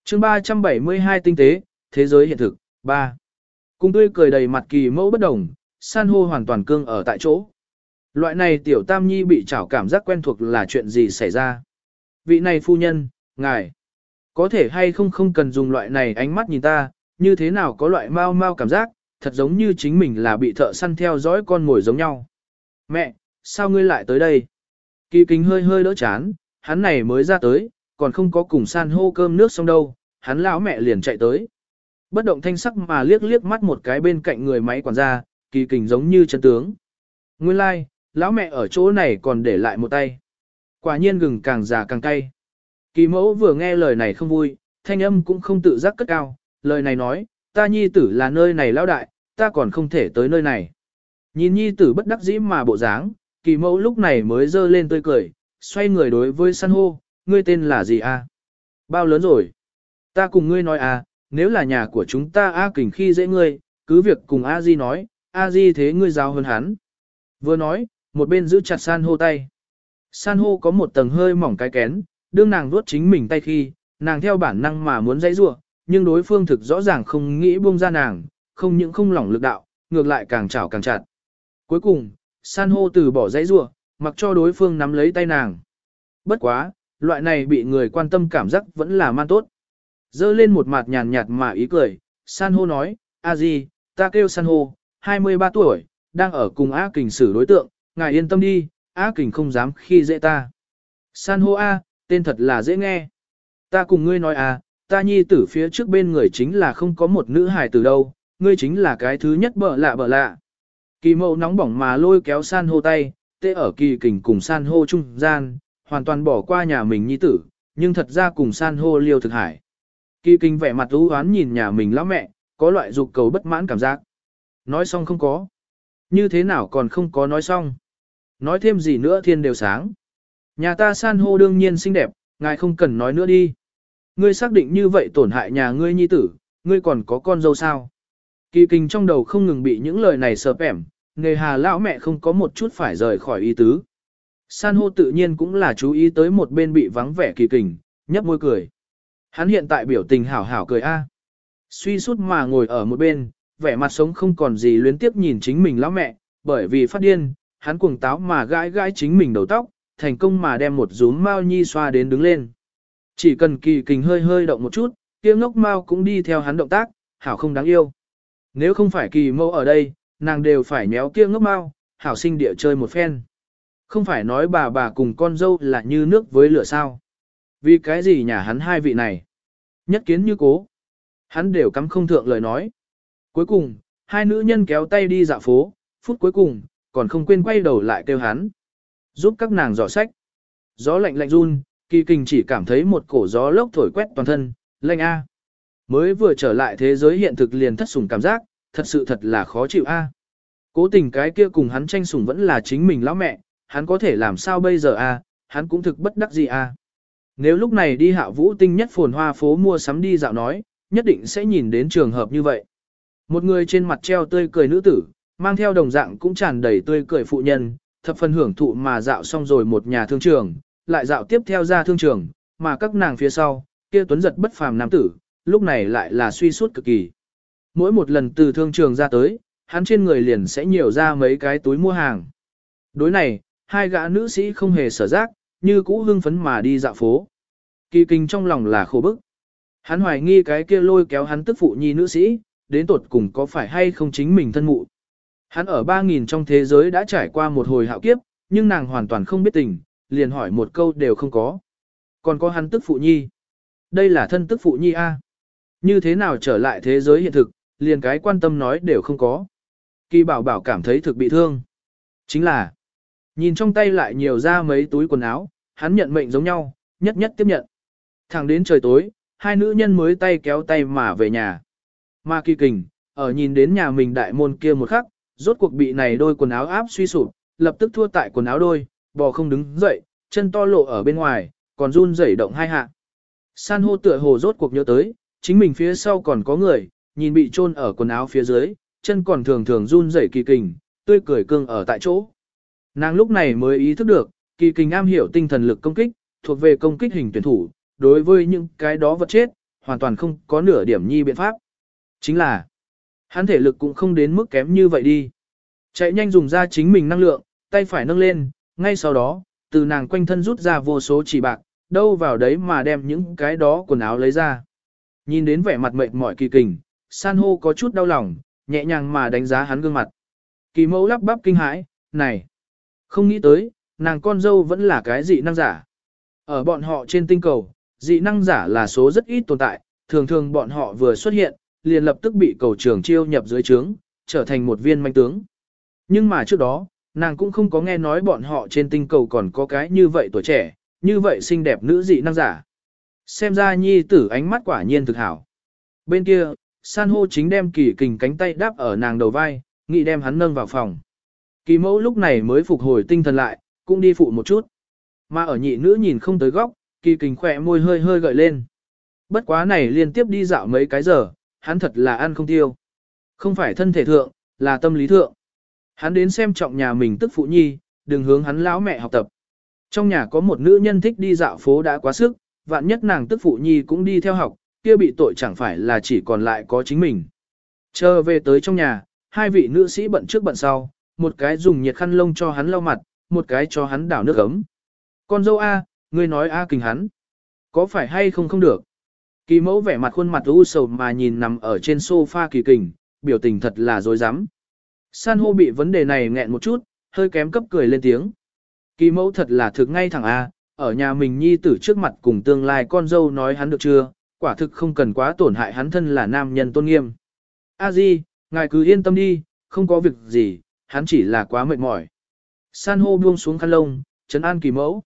chương 372 tinh tế, thế giới hiện thực, 3. Cùng tươi cười đầy mặt kỳ mẫu bất đồng, san hô hoàn toàn cương ở tại chỗ. Loại này tiểu tam nhi bị trảo cảm giác quen thuộc là chuyện gì xảy ra. Vị này phu nhân, ngài, có thể hay không không cần dùng loại này ánh mắt nhìn ta, như thế nào có loại mau mau cảm giác, thật giống như chính mình là bị thợ săn theo dõi con mồi giống nhau. Mẹ, sao ngươi lại tới đây? Kỳ kính hơi hơi đỡ chán, hắn này mới ra tới, còn không có cùng san hô cơm nước xong đâu, hắn lão mẹ liền chạy tới. Bất động thanh sắc mà liếc liếc mắt một cái bên cạnh người máy quản gia, kỳ kình giống như chân tướng. Nguyên lai, like, lão mẹ ở chỗ này còn để lại một tay. Quả nhiên gừng càng già càng cay. Kỳ mẫu vừa nghe lời này không vui, thanh âm cũng không tự giác cất cao, lời này nói, ta nhi tử là nơi này lão đại, ta còn không thể tới nơi này. Nhìn nhi tử bất đắc dĩ mà bộ dáng, kỳ mẫu lúc này mới dơ lên tươi cười, xoay người đối với san hô, ngươi tên là gì a? Bao lớn rồi? Ta cùng ngươi nói à, nếu là nhà của chúng ta A kình khi dễ ngươi, cứ việc cùng A Di nói, A Di thế ngươi giáo hơn hắn. Vừa nói, một bên giữ chặt san hô tay. San hô có một tầng hơi mỏng cái kén, đương nàng vuốt chính mình tay khi, nàng theo bản năng mà muốn dãy rủa nhưng đối phương thực rõ ràng không nghĩ buông ra nàng, không những không lỏng lực đạo, ngược lại càng chảo càng chặt. Cuối cùng, san hô từ bỏ dãy rua, mặc cho đối phương nắm lấy tay nàng. Bất quá, loại này bị người quan tâm cảm giác vẫn là man tốt. Dơ lên một mặt nhàn nhạt mà ý cười, san hô nói, a gì, ta kêu san hô, 23 tuổi, đang ở cùng A Kình xử đối tượng, ngài yên tâm đi, A Kình không dám khi dễ ta. San hô A, tên thật là dễ nghe. Ta cùng ngươi nói à, ta nhi tử phía trước bên người chính là không có một nữ hài từ đâu, ngươi chính là cái thứ nhất bợ lạ bợ lạ. Kỳ mẫu nóng bỏng mà lôi kéo san hô tay, tê ở kỳ kình cùng san hô trung gian, hoàn toàn bỏ qua nhà mình nhi tử, nhưng thật ra cùng san hô liêu thực hải. Kỳ kình vẻ mặt ú oán nhìn nhà mình lão mẹ, có loại dục cầu bất mãn cảm giác. Nói xong không có. Như thế nào còn không có nói xong. Nói thêm gì nữa thiên đều sáng. Nhà ta san hô đương nhiên xinh đẹp, ngài không cần nói nữa đi. Ngươi xác định như vậy tổn hại nhà ngươi nhi tử, ngươi còn có con dâu sao? Kỳ kinh trong đầu không ngừng bị những lời này sợp ẻm, nghề hà lão mẹ không có một chút phải rời khỏi ý tứ. San hô tự nhiên cũng là chú ý tới một bên bị vắng vẻ kỳ kình, nhấp môi cười. Hắn hiện tại biểu tình hảo hảo cười a. Suy sút mà ngồi ở một bên, vẻ mặt sống không còn gì luyến tiếp nhìn chính mình lão mẹ, bởi vì phát điên, hắn cuồng táo mà gãi gãi chính mình đầu tóc, thành công mà đem một rúm mao nhi xoa đến đứng lên. Chỉ cần kỳ kình hơi hơi động một chút, kia ngốc mao cũng đi theo hắn động tác, hảo không đáng yêu. Nếu không phải kỳ mâu ở đây, nàng đều phải méo kia ngốc mao, hảo sinh địa chơi một phen. Không phải nói bà bà cùng con dâu là như nước với lửa sao. Vì cái gì nhà hắn hai vị này? Nhất kiến như cố. Hắn đều cắm không thượng lời nói. Cuối cùng, hai nữ nhân kéo tay đi dạo phố, phút cuối cùng, còn không quên quay đầu lại kêu hắn. Giúp các nàng dò sách. Gió lạnh lạnh run, kỳ kình chỉ cảm thấy một cổ gió lốc thổi quét toàn thân, lạnh a. Mới vừa trở lại thế giới hiện thực liền thất sủng cảm giác, thật sự thật là khó chịu a. Cố tình cái kia cùng hắn tranh sủng vẫn là chính mình lão mẹ, hắn có thể làm sao bây giờ a, hắn cũng thực bất đắc gì a. Nếu lúc này đi hạ vũ tinh nhất phồn hoa phố mua sắm đi dạo nói, nhất định sẽ nhìn đến trường hợp như vậy. Một người trên mặt treo tươi cười nữ tử, mang theo đồng dạng cũng tràn đầy tươi cười phụ nhân, thập phần hưởng thụ mà dạo xong rồi một nhà thương trường, lại dạo tiếp theo ra thương trường, mà các nàng phía sau, kia tuấn giật bất phàm nam tử, lúc này lại là suy suốt cực kỳ. Mỗi một lần từ thương trường ra tới, hắn trên người liền sẽ nhiều ra mấy cái túi mua hàng. Đối này, hai gã nữ sĩ không hề sở giác, như cũ hưng phấn mà đi dạo phố. Kỳ kinh trong lòng là khổ bức. Hắn hoài nghi cái kia lôi kéo hắn tức phụ nhi nữ sĩ, đến tột cùng có phải hay không chính mình thân mụ. Hắn ở 3.000 trong thế giới đã trải qua một hồi hạo kiếp, nhưng nàng hoàn toàn không biết tình, liền hỏi một câu đều không có. Còn có hắn tức phụ nhi. Đây là thân tức phụ nhi A. Như thế nào trở lại thế giới hiện thực, liền cái quan tâm nói đều không có. Kỳ bảo bảo cảm thấy thực bị thương. Chính là, nhìn trong tay lại nhiều ra mấy túi quần áo, hắn nhận mệnh giống nhau, nhất nhất tiếp nhận. Thẳng đến trời tối, hai nữ nhân mới tay kéo tay mà về nhà. Mà kỳ kình, ở nhìn đến nhà mình đại môn kia một khắc, rốt cuộc bị này đôi quần áo áp suy sụp, lập tức thua tại quần áo đôi, bò không đứng dậy, chân to lộ ở bên ngoài, còn run rẩy động hai hạ. San hô tựa hồ rốt cuộc nhớ tới, chính mình phía sau còn có người, nhìn bị chôn ở quần áo phía dưới, chân còn thường thường run rẩy kỳ kình, tươi cười cương ở tại chỗ. Nàng lúc này mới ý thức được, kỳ kình am hiểu tinh thần lực công kích, thuộc về công kích hình tuyển thủ, đối với những cái đó vật chết, hoàn toàn không có nửa điểm nhi biện pháp. Chính là, hắn thể lực cũng không đến mức kém như vậy đi. Chạy nhanh dùng ra chính mình năng lượng, tay phải nâng lên, ngay sau đó, từ nàng quanh thân rút ra vô số chỉ bạc, đâu vào đấy mà đem những cái đó quần áo lấy ra. Nhìn đến vẻ mặt mệt mỏi kỳ kình, san hô có chút đau lòng, nhẹ nhàng mà đánh giá hắn gương mặt. Kỳ mẫu lắp bắp kinh hãi, này, không nghĩ tới, nàng con dâu vẫn là cái dị năng giả. Ở bọn họ trên tinh cầu, dị năng giả là số rất ít tồn tại, thường thường bọn họ vừa xuất hiện, liền lập tức bị cầu trưởng chiêu nhập dưới trướng, trở thành một viên manh tướng. Nhưng mà trước đó, nàng cũng không có nghe nói bọn họ trên tinh cầu còn có cái như vậy tuổi trẻ, như vậy xinh đẹp nữ dị năng giả. Xem ra nhi tử ánh mắt quả nhiên thực hảo. Bên kia, san hô chính đem kỳ kình cánh tay đáp ở nàng đầu vai, nghị đem hắn nâng vào phòng. Kỳ mẫu lúc này mới phục hồi tinh thần lại, cũng đi phụ một chút. Mà ở nhị nữ nhìn không tới góc, kỳ kình khỏe môi hơi hơi gợi lên. Bất quá này liên tiếp đi dạo mấy cái giờ, hắn thật là ăn không tiêu. Không phải thân thể thượng, là tâm lý thượng. Hắn đến xem trọng nhà mình tức phụ nhi, đừng hướng hắn lão mẹ học tập. Trong nhà có một nữ nhân thích đi dạo phố đã quá sức, vạn nhất nàng tức phụ nhi cũng đi theo học, kia bị tội chẳng phải là chỉ còn lại có chính mình. Chờ về tới trong nhà, hai vị nữ sĩ bận trước bận sau, một cái dùng nhiệt khăn lông cho hắn lau mặt, một cái cho hắn đảo nước ấm. Con dâu A, ngươi nói A kình hắn. Có phải hay không không được? Kỳ mẫu vẻ mặt khuôn mặt u sầu mà nhìn nằm ở trên sofa kỳ kình, biểu tình thật là dối rắm San hô bị vấn đề này nghẹn một chút, hơi kém cấp cười lên tiếng. Kỳ mẫu thật là thực ngay thẳng A, ở nhà mình nhi tử trước mặt cùng tương lai con dâu nói hắn được chưa, quả thực không cần quá tổn hại hắn thân là nam nhân tôn nghiêm. A Di, ngài cứ yên tâm đi, không có việc gì, hắn chỉ là quá mệt mỏi. San hô buông xuống khăn lông, trấn an kỳ mẫu.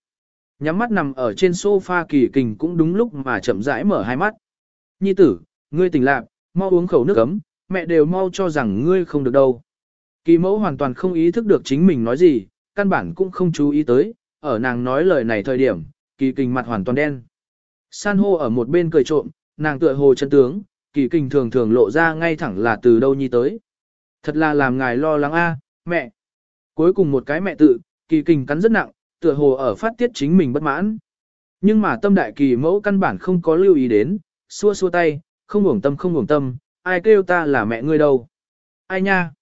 Nhắm mắt nằm ở trên sofa kỳ kình cũng đúng lúc mà chậm rãi mở hai mắt. Nhi tử, ngươi tỉnh lạc, mau uống khẩu nước ấm, mẹ đều mau cho rằng ngươi không được đâu. Kỳ mẫu hoàn toàn không ý thức được chính mình nói gì, căn bản cũng không chú ý tới, ở nàng nói lời này thời điểm, kỳ kình mặt hoàn toàn đen. San hô ở một bên cười trộm, nàng tựa hồ chân tướng, kỳ kình thường thường lộ ra ngay thẳng là từ đâu nhi tới. Thật là làm ngài lo lắng a, mẹ. Cuối cùng một cái mẹ tự, kỳ kình cắn rất nặng, tựa hồ ở phát tiết chính mình bất mãn. Nhưng mà tâm đại kỳ mẫu căn bản không có lưu ý đến, xua xua tay, không hưởng tâm không hưởng tâm, ai kêu ta là mẹ ngươi đâu. Ai nha?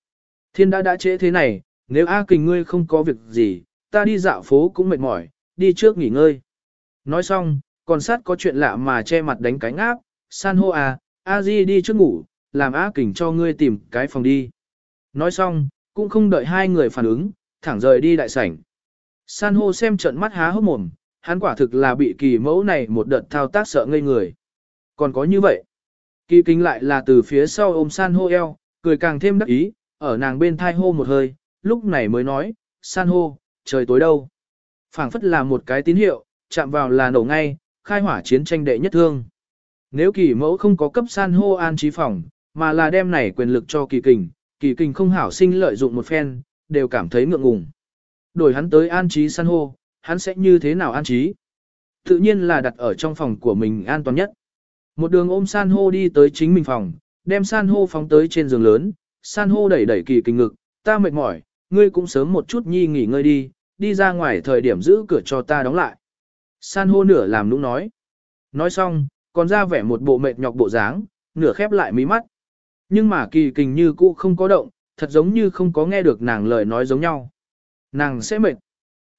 Thiên đã đã trễ thế này, nếu A kình ngươi không có việc gì, ta đi dạo phố cũng mệt mỏi, đi trước nghỉ ngơi. Nói xong, còn sát có chuyện lạ mà che mặt đánh cánh áp, san hô à, A Di đi trước ngủ, làm A kình cho ngươi tìm cái phòng đi. Nói xong, cũng không đợi hai người phản ứng, thẳng rời đi đại sảnh. San hô xem trận mắt há hốc mồm, hắn quả thực là bị kỳ mẫu này một đợt thao tác sợ ngây người. Còn có như vậy, kỳ kính lại là từ phía sau ôm san hô eo, cười càng thêm đắc ý, ở nàng bên thai hô một hơi, lúc này mới nói, san hô, trời tối đâu. phảng phất là một cái tín hiệu, chạm vào là nổ ngay, khai hỏa chiến tranh đệ nhất thương. nếu kỳ mẫu không có cấp san hô an trí phòng, mà là đem này quyền lực cho kỳ kình, kỳ kình không hảo sinh lợi dụng một phen, đều cảm thấy ngượng ngùng. Đổi hắn tới an trí san hô, hắn sẽ như thế nào an trí? Tự nhiên là đặt ở trong phòng của mình an toàn nhất. Một đường ôm san hô đi tới chính mình phòng, đem san hô phóng tới trên giường lớn, san hô đẩy đẩy kỳ kinh ngực, ta mệt mỏi, ngươi cũng sớm một chút nhi nghỉ ngơi đi, đi ra ngoài thời điểm giữ cửa cho ta đóng lại. San hô nửa làm nũng nói. Nói xong, còn ra vẻ một bộ mệt nhọc bộ dáng, nửa khép lại mí mắt. Nhưng mà kỳ kình như cũ không có động, thật giống như không có nghe được nàng lời nói giống nhau. Nàng sẽ mệt.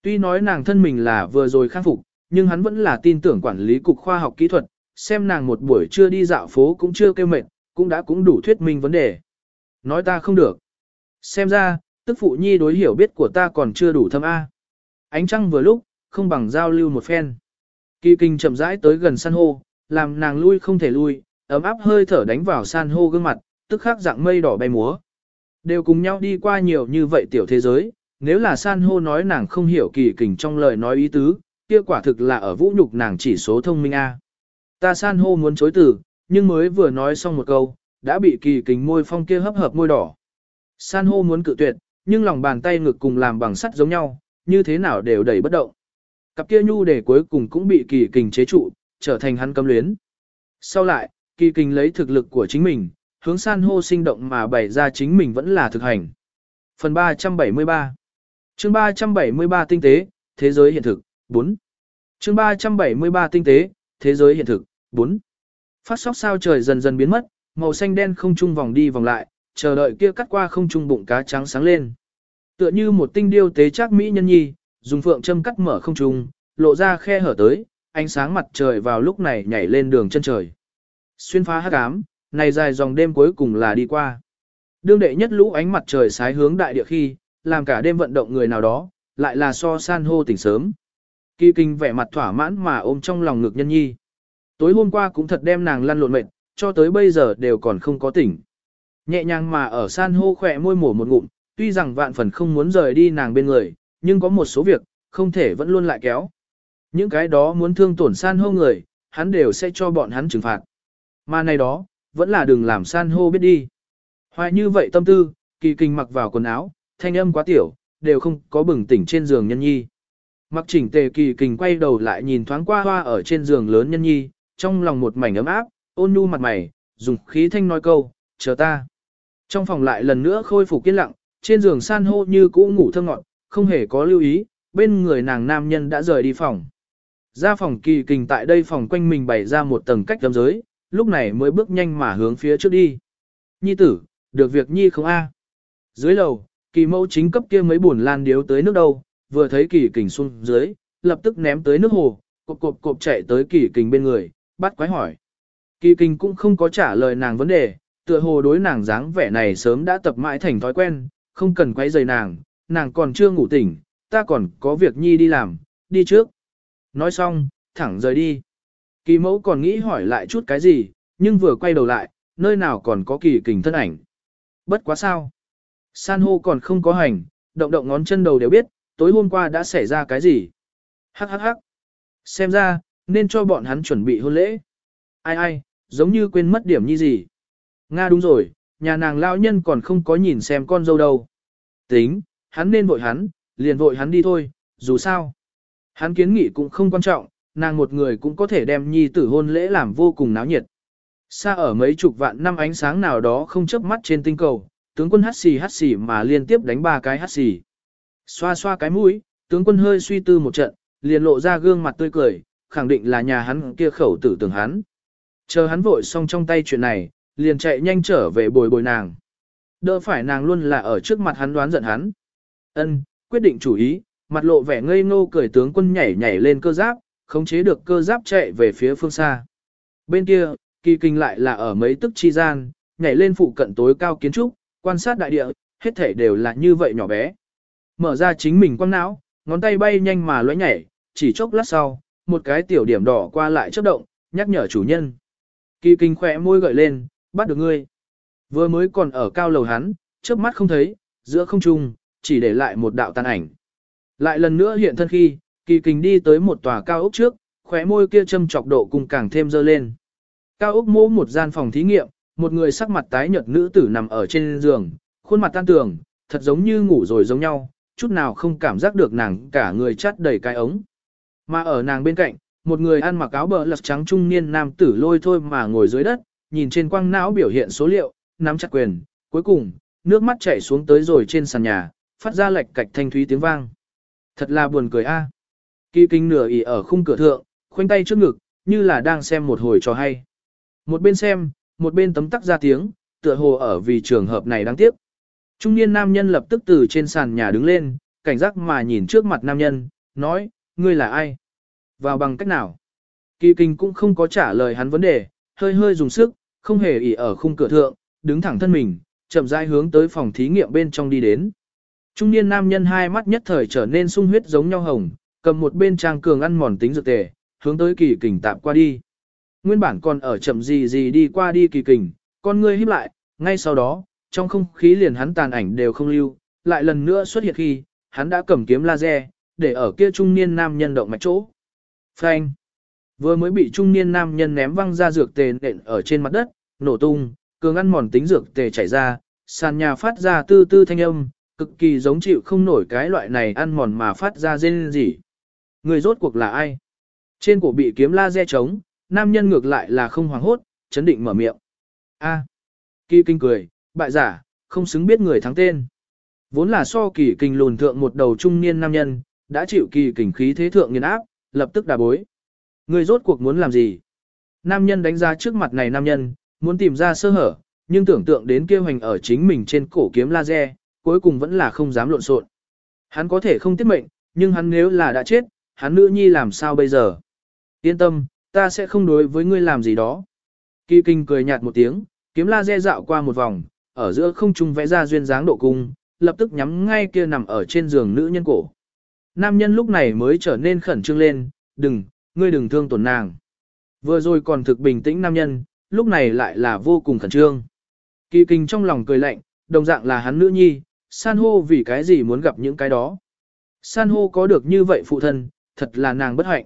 Tuy nói nàng thân mình là vừa rồi khắc phục, nhưng hắn vẫn là tin tưởng quản lý cục khoa học kỹ thuật, xem nàng một buổi trưa đi dạo phố cũng chưa kêu mệt, cũng đã cũng đủ thuyết minh vấn đề. Nói ta không được. Xem ra, tức phụ nhi đối hiểu biết của ta còn chưa đủ thâm A. Ánh trăng vừa lúc, không bằng giao lưu một phen. Kỳ kinh chậm rãi tới gần san hô, làm nàng lui không thể lui, ấm áp hơi thở đánh vào san hô gương mặt, tức khắc dạng mây đỏ bay múa. Đều cùng nhau đi qua nhiều như vậy tiểu thế giới, nếu là san hô nói nàng không hiểu kỳ kình trong lời nói ý tứ, kia quả thực là ở vũ nhục nàng chỉ số thông minh A. Ta san hô muốn chối từ, nhưng mới vừa nói xong một câu, đã bị kỳ kình môi phong kia hấp hợp môi đỏ. San hô muốn cự tuyệt, nhưng lòng bàn tay ngực cùng làm bằng sắt giống nhau, như thế nào đều đẩy bất động. Cặp kia nhu để cuối cùng cũng bị kỳ kình chế trụ, trở thành hắn cấm luyến. Sau lại, kỳ kình lấy thực lực của chính mình, hướng san hô sinh động mà bày ra chính mình vẫn là thực hành. Phần 373 chương 373 tinh tế, thế giới hiện thực, 4. chương 373 tinh tế, thế giới hiện thực, 4. Phát sóc sao trời dần dần biến mất, màu xanh đen không trung vòng đi vòng lại, chờ đợi kia cắt qua không trung bụng cá trắng sáng lên. Tựa như một tinh điêu tế chắc mỹ nhân nhi, dùng phượng châm cắt mở không trung, lộ ra khe hở tới, ánh sáng mặt trời vào lúc này nhảy lên đường chân trời. Xuyên phá hắc ám, này dài dòng đêm cuối cùng là đi qua. Đương đệ nhất lũ ánh mặt trời sái hướng đại địa khi, làm cả đêm vận động người nào đó, lại là so san hô tỉnh sớm. Kỳ kinh vẻ mặt thỏa mãn mà ôm trong lòng ngực nhân nhi. Tối hôm qua cũng thật đem nàng lăn lộn mệt, cho tới bây giờ đều còn không có tỉnh. Nhẹ nhàng mà ở san hô khỏe môi mổ một ngụm, tuy rằng vạn phần không muốn rời đi nàng bên người, nhưng có một số việc, không thể vẫn luôn lại kéo. Những cái đó muốn thương tổn san hô người, hắn đều sẽ cho bọn hắn trừng phạt. Mà này đó, vẫn là đừng làm san hô biết đi. Hoài như vậy tâm tư, kỳ kinh mặc vào quần áo, thanh âm quá tiểu, đều không có bừng tỉnh trên giường nhân nhi. Mặc chỉnh tề kỳ kình quay đầu lại nhìn thoáng qua hoa ở trên giường lớn nhân nhi, trong lòng một mảnh ấm áp, ôn nhu mặt mày, dùng khí thanh nói câu, chờ ta. Trong phòng lại lần nữa khôi phục yên lặng, trên giường san hô như cũ ngủ thơ ngọn, không hề có lưu ý, bên người nàng nam nhân đã rời đi phòng. Ra phòng kỳ kình tại đây phòng quanh mình bày ra một tầng cách tấm giới, lúc này mới bước nhanh mà hướng phía trước đi. Nhi tử, được việc nhi không a? Dưới lầu, kỳ mẫu chính cấp kia mấy buồn lan điếu tới nước đâu, vừa thấy kỳ kình xuống dưới, lập tức ném tới nước hồ, cộp cộp cộp chạy tới kỳ kình bên người, bắt quái hỏi. Kỳ kinh cũng không có trả lời nàng vấn đề, tựa hồ đối nàng dáng vẻ này sớm đã tập mãi thành thói quen, không cần quay rời nàng, nàng còn chưa ngủ tỉnh, ta còn có việc nhi đi làm, đi trước. Nói xong, thẳng rời đi. Kỳ mẫu còn nghĩ hỏi lại chút cái gì, nhưng vừa quay đầu lại, nơi nào còn có kỳ kình thân ảnh. Bất quá sao. San hô còn không có hành, động động ngón chân đầu đều biết, tối hôm qua đã xảy ra cái gì. Hắc hắc hắc. Xem ra, nên cho bọn hắn chuẩn bị hôn lễ. Ai ai, giống như quên mất điểm như gì. Nga đúng rồi, nhà nàng lão nhân còn không có nhìn xem con dâu đâu. Tính, hắn nên vội hắn, liền vội hắn đi thôi, dù sao. Hắn kiến nghị cũng không quan trọng, nàng một người cũng có thể đem nhi tử hôn lễ làm vô cùng náo nhiệt. Xa ở mấy chục vạn năm ánh sáng nào đó không chớp mắt trên tinh cầu, tướng quân hát xì hát xì mà liên tiếp đánh ba cái hát xì. Xoa xoa cái mũi, tướng quân hơi suy tư một trận, liền lộ ra gương mặt tươi cười, khẳng định là nhà hắn kia khẩu tử tưởng hắn. Chờ hắn vội xong trong tay chuyện này, liền chạy nhanh trở về bồi bồi nàng. Đỡ phải nàng luôn là ở trước mặt hắn đoán giận hắn. Ân, quyết định chủ ý, mặt lộ vẻ ngây ngô cười tướng quân nhảy nhảy lên cơ giáp, khống chế được cơ giáp chạy về phía phương xa. Bên kia, kỳ kinh lại là ở mấy tức chi gian, nhảy lên phụ cận tối cao kiến trúc, quan sát đại địa, hết thể đều là như vậy nhỏ bé. Mở ra chính mình quăng não, ngón tay bay nhanh mà lóe nhảy, chỉ chốc lát sau, một cái tiểu điểm đỏ qua lại chớp động, nhắc nhở chủ nhân. Kỳ kinh khỏe môi gợi lên, bắt được ngươi. Vừa mới còn ở cao lầu hắn, chớp mắt không thấy, giữa không trung, chỉ để lại một đạo tàn ảnh. Lại lần nữa hiện thân khi, kỳ kinh đi tới một tòa cao ốc trước, khóe môi kia châm chọc độ cùng càng thêm dơ lên. Cao ốc mô một gian phòng thí nghiệm, một người sắc mặt tái nhợt nữ tử nằm ở trên giường, khuôn mặt tan tường, thật giống như ngủ rồi giống nhau, chút nào không cảm giác được nàng cả người chắt đầy cái ống. Mà ở nàng bên cạnh, một người ăn mặc áo bờ lật trắng trung niên nam tử lôi thôi mà ngồi dưới đất, nhìn trên quang não biểu hiện số liệu, nắm chặt quyền, cuối cùng, nước mắt chảy xuống tới rồi trên sàn nhà, phát ra lệch cạch thanh thúy tiếng vang. Thật là buồn cười a. Kỳ kinh nửa ỉ ở khung cửa thượng, khoanh tay trước ngực, như là đang xem một hồi trò hay. Một bên xem, một bên tấm tắc ra tiếng, tựa hồ ở vì trường hợp này đáng tiếc. Trung niên nam nhân lập tức từ trên sàn nhà đứng lên, cảnh giác mà nhìn trước mặt nam nhân, nói, ngươi là ai? Vào bằng cách nào? Kỳ kinh cũng không có trả lời hắn vấn đề, hơi hơi dùng sức, không hề ỉ ở khung cửa thượng, đứng thẳng thân mình, chậm rãi hướng tới phòng thí nghiệm bên trong đi đến. Trung niên nam nhân hai mắt nhất thời trở nên sung huyết giống nhau hồng, cầm một bên trang cường ăn mòn tính dược tề, hướng tới kỳ kình tạm qua đi. Nguyên bản còn ở chậm gì gì đi qua đi kỳ kình, con ngươi híp lại, ngay sau đó, trong không khí liền hắn tàn ảnh đều không lưu, lại lần nữa xuất hiện khi, hắn đã cầm kiếm laser, để ở kia trung niên nam nhân động mạch chỗ. Phanh! Vừa mới bị trung niên nam nhân ném văng ra dược tề nện ở trên mặt đất, nổ tung, cường ăn mòn tính dược tề chảy ra, sàn nhà phát ra tư tư thanh âm, cực kỳ giống chịu không nổi cái loại này ăn mòn mà phát ra rên gì. Người rốt cuộc là ai? Trên cổ bị kiếm laser trống, nam nhân ngược lại là không hoảng hốt, chấn định mở miệng. A. Kỳ kinh cười, bại giả, không xứng biết người thắng tên. Vốn là so kỳ kinh lùn thượng một đầu trung niên nam nhân, đã chịu kỳ kình khí thế thượng nghiền áp, lập tức đà bối. Người rốt cuộc muốn làm gì? Nam nhân đánh ra trước mặt này nam nhân, muốn tìm ra sơ hở, nhưng tưởng tượng đến kêu hành ở chính mình trên cổ kiếm laser, cuối cùng vẫn là không dám lộn xộn. Hắn có thể không tiết mệnh, nhưng hắn nếu là đã chết, hắn nữ nhi làm sao bây giờ? Yên tâm, ta sẽ không đối với ngươi làm gì đó. Kỳ kinh cười nhạt một tiếng, kiếm laser dạo qua một vòng, ở giữa không trung vẽ ra duyên dáng độ cung, lập tức nhắm ngay kia nằm ở trên giường nữ nhân cổ. Nam nhân lúc này mới trở nên khẩn trương lên, đừng, ngươi đừng thương tổn nàng. Vừa rồi còn thực bình tĩnh nam nhân, lúc này lại là vô cùng khẩn trương. Kỳ kinh trong lòng cười lạnh, đồng dạng là hắn nữ nhi, san hô vì cái gì muốn gặp những cái đó. San hô có được như vậy phụ thân, thật là nàng bất hạnh.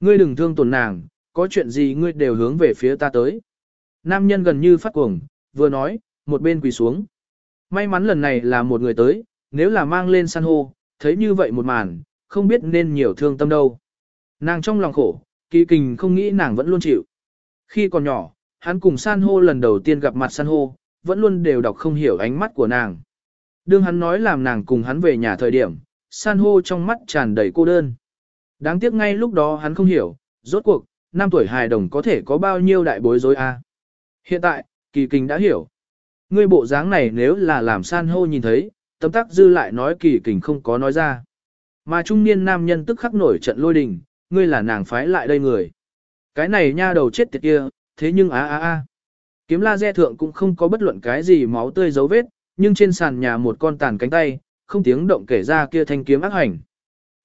Ngươi đừng thương tổn nàng, có chuyện gì ngươi đều hướng về phía ta tới. Nam nhân gần như phát cuồng, vừa nói, một bên quỳ xuống. May mắn lần này là một người tới, nếu là mang lên san hô, thấy như vậy một màn, không biết nên nhiều thương tâm đâu. Nàng trong lòng khổ, kỳ kình không nghĩ nàng vẫn luôn chịu. Khi còn nhỏ, hắn cùng san hô lần đầu tiên gặp mặt san hô, vẫn luôn đều đọc không hiểu ánh mắt của nàng. Đương hắn nói làm nàng cùng hắn về nhà thời điểm, san hô trong mắt tràn đầy cô đơn. Đáng tiếc ngay lúc đó hắn không hiểu, rốt cuộc, năm tuổi hài đồng có thể có bao nhiêu đại bối rối a? Hiện tại, kỳ kình đã hiểu. Ngươi bộ dáng này nếu là làm san hô nhìn thấy, tấm tắc dư lại nói kỳ kình không có nói ra. Mà trung niên nam nhân tức khắc nổi trận lôi đình, ngươi là nàng phái lại đây người. Cái này nha đầu chết tiệt kia, thế nhưng á á á. Kiếm laser thượng cũng không có bất luận cái gì máu tươi dấu vết, nhưng trên sàn nhà một con tàn cánh tay, không tiếng động kể ra kia thanh kiếm ác hành.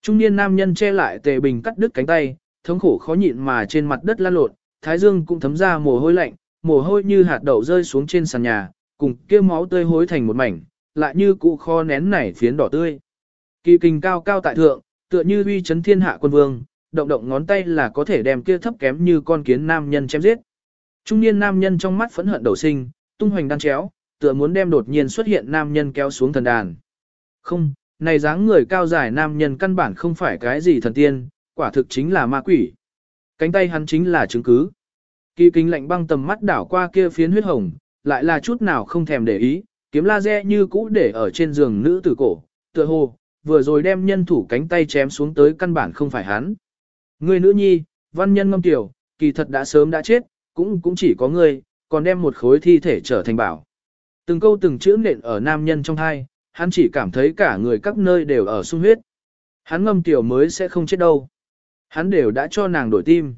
Trung niên nam nhân che lại tề bình cắt đứt cánh tay, thống khổ khó nhịn mà trên mặt đất lăn lộn, thái dương cũng thấm ra mồ hôi lạnh, mồ hôi như hạt đậu rơi xuống trên sàn nhà, cùng kia máu tươi hối thành một mảnh, lại như cụ kho nén nảy phiến đỏ tươi. Kỳ kình cao cao tại thượng, tựa như uy chấn thiên hạ quân vương, động động ngón tay là có thể đem kia thấp kém như con kiến nam nhân chém giết. Trung niên nam nhân trong mắt phẫn hận đầu sinh, tung hoành đan chéo, tựa muốn đem đột nhiên xuất hiện nam nhân kéo xuống thần đàn. Không, này dáng người cao dài nam nhân căn bản không phải cái gì thần tiên, quả thực chính là ma quỷ. Cánh tay hắn chính là chứng cứ. Kỳ kính lạnh băng tầm mắt đảo qua kia phiến huyết hồng, lại là chút nào không thèm để ý, kiếm laser như cũ để ở trên giường nữ tử cổ, tựa hồ, vừa rồi đem nhân thủ cánh tay chém xuống tới căn bản không phải hắn. Người nữ nhi, văn nhân ngâm tiểu, kỳ thật đã sớm đã chết, cũng cũng chỉ có ngươi, còn đem một khối thi thể trở thành bảo. Từng câu từng chữ nện ở nam nhân trong hai, hắn chỉ cảm thấy cả người các nơi đều ở sung huyết. Hắn ngâm tiểu mới sẽ không chết đâu. Hắn đều đã cho nàng đổi tim.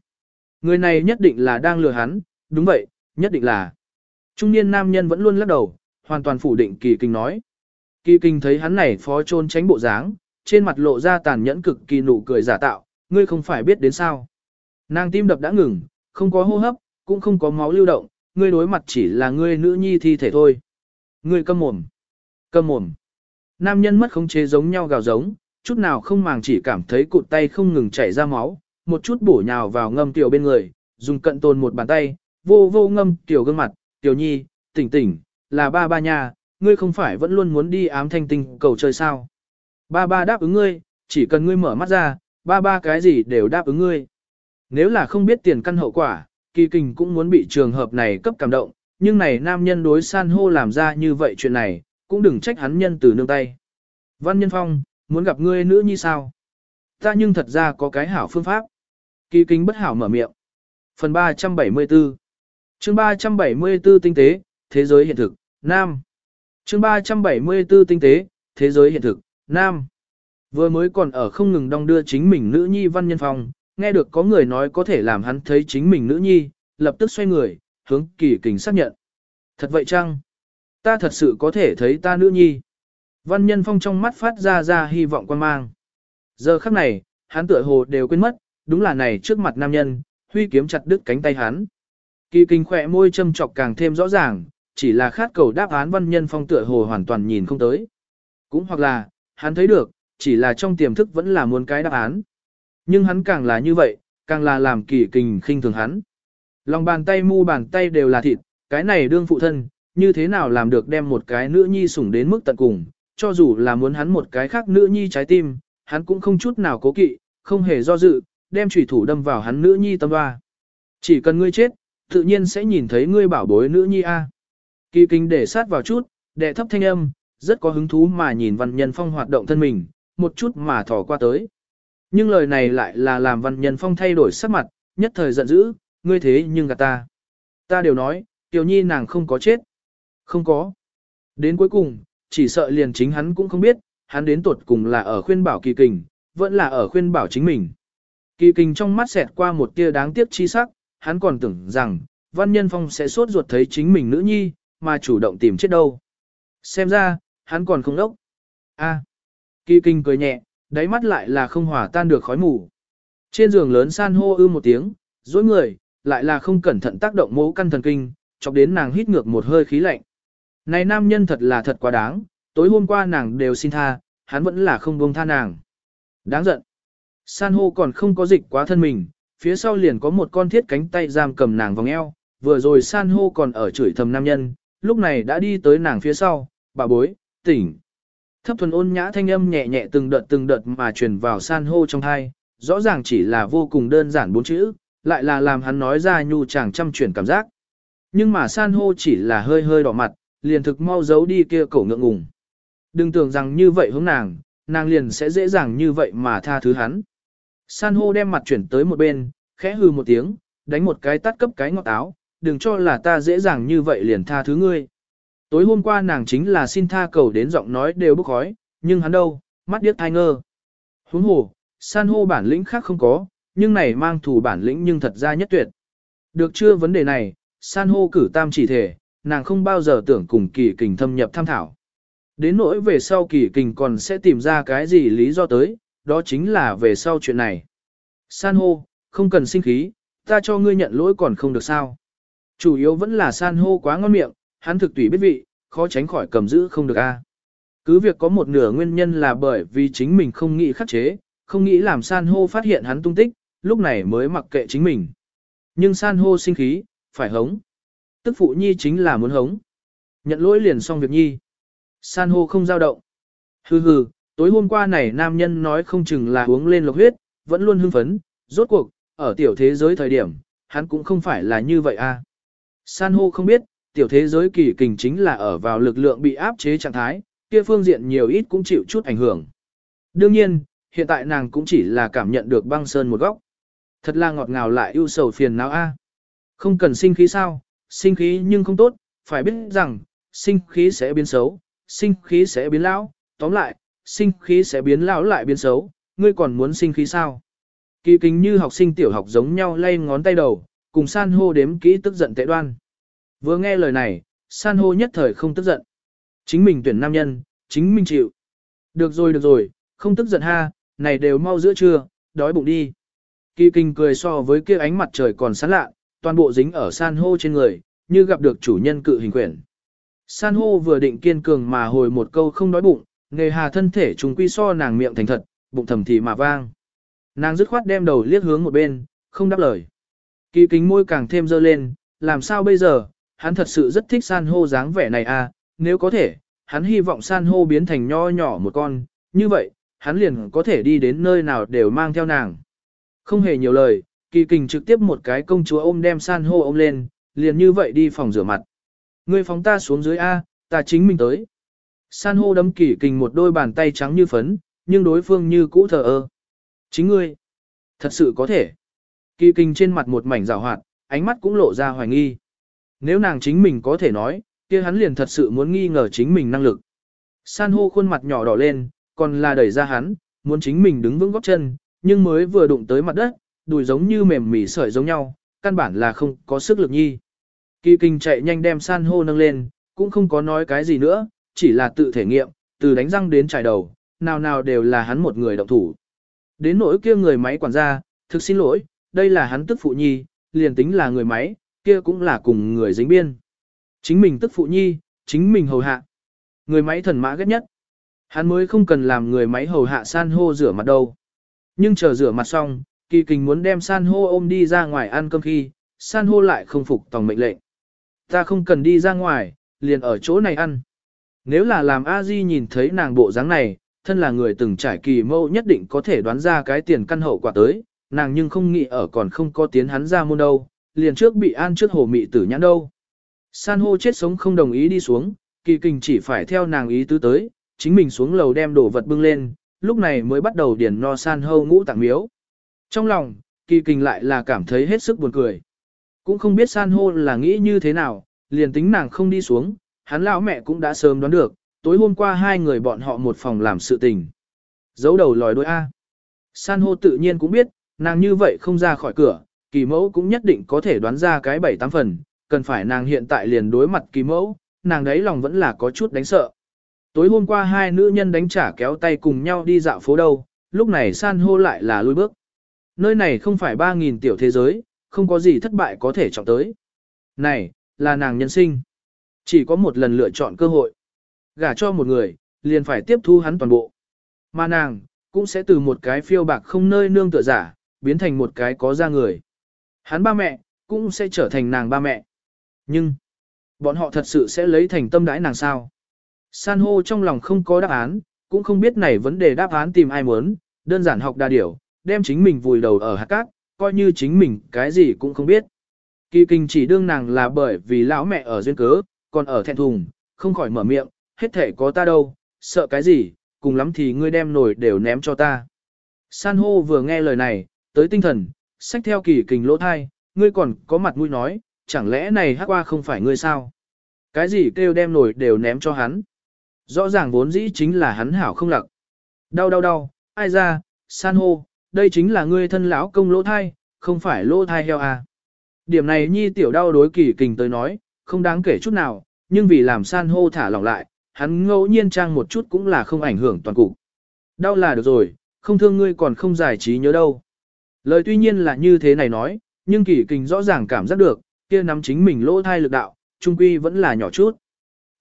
Người này nhất định là đang lừa hắn, đúng vậy, nhất định là. Trung niên nam nhân vẫn luôn lắc đầu, hoàn toàn phủ định kỳ kinh nói. Kỳ kinh thấy hắn này phó trôn tránh bộ dáng, trên mặt lộ ra tàn nhẫn cực kỳ nụ cười giả tạo, ngươi không phải biết đến sao. Nàng tim đập đã ngừng, không có hô hấp, cũng không có máu lưu động, ngươi đối mặt chỉ là ngươi nữ nhi thi thể thôi. Ngươi câm mồm. Câm mồm. Nam nhân mất khống chế giống nhau gào giống, chút nào không màng chỉ cảm thấy cụt tay không ngừng chảy ra máu, một chút bổ nhào vào ngâm tiểu bên người, dùng cận tồn một bàn tay, vô vô ngâm tiểu gương mặt, tiểu nhi, tỉnh tỉnh, là ba ba nha, ngươi không phải vẫn luôn muốn đi ám thanh tinh cầu chơi sao. Ba ba đáp ứng ngươi, chỉ cần ngươi mở mắt ra, ba ba cái gì đều đáp ứng ngươi. Nếu là không biết tiền căn hậu quả, kỳ kình cũng muốn bị trường hợp này cấp cảm động, nhưng này nam nhân đối san hô làm ra như vậy chuyện này, cũng đừng trách hắn nhân từ nương tay. Văn Nhân Phong, muốn gặp ngươi nữ như sao? Ta nhưng thật ra có cái hảo phương pháp. Kỳ kinh bất hảo mở miệng. Phần 374 chương 374 tinh tế, thế giới hiện thực, Nam. chương 374 tinh tế, thế giới hiện thực, Nam. Vừa mới còn ở không ngừng đong đưa chính mình nữ nhi Văn Nhân Phong, nghe được có người nói có thể làm hắn thấy chính mình nữ nhi, lập tức xoay người, hướng kỳ kình xác nhận. Thật vậy chăng? Ta thật sự có thể thấy ta nữ nhi. Văn nhân phong trong mắt phát ra ra hy vọng quan mang. Giờ khắc này, hắn tựa hồ đều quên mất, đúng là này trước mặt nam nhân, huy kiếm chặt đứt cánh tay hắn. Kỳ kinh khỏe môi châm chọc càng thêm rõ ràng, chỉ là khát cầu đáp án văn nhân phong tựa hồ hoàn toàn nhìn không tới. Cũng hoặc là, hắn thấy được, chỉ là trong tiềm thức vẫn là muốn cái đáp án. Nhưng hắn càng là như vậy, càng là làm kỳ kinh khinh thường hắn. Lòng bàn tay mu bàn tay đều là thịt, cái này đương phụ thân, như thế nào làm được đem một cái nữ nhi sủng đến mức tận cùng, cho dù là muốn hắn một cái khác nữ nhi trái tim, hắn cũng không chút nào cố kỵ, không hề do dự, đem chủy thủ đâm vào hắn nữ nhi tâm hoa. Chỉ cần ngươi chết, tự nhiên sẽ nhìn thấy ngươi bảo bối nữ nhi A. Kỳ kinh để sát vào chút, đệ thấp thanh âm, rất có hứng thú mà nhìn văn nhân phong hoạt động thân mình, một chút mà thỏ qua tới. Nhưng lời này lại là làm văn nhân phong thay đổi sắc mặt, nhất thời giận dữ, ngươi thế nhưng gạt ta. Ta đều nói, tiểu nhi nàng không có chết. Không có. Đến cuối cùng, chỉ sợ liền chính hắn cũng không biết, hắn đến tuột cùng là ở khuyên bảo kỳ kình, vẫn là ở khuyên bảo chính mình. Kỳ kình trong mắt xẹt qua một tia đáng tiếc chi sắc, hắn còn tưởng rằng, văn nhân phong sẽ sốt ruột thấy chính mình nữ nhi, mà chủ động tìm chết đâu. Xem ra, hắn còn không đốc. A. Kỳ kinh cười nhẹ, đáy mắt lại là không hòa tan được khói mù. Trên giường lớn san hô ư một tiếng, dối người, lại là không cẩn thận tác động mố căn thần kinh, chọc đến nàng hít ngược một hơi khí lạnh. Này nam nhân thật là thật quá đáng, tối hôm qua nàng đều xin tha, hắn vẫn là không buông tha nàng. Đáng giận. San hô còn không có dịch quá thân mình, phía sau liền có một con thiết cánh tay giam cầm nàng vòng eo, vừa rồi san hô còn ở chửi thầm nam nhân, lúc này đã đi tới nàng phía sau, bà bối, tỉnh. Thấp thuần ôn nhã thanh âm nhẹ nhẹ từng đợt từng đợt mà truyền vào san hô trong thai, rõ ràng chỉ là vô cùng đơn giản bốn chữ, lại là làm hắn nói ra nhu chàng chăm chuyển cảm giác. Nhưng mà san hô chỉ là hơi hơi đỏ mặt, liền thực mau giấu đi kia cổ ngượng ngùng. Đừng tưởng rằng như vậy hướng nàng, nàng liền sẽ dễ dàng như vậy mà tha thứ hắn. San hô đem mặt chuyển tới một bên, khẽ hư một tiếng, đánh một cái tắt cấp cái ngọt áo, đừng cho là ta dễ dàng như vậy liền tha thứ ngươi. Tối hôm qua nàng chính là xin tha cầu đến giọng nói đều bức khói, nhưng hắn đâu, mắt điếc thai ngơ. Huống hồ, san hô bản lĩnh khác không có, nhưng này mang thủ bản lĩnh nhưng thật ra nhất tuyệt. Được chưa vấn đề này, san hô cử tam chỉ thể, nàng không bao giờ tưởng cùng kỳ kình thâm nhập tham thảo. Đến nỗi về sau kỳ kình còn sẽ tìm ra cái gì lý do tới, đó chính là về sau chuyện này. San hô, không cần sinh khí, ta cho ngươi nhận lỗi còn không được sao. Chủ yếu vẫn là san hô quá ngon miệng, hắn thực tùy biết vị, khó tránh khỏi cầm giữ không được a. Cứ việc có một nửa nguyên nhân là bởi vì chính mình không nghĩ khắc chế, không nghĩ làm san hô phát hiện hắn tung tích, lúc này mới mặc kệ chính mình. Nhưng san hô sinh khí, phải hống. Tức phụ nhi chính là muốn hống. Nhận lỗi liền xong việc nhi. San hô không dao động. Hừ hừ, tối hôm qua này nam nhân nói không chừng là uống lên lộc huyết, vẫn luôn hưng phấn, rốt cuộc, ở tiểu thế giới thời điểm, hắn cũng không phải là như vậy a. À. San hô không biết, tiểu thế giới kỳ kình chính là ở vào lực lượng bị áp chế trạng thái, kia phương diện nhiều ít cũng chịu chút ảnh hưởng. Đương nhiên, hiện tại nàng cũng chỉ là cảm nhận được băng sơn một góc. Thật là ngọt ngào lại ưu sầu phiền não a. Không cần sinh khí sao, sinh khí nhưng không tốt, phải biết rằng, sinh khí sẽ biến xấu, sinh khí sẽ biến lão, tóm lại, sinh khí sẽ biến lão lại biến xấu, ngươi còn muốn sinh khí sao? Kỳ kính như học sinh tiểu học giống nhau lay ngón tay đầu, cùng san hô đếm kỹ tức giận tệ đoan. Vừa nghe lời này, san hô nhất thời không tức giận. Chính mình tuyển nam nhân, chính mình chịu. Được rồi được rồi, không tức giận ha, này đều mau giữa trưa, đói bụng đi. Kỳ kinh cười so với kia ánh mặt trời còn sáng lạ, toàn bộ dính ở san hô trên người, như gặp được chủ nhân cự hình quyển. San hô vừa định kiên cường mà hồi một câu không đói bụng, nghề hà thân thể trùng quy so nàng miệng thành thật, bụng thầm thì mà vang. Nàng dứt khoát đem đầu liếc hướng một bên, không đáp lời. Kỳ kính môi càng thêm dơ lên, làm sao bây giờ, hắn thật sự rất thích san hô dáng vẻ này à, nếu có thể, hắn hy vọng san hô biến thành nho nhỏ một con, như vậy, hắn liền có thể đi đến nơi nào đều mang theo nàng. Không hề nhiều lời, kỳ kình trực tiếp một cái công chúa ôm đem san hô ôm lên, liền như vậy đi phòng rửa mặt. Ngươi phóng ta xuống dưới A, ta chính mình tới. San hô đấm kỳ kình một đôi bàn tay trắng như phấn, nhưng đối phương như cũ thờ ơ. Chính ngươi, thật sự có thể. Kỳ Kinh trên mặt một mảnh rào hoạt, ánh mắt cũng lộ ra hoài nghi. Nếu nàng chính mình có thể nói, kia hắn liền thật sự muốn nghi ngờ chính mình năng lực. San hô khuôn mặt nhỏ đỏ lên, còn là đẩy ra hắn, muốn chính mình đứng vững góc chân, nhưng mới vừa đụng tới mặt đất, đùi giống như mềm mỉ sợi giống nhau, căn bản là không có sức lực nhi. Kỳ kinh chạy nhanh đem san hô nâng lên, cũng không có nói cái gì nữa, chỉ là tự thể nghiệm, từ đánh răng đến trải đầu, nào nào đều là hắn một người động thủ. Đến nỗi kia người máy quản gia, thực xin lỗi, đây là hắn tức phụ nhi, liền tính là người máy, kia cũng là cùng người dính biên. Chính mình tức phụ nhi, chính mình hầu hạ. Người máy thần mã ghét nhất. Hắn mới không cần làm người máy hầu hạ san hô rửa mặt đâu. Nhưng chờ rửa mặt xong, kỳ kình muốn đem san hô ôm đi ra ngoài ăn cơm khi, san hô lại không phục tòng mệnh lệnh. Ta không cần đi ra ngoài, liền ở chỗ này ăn. Nếu là làm a di nhìn thấy nàng bộ dáng này, thân là người từng trải kỳ mâu nhất định có thể đoán ra cái tiền căn hậu quả tới, nàng nhưng không nghĩ ở còn không có tiến hắn ra môn đâu, liền trước bị an trước hồ mị tử nhãn đâu. San hô chết sống không đồng ý đi xuống, kỳ kình chỉ phải theo nàng ý tứ tới, chính mình xuống lầu đem đồ vật bưng lên, lúc này mới bắt đầu điền no san hô ngũ tạng miếu. Trong lòng, kỳ kình lại là cảm thấy hết sức buồn cười. Cũng không biết san hô là nghĩ như thế nào, liền tính nàng không đi xuống, hắn lão mẹ cũng đã sớm đoán được, tối hôm qua hai người bọn họ một phòng làm sự tình. Giấu đầu lòi đôi A. San hô tự nhiên cũng biết, nàng như vậy không ra khỏi cửa, kỳ mẫu cũng nhất định có thể đoán ra cái bảy tám phần, cần phải nàng hiện tại liền đối mặt kỳ mẫu, nàng đấy lòng vẫn là có chút đánh sợ. Tối hôm qua hai nữ nhân đánh trả kéo tay cùng nhau đi dạo phố đâu, lúc này san hô lại là lui bước. Nơi này không phải 3.000 tiểu thế giới, không có gì thất bại có thể chọn tới. Này, là nàng nhân sinh. Chỉ có một lần lựa chọn cơ hội. Gả cho một người, liền phải tiếp thu hắn toàn bộ. Mà nàng, cũng sẽ từ một cái phiêu bạc không nơi nương tựa giả, biến thành một cái có da người. Hắn ba mẹ, cũng sẽ trở thành nàng ba mẹ. Nhưng, bọn họ thật sự sẽ lấy thành tâm đãi nàng sao? San hô trong lòng không có đáp án, cũng không biết này vấn đề đáp án tìm ai muốn, đơn giản học đa điểu, đem chính mình vùi đầu ở hạt cát, coi như chính mình cái gì cũng không biết. Kỳ kinh chỉ đương nàng là bởi vì lão mẹ ở duyên cớ, còn ở thẹn thùng, không khỏi mở miệng, hết thể có ta đâu, sợ cái gì, cùng lắm thì ngươi đem nổi đều ném cho ta. San hô vừa nghe lời này, tới tinh thần, xách theo kỳ kình lỗ thai, ngươi còn có mặt mũi nói, chẳng lẽ này hát qua không phải ngươi sao? Cái gì kêu đem nổi đều ném cho hắn? Rõ ràng vốn dĩ chính là hắn hảo không lặc. Đau đau đau, ai ra, san hô, đây chính là ngươi thân lão công lỗ thai, không phải lỗ thai heo à. Điểm này nhi tiểu đau đối kỳ kình tới nói, không đáng kể chút nào, nhưng vì làm san hô thả lỏng lại, hắn ngẫu nhiên trang một chút cũng là không ảnh hưởng toàn cục. Đau là được rồi, không thương ngươi còn không giải trí nhớ đâu. Lời tuy nhiên là như thế này nói, nhưng kỳ kình rõ ràng cảm giác được, kia nắm chính mình lỗ thai lực đạo, trung quy vẫn là nhỏ chút.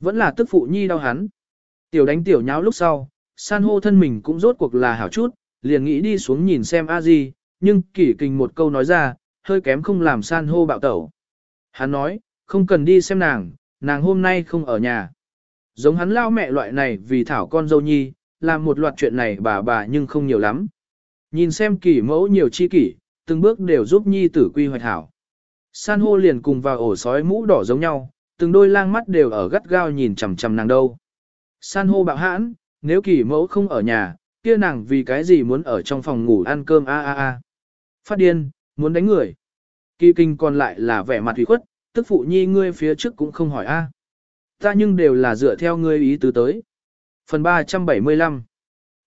Vẫn là tức phụ nhi đau hắn. Tiểu đánh tiểu nháo lúc sau, san hô thân mình cũng rốt cuộc là hảo chút, liền nghĩ đi xuống nhìn xem a gì, nhưng kỳ kình một câu nói ra, hơi kém không làm san hô bạo tẩu. Hắn nói, không cần đi xem nàng, nàng hôm nay không ở nhà. Giống hắn lao mẹ loại này vì thảo con dâu nhi, làm một loạt chuyện này bà bà nhưng không nhiều lắm. Nhìn xem kỳ mẫu nhiều chi kỷ, từng bước đều giúp nhi tử quy hoạch hảo. San hô liền cùng vào ổ sói mũ đỏ giống nhau, từng đôi lang mắt đều ở gắt gao nhìn chằm chằm nàng đâu. San hô bạo hãn, nếu kỳ mẫu không ở nhà, kia nàng vì cái gì muốn ở trong phòng ngủ ăn cơm a a a. Phát điên, muốn đánh người. Kỳ kinh còn lại là vẻ mặt hủy khuất, tức phụ nhi ngươi phía trước cũng không hỏi a. Ta nhưng đều là dựa theo ngươi ý tứ tới. Phần 375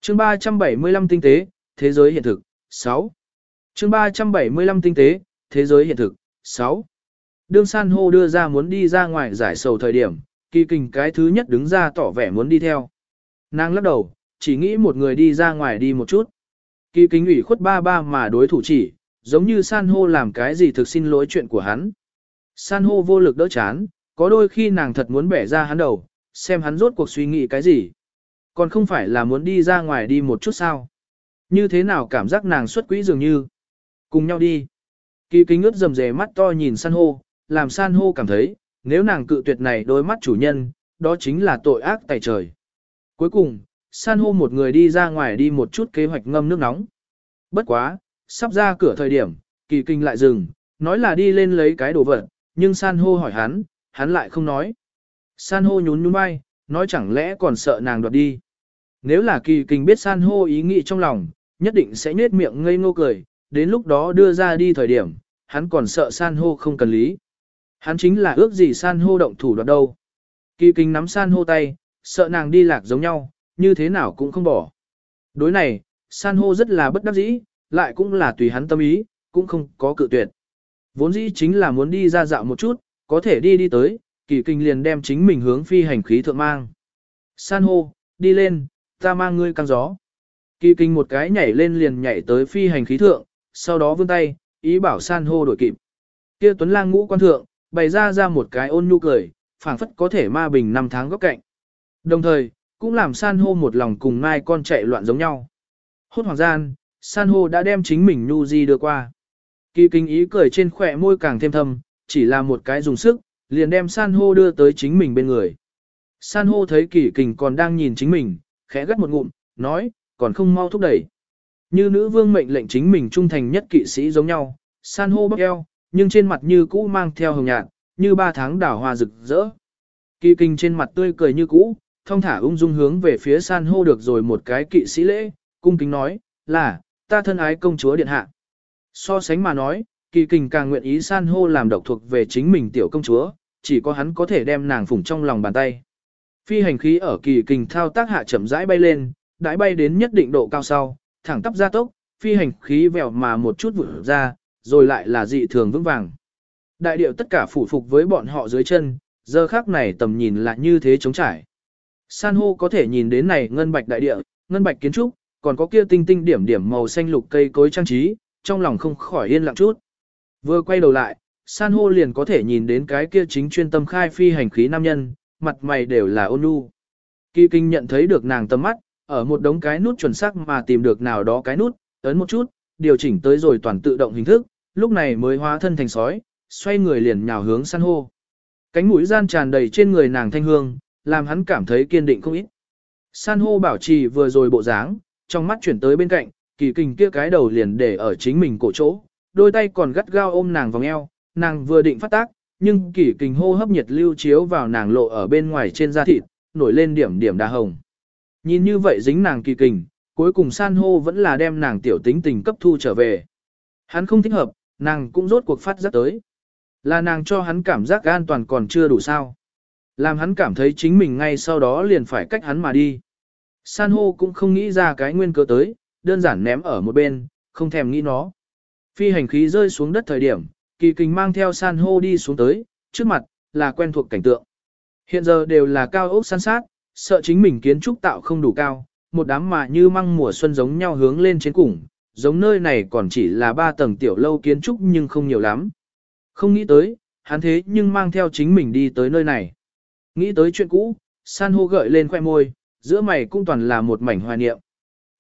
chương 375 tinh tế, thế giới hiện thực, 6. chương 375 tinh tế, thế giới hiện thực, 6. Đương san hô đưa ra muốn đi ra ngoài giải sầu thời điểm, kỳ kinh cái thứ nhất đứng ra tỏ vẻ muốn đi theo. Nàng lắc đầu, chỉ nghĩ một người đi ra ngoài đi một chút. Kỳ kinh ủy khuất ba ba mà đối thủ chỉ, giống như san hô làm cái gì thực xin lỗi chuyện của hắn. San hô vô lực đỡ chán, có đôi khi nàng thật muốn bẻ ra hắn đầu, xem hắn rốt cuộc suy nghĩ cái gì. Còn không phải là muốn đi ra ngoài đi một chút sao. Như thế nào cảm giác nàng xuất quỹ dường như. Cùng nhau đi. Kỳ kính ướt rầm rề mắt to nhìn san hô, làm san hô cảm thấy, nếu nàng cự tuyệt này đôi mắt chủ nhân, đó chính là tội ác tài trời. Cuối cùng, san hô một người đi ra ngoài đi một chút kế hoạch ngâm nước nóng. Bất quá, sắp ra cửa thời điểm, kỳ kinh lại dừng, nói là đi lên lấy cái đồ vật, nhưng san hô hỏi hắn, hắn lại không nói. San hô nhún nhún vai, nói chẳng lẽ còn sợ nàng đoạt đi. Nếu là kỳ kinh biết san hô ý nghĩ trong lòng, nhất định sẽ nhếch miệng ngây ngô cười, đến lúc đó đưa ra đi thời điểm, hắn còn sợ san hô không cần lý. Hắn chính là ước gì san hô động thủ đoạt đâu. Kỳ kinh nắm san hô tay, sợ nàng đi lạc giống nhau, như thế nào cũng không bỏ. Đối này, san hô rất là bất đắc dĩ, lại cũng là tùy hắn tâm ý, cũng không có cự tuyệt. Vốn dĩ chính là muốn đi ra dạo một chút, có thể đi đi tới, kỳ kinh liền đem chính mình hướng phi hành khí thượng mang. San hô, đi lên, ta mang ngươi căng gió. Kỳ kinh một cái nhảy lên liền nhảy tới phi hành khí thượng, sau đó vươn tay, ý bảo san hô đổi kịp. Kia tuấn lang ngũ quan thượng, bày ra ra một cái ôn nhu cười, phảng phất có thể ma bình năm tháng góc cạnh. Đồng thời, cũng làm san hô một lòng cùng ngai con chạy loạn giống nhau. Hốt hoàng gian, san hô đã đem chính mình nhu di đưa qua. Kỳ kinh ý cười trên khỏe môi càng thêm thâm, chỉ là một cái dùng sức, liền đem san hô đưa tới chính mình bên người. San hô thấy kỳ kình còn đang nhìn chính mình, khẽ gắt một ngụm, nói, còn không mau thúc đẩy. Như nữ vương mệnh lệnh chính mình trung thành nhất kỵ sĩ giống nhau, san hô bóc eo, nhưng trên mặt như cũ mang theo hồng nhạt, như ba tháng đảo hoa rực rỡ. Kỳ kinh trên mặt tươi cười như cũ, thông thả ung dung hướng về phía san hô được rồi một cái kỵ sĩ lễ, cung kính nói, là, ta thân ái công chúa điện hạ. So sánh mà nói, kỳ kinh càng nguyện ý san hô làm độc thuộc về chính mình tiểu công chúa, chỉ có hắn có thể đem nàng phủng trong lòng bàn tay. Phi hành khí ở kỳ kinh thao tác hạ chậm rãi bay lên, đãi bay đến nhất định độ cao sau, thẳng tắp ra tốc, phi hành khí vèo mà một chút vụt ra, rồi lại là dị thường vững vàng. Đại điệu tất cả phủ phục với bọn họ dưới chân, giờ khác này tầm nhìn lại như thế trống trải. San hô có thể nhìn đến này ngân bạch đại địa, ngân bạch kiến trúc, còn có kia tinh tinh điểm điểm màu xanh lục cây cối trang trí, trong lòng không khỏi yên lặng chút. Vừa quay đầu lại, san hô liền có thể nhìn đến cái kia chính chuyên tâm khai phi hành khí nam nhân, mặt mày đều là ôn nhu. Kỳ kinh nhận thấy được nàng tầm mắt, ở một đống cái nút chuẩn xác mà tìm được nào đó cái nút, ấn một chút, điều chỉnh tới rồi toàn tự động hình thức, lúc này mới hóa thân thành sói, xoay người liền nhào hướng san hô. Cánh mũi gian tràn đầy trên người nàng thanh hương, làm hắn cảm thấy kiên định không ít. San hô bảo trì vừa rồi bộ dáng, trong mắt chuyển tới bên cạnh, kỳ kình kia cái đầu liền để ở chính mình cổ chỗ, đôi tay còn gắt gao ôm nàng vòng eo, nàng vừa định phát tác, nhưng kỳ kình hô hấp nhiệt lưu chiếu vào nàng lộ ở bên ngoài trên da thịt, nổi lên điểm điểm đa hồng. Nhìn như vậy dính nàng kỳ kình, cuối cùng san hô vẫn là đem nàng tiểu tính tình cấp thu trở về. Hắn không thích hợp, nàng cũng rốt cuộc phát giác tới. Là nàng cho hắn cảm giác an toàn còn chưa đủ sao. Làm hắn cảm thấy chính mình ngay sau đó liền phải cách hắn mà đi. San hô cũng không nghĩ ra cái nguyên cớ tới, đơn giản ném ở một bên, không thèm nghĩ nó. Phi hành khí rơi xuống đất thời điểm, kỳ kình mang theo san hô đi xuống tới, trước mặt, là quen thuộc cảnh tượng. Hiện giờ đều là cao ốc san sát, sợ chính mình kiến trúc tạo không đủ cao, một đám mà như măng mùa xuân giống nhau hướng lên trên cùng, giống nơi này còn chỉ là ba tầng tiểu lâu kiến trúc nhưng không nhiều lắm. Không nghĩ tới, hắn thế nhưng mang theo chính mình đi tới nơi này. Nghĩ tới chuyện cũ, san hô gợi lên khoe môi, giữa mày cũng toàn là một mảnh hoài niệm.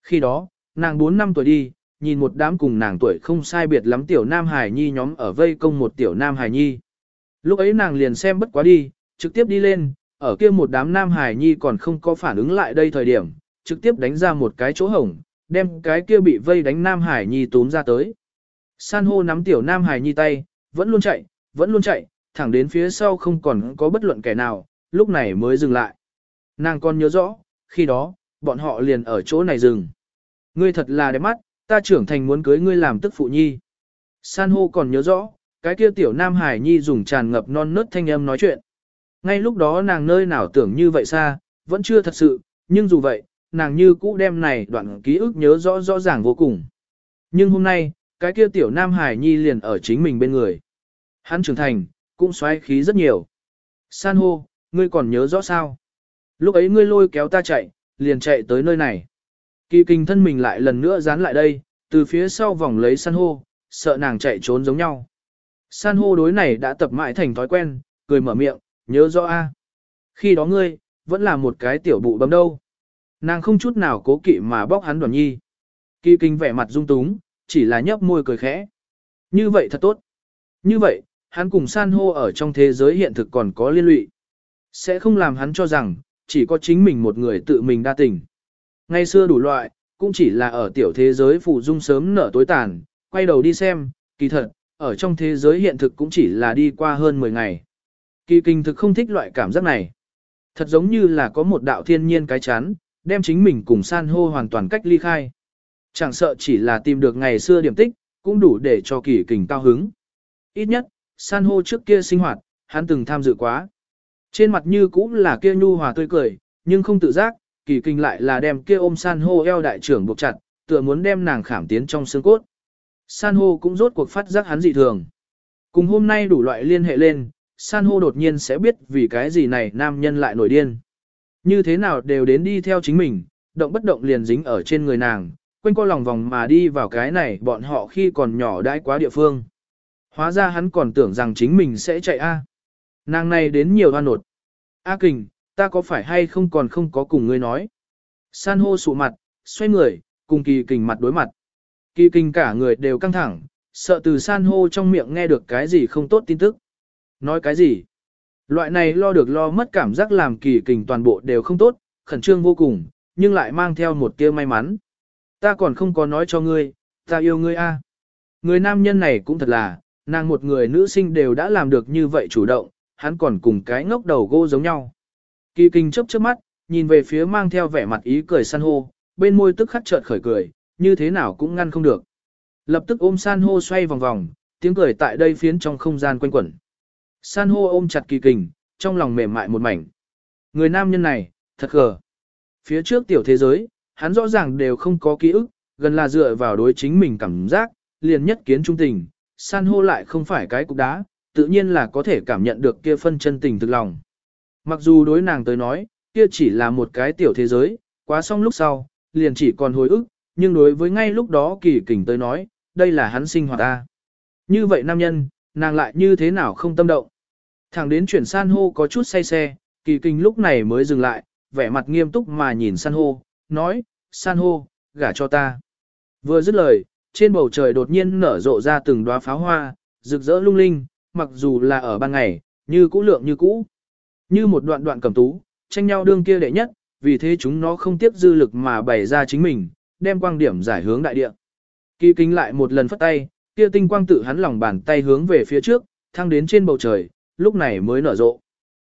Khi đó, nàng 4 năm tuổi đi, nhìn một đám cùng nàng tuổi không sai biệt lắm tiểu nam hải nhi nhóm ở vây công một tiểu nam hải nhi. Lúc ấy nàng liền xem bất quá đi, trực tiếp đi lên, ở kia một đám nam hải nhi còn không có phản ứng lại đây thời điểm, trực tiếp đánh ra một cái chỗ hổng, đem cái kia bị vây đánh nam hải nhi túm ra tới. San hô nắm tiểu nam hải nhi tay, vẫn luôn chạy, vẫn luôn chạy, thẳng đến phía sau không còn có bất luận kẻ nào, lúc này mới dừng lại. Nàng còn nhớ rõ, khi đó, bọn họ liền ở chỗ này dừng. Ngươi thật là đẹp mắt, ta trưởng thành muốn cưới ngươi làm tức phụ nhi. San hô còn nhớ rõ, cái kia tiểu nam hải nhi dùng tràn ngập non nớt thanh âm nói chuyện. Ngay lúc đó nàng nơi nào tưởng như vậy xa, vẫn chưa thật sự, nhưng dù vậy, nàng như cũ đem này đoạn ký ức nhớ rõ rõ ràng vô cùng. Nhưng hôm nay, cái kia tiểu nam hải nhi liền ở chính mình bên người. Hắn trưởng thành, cũng xoáy khí rất nhiều. San hô, ngươi còn nhớ rõ sao? Lúc ấy ngươi lôi kéo ta chạy, liền chạy tới nơi này. Kỳ kinh thân mình lại lần nữa dán lại đây, từ phía sau vòng lấy san hô, sợ nàng chạy trốn giống nhau. San hô đối này đã tập mãi thành thói quen, cười mở miệng, nhớ rõ a. Khi đó ngươi, vẫn là một cái tiểu bụ bấm đâu. Nàng không chút nào cố kỵ mà bóc hắn đoàn nhi. Kỳ kinh vẻ mặt dung túng, chỉ là nhấp môi cười khẽ. Như vậy thật tốt. Như vậy, hắn cùng san hô ở trong thế giới hiện thực còn có liên lụy. Sẽ không làm hắn cho rằng, chỉ có chính mình một người tự mình đa tình. Ngày xưa đủ loại, cũng chỉ là ở tiểu thế giới phủ dung sớm nở tối tàn, quay đầu đi xem, kỳ thật, ở trong thế giới hiện thực cũng chỉ là đi qua hơn 10 ngày. Kỳ kinh thực không thích loại cảm giác này. Thật giống như là có một đạo thiên nhiên cái chán, đem chính mình cùng san hô hoàn toàn cách ly khai. Chẳng sợ chỉ là tìm được ngày xưa điểm tích, cũng đủ để cho kỳ kình cao hứng. Ít nhất, san hô trước kia sinh hoạt, hắn từng tham dự quá. Trên mặt như cũng là kia nhu hòa tươi cười, nhưng không tự giác, kỳ kinh lại là đem kia ôm san hô eo đại trưởng buộc chặt, tựa muốn đem nàng khảm tiến trong xương cốt. San hô cũng rốt cuộc phát giác hắn dị thường. Cùng hôm nay đủ loại liên hệ lên, san hô đột nhiên sẽ biết vì cái gì này nam nhân lại nổi điên. Như thế nào đều đến đi theo chính mình, động bất động liền dính ở trên người nàng, quanh co lòng vòng mà đi vào cái này bọn họ khi còn nhỏ đãi quá địa phương. Hóa ra hắn còn tưởng rằng chính mình sẽ chạy a. Nàng này đến nhiều hoa nột. A kình, ta có phải hay không còn không có cùng ngươi nói. San hô sụ mặt, xoay người, cùng kỳ kình mặt đối mặt. Kỳ kình cả người đều căng thẳng, sợ từ san hô trong miệng nghe được cái gì không tốt tin tức. Nói cái gì? Loại này lo được lo mất cảm giác làm kỳ kình toàn bộ đều không tốt, khẩn trương vô cùng, nhưng lại mang theo một tia may mắn. Ta còn không có nói cho ngươi, ta yêu ngươi a. Người nam nhân này cũng thật là, nàng một người nữ sinh đều đã làm được như vậy chủ động, hắn còn cùng cái ngốc đầu gô giống nhau. Kỳ kinh chớp chớp mắt, nhìn về phía mang theo vẻ mặt ý cười san hô, bên môi tức khắc chợt khởi cười, như thế nào cũng ngăn không được. Lập tức ôm san hô xoay vòng vòng, tiếng cười tại đây phiến trong không gian quanh quẩn. San hô ôm chặt kỳ kình, trong lòng mềm mại một mảnh. Người nam nhân này, thật gờ. Phía trước tiểu thế giới, hắn rõ ràng đều không có ký ức, gần là dựa vào đối chính mình cảm giác, liền nhất kiến trung tình, san hô lại không phải cái cục đá, tự nhiên là có thể cảm nhận được kia phân chân tình thực lòng. Mặc dù đối nàng tới nói, kia chỉ là một cái tiểu thế giới, quá xong lúc sau, liền chỉ còn hồi ức, nhưng đối với ngay lúc đó kỳ kình tới nói, đây là hắn sinh hoạt ta. Như vậy nam nhân, nàng lại như thế nào không tâm động. Thẳng đến chuyển san hô có chút say xe, kỳ kinh lúc này mới dừng lại, vẻ mặt nghiêm túc mà nhìn san hô, nói, san hô, gả cho ta. Vừa dứt lời, trên bầu trời đột nhiên nở rộ ra từng đóa pháo hoa, rực rỡ lung linh, mặc dù là ở ban ngày, như cũ lượng như cũ. Như một đoạn đoạn cầm tú, tranh nhau đương kia đệ nhất, vì thế chúng nó không tiếp dư lực mà bày ra chính mình, đem quang điểm giải hướng đại địa. Kỳ kính lại một lần phất tay, kia tinh quang tự hắn lòng bàn tay hướng về phía trước, thăng đến trên bầu trời, lúc này mới nở rộ.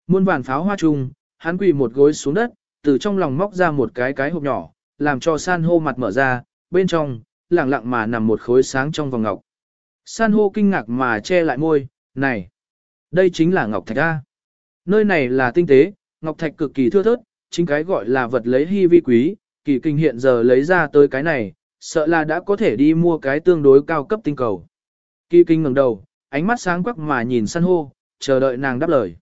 Muôn vàn pháo hoa chung, hắn quỳ một gối xuống đất, từ trong lòng móc ra một cái cái hộp nhỏ, làm cho san hô mặt mở ra, bên trong, lặng lặng mà nằm một khối sáng trong vòng ngọc. San hô kinh ngạc mà che lại môi, này, đây chính là ngọc thạch A. Nơi này là tinh tế, ngọc thạch cực kỳ thưa thớt, chính cái gọi là vật lấy hy vi quý, kỳ kinh hiện giờ lấy ra tới cái này, sợ là đã có thể đi mua cái tương đối cao cấp tinh cầu. Kỳ kinh ngẩng đầu, ánh mắt sáng quắc mà nhìn san hô, chờ đợi nàng đáp lời.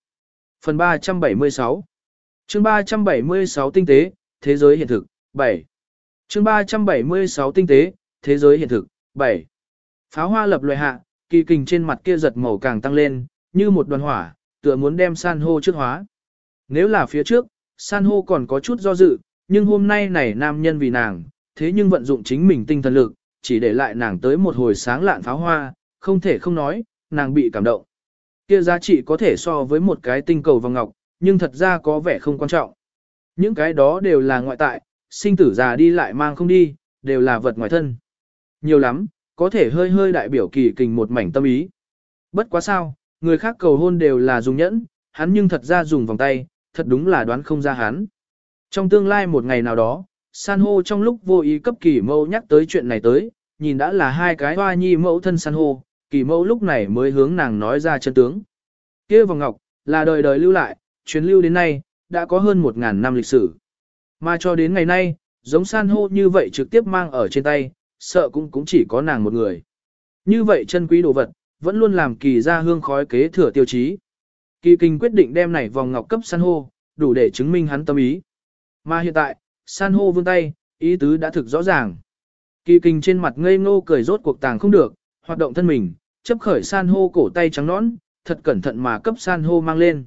Phần 376 chương 376 tinh tế, thế giới hiện thực, 7 chương 376 tinh tế, thế giới hiện thực, 7 Pháo hoa lập loài hạ, kỳ kình trên mặt kia giật màu càng tăng lên, như một đoàn hỏa, tựa muốn đem san hô trước hóa. Nếu là phía trước, san hô còn có chút do dự, nhưng hôm nay này nam nhân vì nàng, thế nhưng vận dụng chính mình tinh thần lực, chỉ để lại nàng tới một hồi sáng lạn pháo hoa, không thể không nói, nàng bị cảm động. Kia giá trị có thể so với một cái tinh cầu vòng ngọc, nhưng thật ra có vẻ không quan trọng. Những cái đó đều là ngoại tại, sinh tử già đi lại mang không đi, đều là vật ngoài thân. Nhiều lắm, có thể hơi hơi đại biểu kỳ kình một mảnh tâm ý. Bất quá sao, người khác cầu hôn đều là dùng nhẫn, hắn nhưng thật ra dùng vòng tay, thật đúng là đoán không ra hắn. Trong tương lai một ngày nào đó, san hô trong lúc vô ý cấp kỳ mâu nhắc tới chuyện này tới, nhìn đã là hai cái hoa nhi mẫu thân san hô, kỳ mẫu lúc này mới hướng nàng nói ra chân tướng. kia vòng ngọc, là đời đời lưu lại, chuyến lưu đến nay, đã có hơn một ngàn năm lịch sử. Mà cho đến ngày nay, giống san hô như vậy trực tiếp mang ở trên tay, sợ cũng cũng chỉ có nàng một người. Như vậy chân quý đồ vật, vẫn luôn làm kỳ ra hương khói kế thừa tiêu chí. Kỳ kinh quyết định đem này vòng ngọc cấp san hô, đủ để chứng minh hắn tâm ý. Mà hiện tại, san hô vươn tay, ý tứ đã thực rõ ràng. Kỳ kinh trên mặt ngây ngô cười rốt cuộc tàng không được, hoạt động thân mình, chấp khởi san hô cổ tay trắng nõn, thật cẩn thận mà cấp san hô mang lên.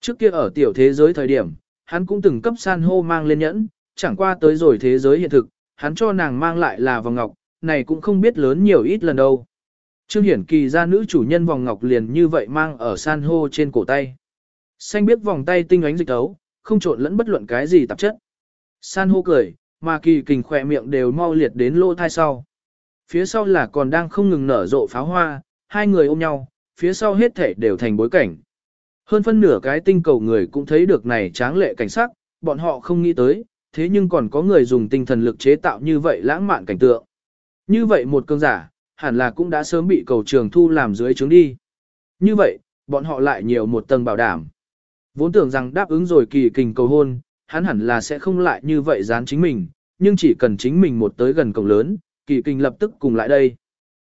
Trước kia ở tiểu thế giới thời điểm, hắn cũng từng cấp san hô mang lên nhẫn, chẳng qua tới rồi thế giới hiện thực, hắn cho nàng mang lại là vòng ngọc, này cũng không biết lớn nhiều ít lần đâu. Trương Hiển Kỳ ra nữ chủ nhân vòng ngọc liền như vậy mang ở san hô trên cổ tay. Xanh biết vòng tay tinh ánh dịch tấu, không trộn lẫn bất luận cái gì tạp chất. San hô cười, mà kỳ kình khỏe miệng đều mau liệt đến lỗ thai sau. Phía sau là còn đang không ngừng nở rộ pháo hoa, hai người ôm nhau, phía sau hết thể đều thành bối cảnh. Hơn phân nửa cái tinh cầu người cũng thấy được này tráng lệ cảnh sắc, bọn họ không nghĩ tới, thế nhưng còn có người dùng tinh thần lực chế tạo như vậy lãng mạn cảnh tượng. Như vậy một cương giả, hẳn là cũng đã sớm bị cầu trường thu làm dưới trướng đi. Như vậy, bọn họ lại nhiều một tầng bảo đảm. Vốn tưởng rằng đáp ứng rồi kỳ kình cầu hôn, hắn hẳn là sẽ không lại như vậy dán chính mình, nhưng chỉ cần chính mình một tới gần cổng lớn, kỳ kình lập tức cùng lại đây.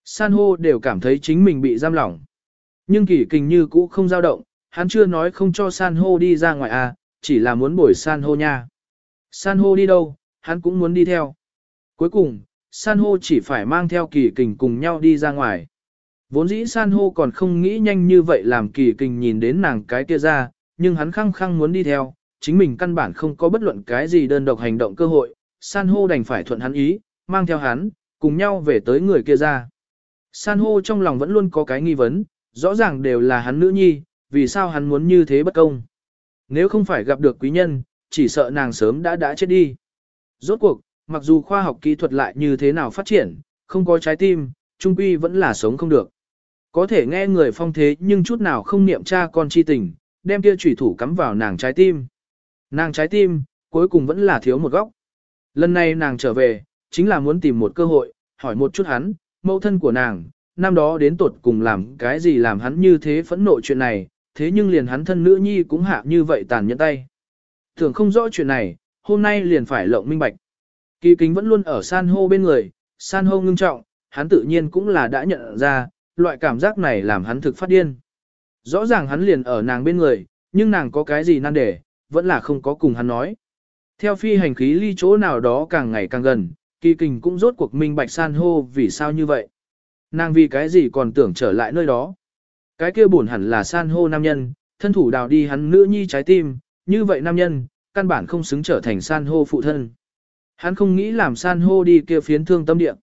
San hô đều cảm thấy chính mình bị giam lỏng. Nhưng kỳ kình như cũ không dao động, hắn chưa nói không cho san hô đi ra ngoài à, chỉ là muốn bồi san hô nha. San hô đi đâu, hắn cũng muốn đi theo. Cuối cùng, san hô chỉ phải mang theo kỳ kình cùng nhau đi ra ngoài. Vốn dĩ san hô còn không nghĩ nhanh như vậy làm kỳ kình nhìn đến nàng cái kia ra, nhưng hắn khăng khăng muốn đi theo, chính mình căn bản không có bất luận cái gì đơn độc hành động cơ hội, san hô đành phải thuận hắn ý, mang theo hắn, cùng nhau về tới người kia ra. San hô trong lòng vẫn luôn có cái nghi vấn, rõ ràng đều là hắn nữ nhi, vì sao hắn muốn như thế bất công. Nếu không phải gặp được quý nhân, chỉ sợ nàng sớm đã đã chết đi. Rốt cuộc, mặc dù khoa học kỹ thuật lại như thế nào phát triển, không có trái tim, trung quy vẫn là sống không được. Có thể nghe người phong thế nhưng chút nào không niệm cha con chi tình, đem kia chủy thủ cắm vào nàng trái tim. Nàng trái tim, cuối cùng vẫn là thiếu một góc. Lần này nàng trở về, chính là muốn tìm một cơ hội, hỏi một chút hắn, mẫu thân của nàng, năm đó đến tột cùng làm cái gì làm hắn như thế phẫn nộ chuyện này, thế nhưng liền hắn thân nữ nhi cũng hạ như vậy tàn nhẫn tay. Thường không rõ chuyện này, hôm nay liền phải lộng minh bạch. Kỳ kính vẫn luôn ở san hô bên người, san hô ngưng trọng, hắn tự nhiên cũng là đã nhận ra, loại cảm giác này làm hắn thực phát điên. Rõ ràng hắn liền ở nàng bên người, nhưng nàng có cái gì nan đề, vẫn là không có cùng hắn nói. Theo phi hành khí ly chỗ nào đó càng ngày càng gần, kỳ kình cũng rốt cuộc minh bạch san hô vì sao như vậy. Nàng vì cái gì còn tưởng trở lại nơi đó. Cái kia buồn hẳn là san hô nam nhân, thân thủ đào đi hắn nữ nhi trái tim, như vậy nam nhân, căn bản không xứng trở thành san hô phụ thân. Hắn không nghĩ làm san hô đi kia phiến thương tâm địa.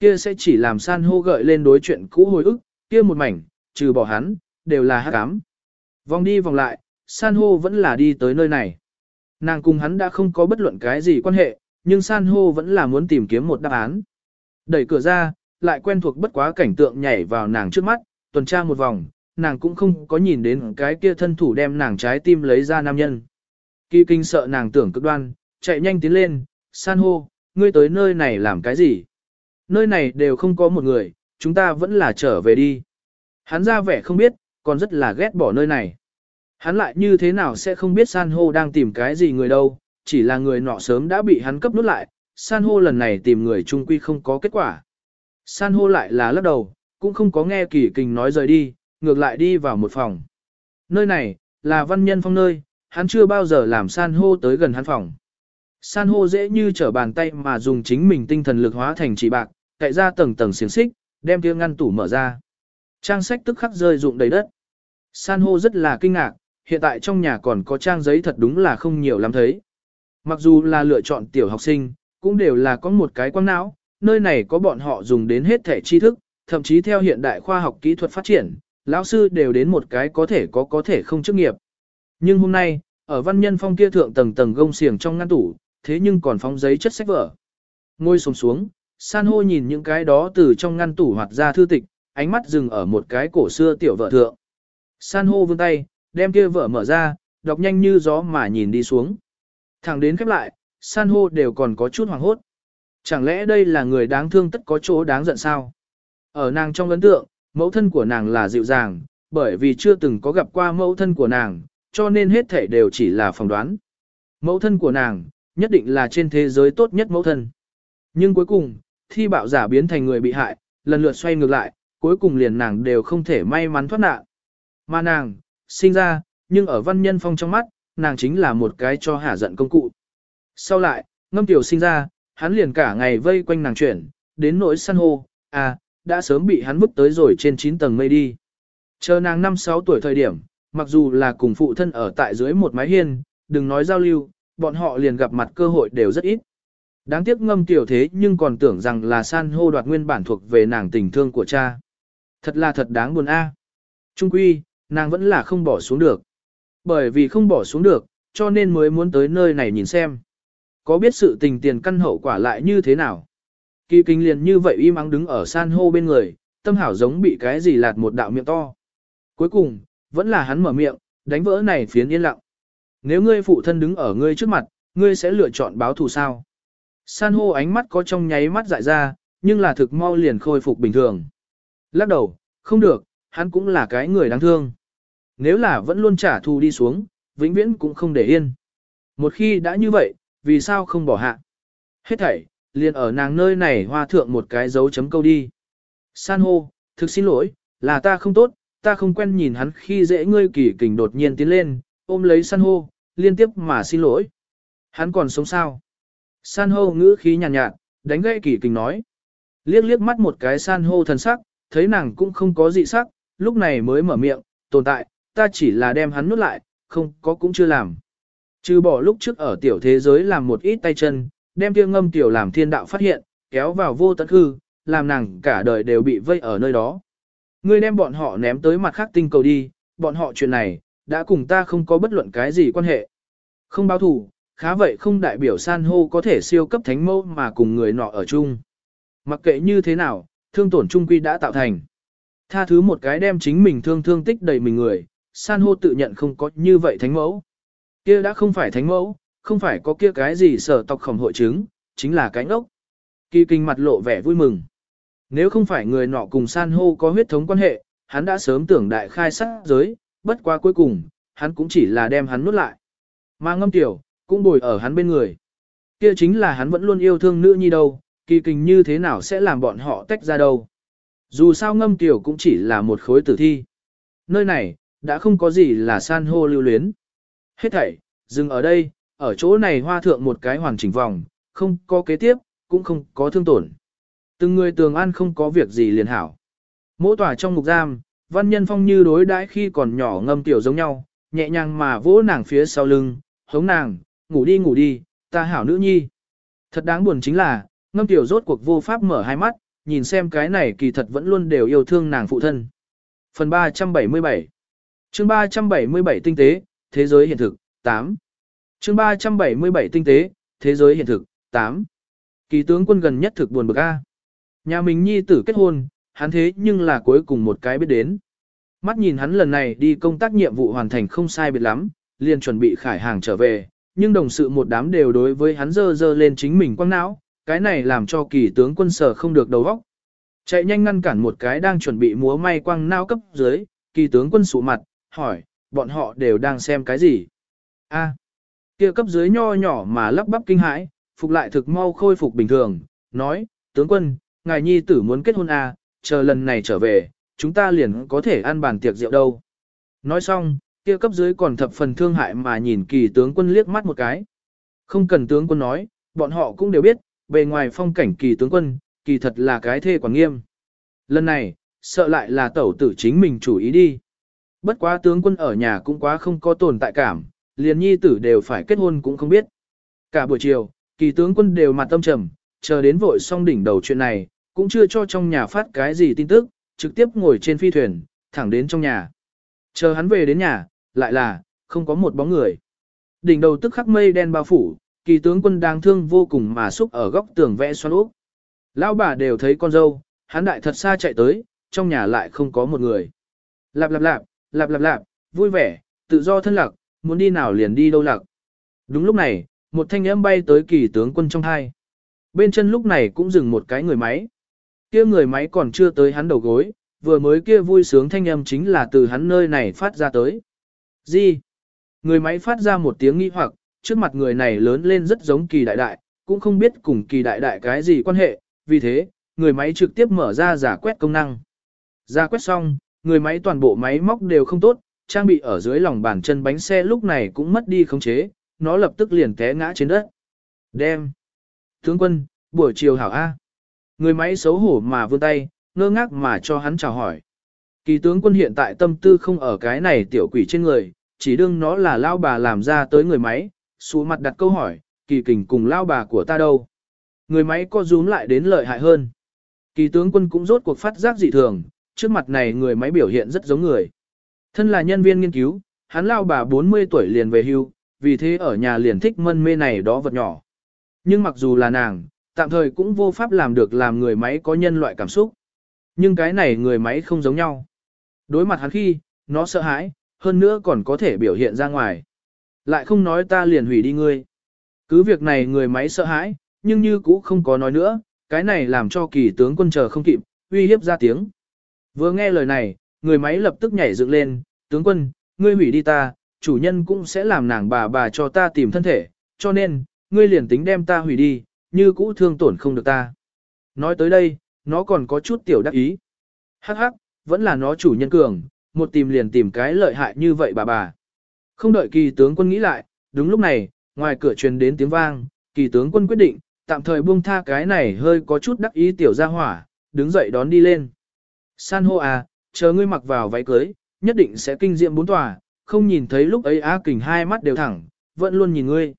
Kia sẽ chỉ làm san hô gợi lên đối chuyện cũ hồi ức, kia một mảnh, trừ bỏ hắn, đều là hát ám. Vòng đi vòng lại, san hô vẫn là đi tới nơi này. Nàng cùng hắn đã không có bất luận cái gì quan hệ, nhưng san hô vẫn là muốn tìm kiếm một đáp án. Đẩy cửa ra, lại quen thuộc bất quá cảnh tượng nhảy vào nàng trước mắt, tuần tra một vòng, nàng cũng không có nhìn đến cái kia thân thủ đem nàng trái tim lấy ra nam nhân. Kỳ kinh sợ nàng tưởng cực đoan, chạy nhanh tiến lên, san hô, ngươi tới nơi này làm cái gì? Nơi này đều không có một người, chúng ta vẫn là trở về đi. Hắn ra vẻ không biết, còn rất là ghét bỏ nơi này. Hắn lại như thế nào sẽ không biết san hô đang tìm cái gì người đâu, chỉ là người nọ sớm đã bị hắn cấp nút lại, san hô lần này tìm người trung quy không có kết quả. San hô lại là lắc đầu, cũng không có nghe kỳ kình nói rời đi, ngược lại đi vào một phòng. Nơi này, là văn nhân phong nơi, hắn chưa bao giờ làm san hô tới gần hắn phòng. San hô dễ như trở bàn tay mà dùng chính mình tinh thần lực hóa thành chỉ bạc, cậy ra tầng tầng xiềng xích, đem kia ngăn tủ mở ra. Trang sách tức khắc rơi rụng đầy đất. San hô rất là kinh ngạc, hiện tại trong nhà còn có trang giấy thật đúng là không nhiều lắm thấy. Mặc dù là lựa chọn tiểu học sinh, cũng đều là có một cái quang não, nơi này có bọn họ dùng đến hết thể tri thức, thậm chí theo hiện đại khoa học kỹ thuật phát triển, lão sư đều đến một cái có thể có có thể không chức nghiệp. Nhưng hôm nay, ở văn nhân phong kia thượng tầng tầng gông xiềng trong ngăn tủ, thế nhưng còn phóng giấy chất sách vở. Ngôi xuống xuống, san hô nhìn những cái đó từ trong ngăn tủ hoạt ra thư tịch, ánh mắt dừng ở một cái cổ xưa tiểu vợ thượng. San hô vươn tay, đem kia vợ mở ra, đọc nhanh như gió mà nhìn đi xuống. Thẳng đến khép lại, san hô đều còn có chút hoảng hốt. Chẳng lẽ đây là người đáng thương tất có chỗ đáng giận sao? Ở nàng trong ấn tượng, mẫu thân của nàng là dịu dàng, bởi vì chưa từng có gặp qua mẫu thân của nàng, cho nên hết thể đều chỉ là phỏng đoán. Mẫu thân của nàng, nhất định là trên thế giới tốt nhất mẫu thân. Nhưng cuối cùng, thi bạo giả biến thành người bị hại, lần lượt xoay ngược lại, cuối cùng liền nàng đều không thể may mắn thoát nạn. Mà nàng, sinh ra, nhưng ở văn nhân phong trong mắt, nàng chính là một cái cho hả giận công cụ. Sau lại, ngâm tiểu sinh ra, hắn liền cả ngày vây quanh nàng chuyển, đến nỗi săn hô, à, đã sớm bị hắn vứt tới rồi trên 9 tầng mây đi. Chờ nàng 5-6 tuổi thời điểm, mặc dù là cùng phụ thân ở tại dưới một mái hiên, đừng nói giao lưu, bọn họ liền gặp mặt cơ hội đều rất ít. Đáng tiếc ngâm tiểu thế nhưng còn tưởng rằng là san hô đoạt nguyên bản thuộc về nàng tình thương của cha. Thật là thật đáng buồn a. Trung quy, nàng vẫn là không bỏ xuống được. Bởi vì không bỏ xuống được, cho nên mới muốn tới nơi này nhìn xem. Có biết sự tình tiền căn hậu quả lại như thế nào? Kỳ kinh liền như vậy im ắng đứng ở san hô bên người, tâm hảo giống bị cái gì lạt một đạo miệng to. Cuối cùng, vẫn là hắn mở miệng, đánh vỡ này phiến yên lặng. Nếu ngươi phụ thân đứng ở ngươi trước mặt, ngươi sẽ lựa chọn báo thù sao? San hô ánh mắt có trong nháy mắt dại ra, nhưng là thực mau liền khôi phục bình thường. Lắc đầu, không được, hắn cũng là cái người đáng thương. Nếu là vẫn luôn trả thù đi xuống, vĩnh viễn cũng không để yên. Một khi đã như vậy, vì sao không bỏ hạ? Hết thảy, liền ở nàng nơi này hoa thượng một cái dấu chấm câu đi. San hô, thực xin lỗi, là ta không tốt, ta không quen nhìn hắn khi dễ ngươi kỳ kình đột nhiên tiến lên, ôm lấy san hô, liên tiếp mà xin lỗi. Hắn còn sống sao? San hô ngữ khí nhàn nhạt, nhạt, đánh gãy kỳ kình nói. Liếc liếc mắt một cái san hô thần sắc, thấy nàng cũng không có dị sắc, lúc này mới mở miệng, tồn tại, ta chỉ là đem hắn nuốt lại, không có cũng chưa làm. Trừ bỏ lúc trước ở tiểu thế giới làm một ít tay chân, đem tiêu ngâm tiểu làm thiên đạo phát hiện, kéo vào vô tận hư, làm nàng cả đời đều bị vây ở nơi đó. Ngươi đem bọn họ ném tới mặt khác tinh cầu đi, bọn họ chuyện này, đã cùng ta không có bất luận cái gì quan hệ. Không báo thủ, khá vậy không đại biểu san hô có thể siêu cấp thánh mẫu mà cùng người nọ ở chung. Mặc kệ như thế nào, thương tổn trung quy đã tạo thành. Tha thứ một cái đem chính mình thương thương tích đầy mình người, san hô tự nhận không có như vậy thánh mẫu. Kia đã không phải thánh mẫu, không phải có kia cái gì sở tộc khổng hội chứng, chính là cái ngốc. Kỳ kinh mặt lộ vẻ vui mừng. Nếu không phải người nọ cùng san hô có huyết thống quan hệ, hắn đã sớm tưởng đại khai sát giới, bất quá cuối cùng, hắn cũng chỉ là đem hắn nuốt lại. Mà ngâm tiểu, cũng bồi ở hắn bên người. Kia chính là hắn vẫn luôn yêu thương nữ nhi đâu, kỳ kinh như thế nào sẽ làm bọn họ tách ra đâu. Dù sao ngâm tiểu cũng chỉ là một khối tử thi. Nơi này, đã không có gì là san hô lưu luyến. Hết thảy, dừng ở đây, ở chỗ này hoa thượng một cái hoàn chỉnh vòng, không có kế tiếp, cũng không có thương tổn. Từng người tường an không có việc gì liền hảo. Mỗi tòa trong ngục giam, văn nhân phong như đối đãi khi còn nhỏ ngâm tiểu giống nhau, nhẹ nhàng mà vỗ nàng phía sau lưng, hống nàng, ngủ đi ngủ đi, ta hảo nữ nhi. Thật đáng buồn chính là, ngâm tiểu rốt cuộc vô pháp mở hai mắt, nhìn xem cái này kỳ thật vẫn luôn đều yêu thương nàng phụ thân. Phần 377 chương 377 tinh tế, thế giới hiện thực, 8 chương 377 tinh tế, thế giới hiện thực, 8 Kỳ tướng quân gần nhất thực buồn bực A. Nhà mình nhi tử kết hôn, hắn thế nhưng là cuối cùng một cái biết đến. Mắt nhìn hắn lần này đi công tác nhiệm vụ hoàn thành không sai biệt lắm, liền chuẩn bị khải hàng trở về, nhưng đồng sự một đám đều đối với hắn dơ dơ lên chính mình quăng não, cái này làm cho kỳ tướng quân sở không được đầu óc. Chạy nhanh ngăn cản một cái đang chuẩn bị múa may quăng não cấp dưới, kỳ tướng quân sụ mặt, hỏi, bọn họ đều đang xem cái gì? A, kia cấp dưới nho nhỏ mà lắp bắp kinh hãi, phục lại thực mau khôi phục bình thường, nói, tướng quân, ngài nhi tử muốn kết hôn à, chờ lần này trở về, chúng ta liền có thể ăn bàn tiệc rượu đâu. Nói xong, kia cấp dưới còn thập phần thương hại mà nhìn kỳ tướng quân liếc mắt một cái. Không cần tướng quân nói, bọn họ cũng đều biết, bề ngoài phong cảnh kỳ tướng quân, kỳ thật là cái thê quản nghiêm. Lần này, sợ lại là tẩu tử chính mình chủ ý đi. Bất quá tướng quân ở nhà cũng quá không có tồn tại cảm, liền nhi tử đều phải kết hôn cũng không biết. Cả buổi chiều, kỳ tướng quân đều mặt tâm trầm, chờ đến vội xong đỉnh đầu chuyện này, cũng chưa cho trong nhà phát cái gì tin tức, trực tiếp ngồi trên phi thuyền, thẳng đến trong nhà. Chờ hắn về đến nhà, lại là, không có một bóng người. Đỉnh đầu tức khắc mây đen bao phủ, kỳ tướng quân đang thương vô cùng mà xúc ở góc tường vẽ xoắn úp. Lão bà đều thấy con dâu, hắn đại thật xa chạy tới, trong nhà lại không có một người. Lạp lạp lạp, lạp lạp lạp, vui vẻ, tự do thân lạc, muốn đi nào liền đi đâu lạc. Đúng lúc này, một thanh âm bay tới kỳ tướng quân trong hai. Bên chân lúc này cũng dừng một cái người máy. Kia người máy còn chưa tới hắn đầu gối, vừa mới kia vui sướng thanh âm chính là từ hắn nơi này phát ra tới. Gì? Người máy phát ra một tiếng nghi hoặc, trước mặt người này lớn lên rất giống kỳ đại đại, cũng không biết cùng kỳ đại đại cái gì quan hệ, vì thế, người máy trực tiếp mở ra giả quét công năng. Giả quét xong, người máy toàn bộ máy móc đều không tốt, trang bị ở dưới lòng bàn chân bánh xe lúc này cũng mất đi khống chế, nó lập tức liền té ngã trên đất. Đem. Tướng quân, buổi chiều hảo A. Người máy xấu hổ mà vươn tay, ngơ ngác mà cho hắn chào hỏi. Kỳ tướng quân hiện tại tâm tư không ở cái này tiểu quỷ trên người, chỉ đương nó là lao bà làm ra tới người máy, xuống mặt đặt câu hỏi, kỳ kình cùng lao bà của ta đâu. Người máy co rúm lại đến lợi hại hơn. Kỳ tướng quân cũng rốt cuộc phát giác dị thường, trước mặt này người máy biểu hiện rất giống người. Thân là nhân viên nghiên cứu, hắn lao bà 40 tuổi liền về hưu, vì thế ở nhà liền thích mân mê này đó vật nhỏ. Nhưng mặc dù là nàng, tạm thời cũng vô pháp làm được làm người máy có nhân loại cảm xúc. Nhưng cái này người máy không giống nhau. Đối mặt hắn khi, nó sợ hãi, hơn nữa còn có thể biểu hiện ra ngoài. Lại không nói ta liền hủy đi ngươi. Cứ việc này người máy sợ hãi, nhưng như cũ không có nói nữa, cái này làm cho kỳ tướng quân chờ không kịp, uy hiếp ra tiếng. Vừa nghe lời này, người máy lập tức nhảy dựng lên, tướng quân, ngươi hủy đi ta, chủ nhân cũng sẽ làm nàng bà bà cho ta tìm thân thể, cho nên, ngươi liền tính đem ta hủy đi, như cũ thương tổn không được ta. Nói tới đây, nó còn có chút tiểu đắc ý. Hắc hắc, vẫn là nó chủ nhân cường, một tìm liền tìm cái lợi hại như vậy bà bà. Không đợi kỳ tướng quân nghĩ lại, đúng lúc này, ngoài cửa truyền đến tiếng vang, kỳ tướng quân quyết định, tạm thời buông tha cái này hơi có chút đắc ý tiểu gia hỏa, đứng dậy đón đi lên. San hô à, chờ ngươi mặc vào váy cưới, nhất định sẽ kinh diệm bốn tòa, không nhìn thấy lúc ấy Á Kình hai mắt đều thẳng, vẫn luôn nhìn ngươi.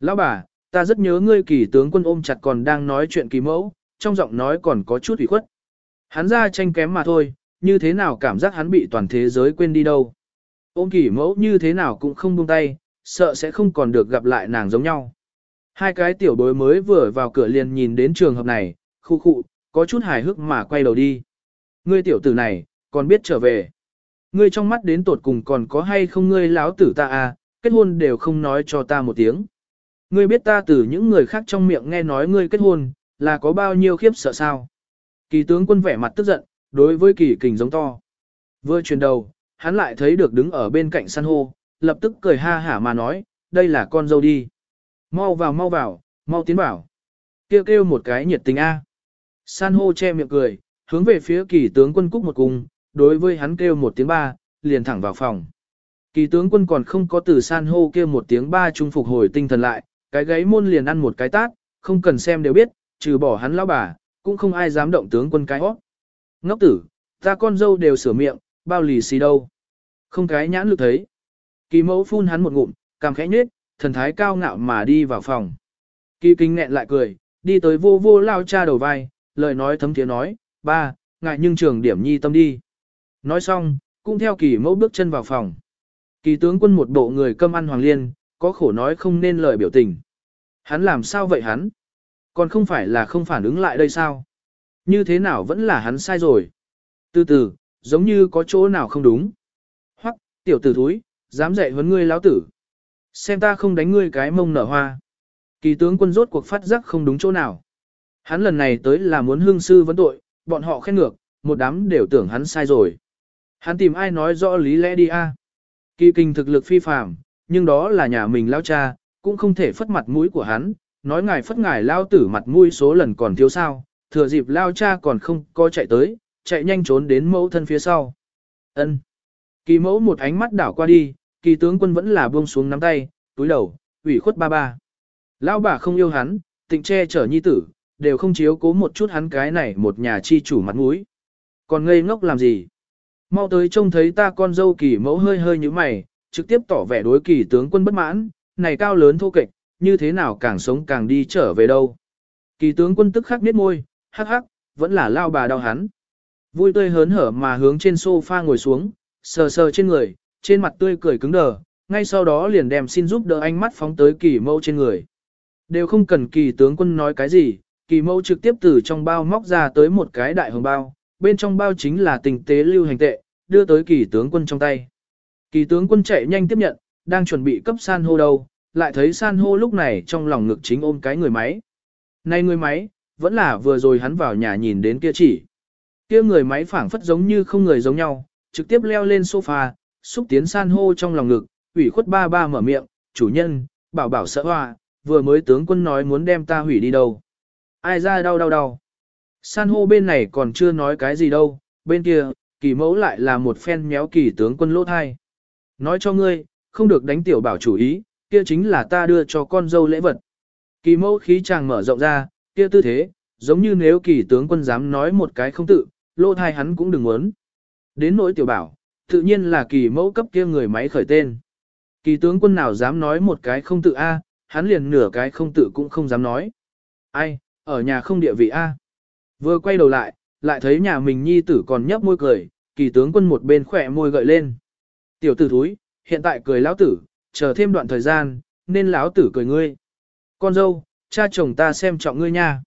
Lão bà, ta rất nhớ ngươi kỳ tướng quân ôm chặt còn đang nói chuyện kỳ mẫu, trong giọng nói còn có chút ủy khuất. Hắn ra tranh kém mà thôi, như thế nào cảm giác hắn bị toàn thế giới quên đi đâu. Ôm kỳ mẫu như thế nào cũng không buông tay, sợ sẽ không còn được gặp lại nàng giống nhau. Hai cái tiểu bối mới vừa vào cửa liền nhìn đến trường hợp này, khu khụ, có chút hài hước mà quay đầu đi. Ngươi tiểu tử này, còn biết trở về. Ngươi trong mắt đến tột cùng còn có hay không ngươi láo tử ta à, kết hôn đều không nói cho ta một tiếng. Ngươi biết ta từ những người khác trong miệng nghe nói ngươi kết hôn, là có bao nhiêu khiếp sợ sao. Kỳ tướng quân vẻ mặt tức giận, đối với kỳ kình giống to. Vừa chuyển đầu, hắn lại thấy được đứng ở bên cạnh san hô, lập tức cười ha hả mà nói, đây là con dâu đi. Mau vào mau vào, mau tiến vào. Kêu kêu một cái nhiệt tình A. San hô che miệng cười, hướng về phía kỳ tướng quân cúc một cung, đối với hắn kêu một tiếng ba, liền thẳng vào phòng. Kỳ tướng quân còn không có từ san hô kêu một tiếng ba trung phục hồi tinh thần lại, cái gáy môn liền ăn một cái tát, không cần xem đều biết, trừ bỏ hắn lão bà, cũng không ai dám động tướng quân cái hót. Ngốc tử, ta con dâu đều sửa miệng, bao lì xì đâu. Không cái nhãn lực thấy. Kỳ mẫu phun hắn một ngụm, cảm khẽ nhếch, thần thái cao ngạo mà đi vào phòng. Kỳ kinh nghẹn lại cười, đi tới vô vô lao cha đầu vai, lời nói thấm tiếng nói, ba, ngại nhưng trường điểm nhi tâm đi. Nói xong, cũng theo kỳ mẫu bước chân vào phòng. Kỳ tướng quân một bộ người câm ăn hoàng liên, có khổ nói không nên lời biểu tình. Hắn làm sao vậy hắn? Còn không phải là không phản ứng lại đây sao? Như thế nào vẫn là hắn sai rồi? Từ từ, giống như có chỗ nào không đúng. hoặc tiểu tử thúi, dám dạy huấn ngươi lão tử. Xem ta không đánh ngươi cái mông nở hoa. Kỳ tướng quân rốt cuộc phát giác không đúng chỗ nào. Hắn lần này tới là muốn hương sư vấn tội, bọn họ khen ngược, một đám đều tưởng hắn sai rồi. Hắn tìm ai nói rõ lý lẽ đi a? Kỳ kinh thực lực phi phàm, nhưng đó là nhà mình lao cha, cũng không thể phất mặt mũi của hắn, nói ngài phất ngài lao tử mặt mũi số lần còn thiếu sao, thừa dịp lao cha còn không có chạy tới, chạy nhanh trốn đến mẫu thân phía sau. Ân. Kỳ mẫu một ánh mắt đảo qua đi, kỳ tướng quân vẫn là buông xuống nắm tay, túi đầu, ủy khuất ba ba. Lao bà không yêu hắn, tịnh che chở nhi tử, đều không chiếu cố một chút hắn cái này một nhà chi chủ mặt mũi. Còn ngây ngốc làm gì? Mau tới trông thấy ta con dâu kỳ mẫu hơi hơi như mày, trực tiếp tỏ vẻ đối kỳ tướng quân bất mãn, này cao lớn thô kệch, như thế nào càng sống càng đi trở về đâu. Kỳ tướng quân tức khắc biết môi, hắc hắc, vẫn là lao bà đau hắn. Vui tươi hớn hở mà hướng trên sofa ngồi xuống, sờ sờ trên người, trên mặt tươi cười cứng đờ, ngay sau đó liền đem xin giúp đỡ ánh mắt phóng tới kỳ mẫu trên người. Đều không cần kỳ tướng quân nói cái gì, kỳ mẫu trực tiếp từ trong bao móc ra tới một cái đại hồng bao, bên trong bao chính là tình tế lưu hành tệ, đưa tới kỳ tướng quân trong tay. Kỳ tướng quân chạy nhanh tiếp nhận, đang chuẩn bị cấp san hô đâu, lại thấy san hô lúc này trong lòng ngực chính ôm cái người máy. Này người máy, vẫn là vừa rồi hắn vào nhà nhìn đến kia chỉ. Kia người máy phảng phất giống như không người giống nhau, trực tiếp leo lên sofa, xúc tiến san hô trong lòng ngực, ủy khuất ba ba mở miệng, chủ nhân, bảo bảo sợ hoa, vừa mới tướng quân nói muốn đem ta hủy đi đâu. Ai ra đau đau đau. San hô bên này còn chưa nói cái gì đâu, bên kia, kỳ mẫu lại là một phen méo kỳ tướng quân lỗ thai. Nói cho ngươi, không được đánh tiểu bảo chủ ý, kia chính là ta đưa cho con dâu lễ vật. Kỳ mẫu khí chàng mở rộng ra, kia tư thế, giống như nếu kỳ tướng quân dám nói một cái không tự, lỗ thai hắn cũng đừng muốn. Đến nỗi tiểu bảo, tự nhiên là kỳ mẫu cấp kia người máy khởi tên. Kỳ tướng quân nào dám nói một cái không tự A, hắn liền nửa cái không tự cũng không dám nói. Ai, ở nhà không địa vị A. Vừa quay đầu lại, lại thấy nhà mình nhi tử còn nhấp môi cười, kỳ tướng quân một bên khỏe môi gợi lên. Tiểu tử thúi, hiện tại cười lão tử, chờ thêm đoạn thời gian, nên lão tử cười ngươi. Con dâu, cha chồng ta xem trọng ngươi nha.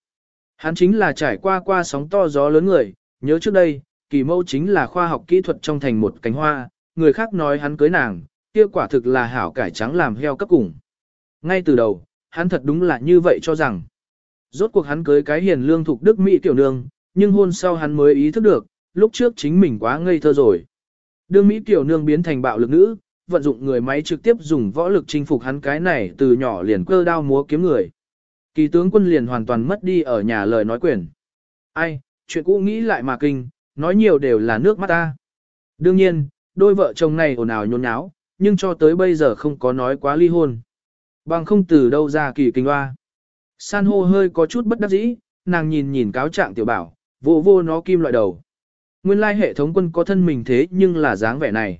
Hắn chính là trải qua qua sóng to gió lớn người, nhớ trước đây, kỳ mẫu chính là khoa học kỹ thuật trong thành một cánh hoa, người khác nói hắn cưới nàng, kia quả thực là hảo cải trắng làm heo cấp cùng. Ngay từ đầu, hắn thật đúng là như vậy cho rằng. Rốt cuộc hắn cưới cái hiền lương thuộc đức Mỹ tiểu nương, nhưng hôn sau hắn mới ý thức được, lúc trước chính mình quá ngây thơ rồi. Đương Mỹ tiểu nương biến thành bạo lực nữ, vận dụng người máy trực tiếp dùng võ lực chinh phục hắn cái này từ nhỏ liền cơ đao múa kiếm người. Kỳ tướng quân liền hoàn toàn mất đi ở nhà lời nói quyền. Ai, chuyện cũ nghĩ lại mà kinh, nói nhiều đều là nước mắt ta. Đương nhiên, đôi vợ chồng này ồn ào nhốn nháo, nhưng cho tới bây giờ không có nói quá ly hôn. Bằng không từ đâu ra kỳ kinh hoa. San hô hơi có chút bất đắc dĩ, nàng nhìn nhìn cáo trạng tiểu bảo, vô vô nó kim loại đầu. Nguyên lai hệ thống quân có thân mình thế nhưng là dáng vẻ này.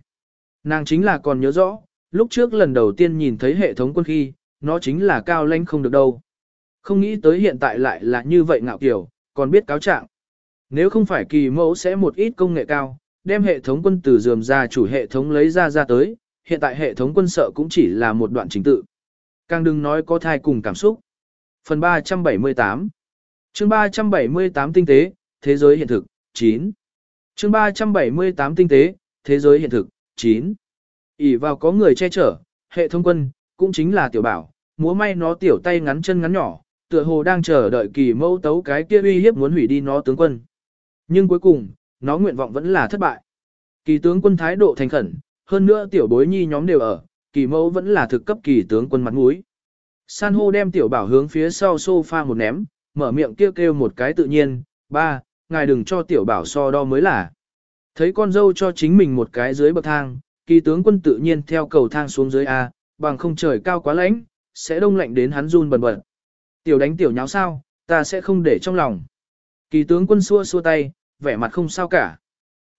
Nàng chính là còn nhớ rõ, lúc trước lần đầu tiên nhìn thấy hệ thống quân khi, nó chính là cao lãnh không được đâu. Không nghĩ tới hiện tại lại là như vậy ngạo kiểu, còn biết cáo trạng. Nếu không phải kỳ mẫu sẽ một ít công nghệ cao, đem hệ thống quân từ dườm ra chủ hệ thống lấy ra ra tới, hiện tại hệ thống quân sợ cũng chỉ là một đoạn trình tự. Càng đừng nói có thai cùng cảm xúc. Phần 378 chương 378 tinh tế, thế giới hiện thực, 9. chương 378 tinh tế, thế giới hiện thực, 9. ỉ vào có người che chở, hệ thống quân, cũng chính là tiểu bảo, múa may nó tiểu tay ngắn chân ngắn nhỏ, tựa hồ đang chờ đợi kỳ mẫu tấu cái kia uy hiếp muốn hủy đi nó tướng quân. Nhưng cuối cùng, nó nguyện vọng vẫn là thất bại. Kỳ tướng quân thái độ thành khẩn, hơn nữa tiểu bối nhi nhóm đều ở, kỳ mẫu vẫn là thực cấp kỳ tướng quân mặt mũi. San hô đem tiểu bảo hướng phía sau sofa một ném, mở miệng kêu kêu một cái tự nhiên, ba, ngài đừng cho tiểu bảo so đo mới là. Thấy con dâu cho chính mình một cái dưới bậc thang, kỳ tướng quân tự nhiên theo cầu thang xuống dưới A, bằng không trời cao quá lạnh, sẽ đông lạnh đến hắn run bần bật. Tiểu đánh tiểu nháo sao, ta sẽ không để trong lòng. Kỳ tướng quân xua xua tay, vẻ mặt không sao cả.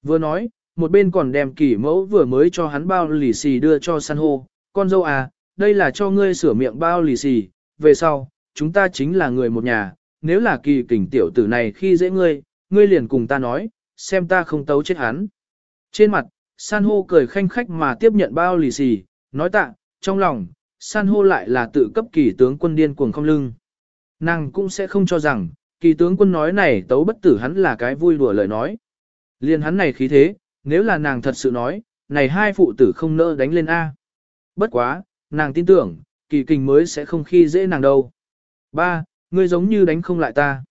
Vừa nói, một bên còn đem kỳ mẫu vừa mới cho hắn bao lì xì đưa cho san hô, con dâu à, đây là cho ngươi sửa miệng bao lì xì, về sau, chúng ta chính là người một nhà, nếu là kỳ kình tiểu tử này khi dễ ngươi, ngươi liền cùng ta nói, xem ta không tấu chết hắn. Trên mặt, san hô cười khanh khách mà tiếp nhận bao lì xì, nói tạ, trong lòng, san hô lại là tự cấp kỳ tướng quân điên cuồng không lưng. Nàng cũng sẽ không cho rằng, kỳ tướng quân nói này tấu bất tử hắn là cái vui đùa lời nói. Liên hắn này khí thế, nếu là nàng thật sự nói, này hai phụ tử không nỡ đánh lên A. Bất quá, nàng tin tưởng, kỳ kình mới sẽ không khi dễ nàng đâu. Ba, ngươi giống như đánh không lại ta.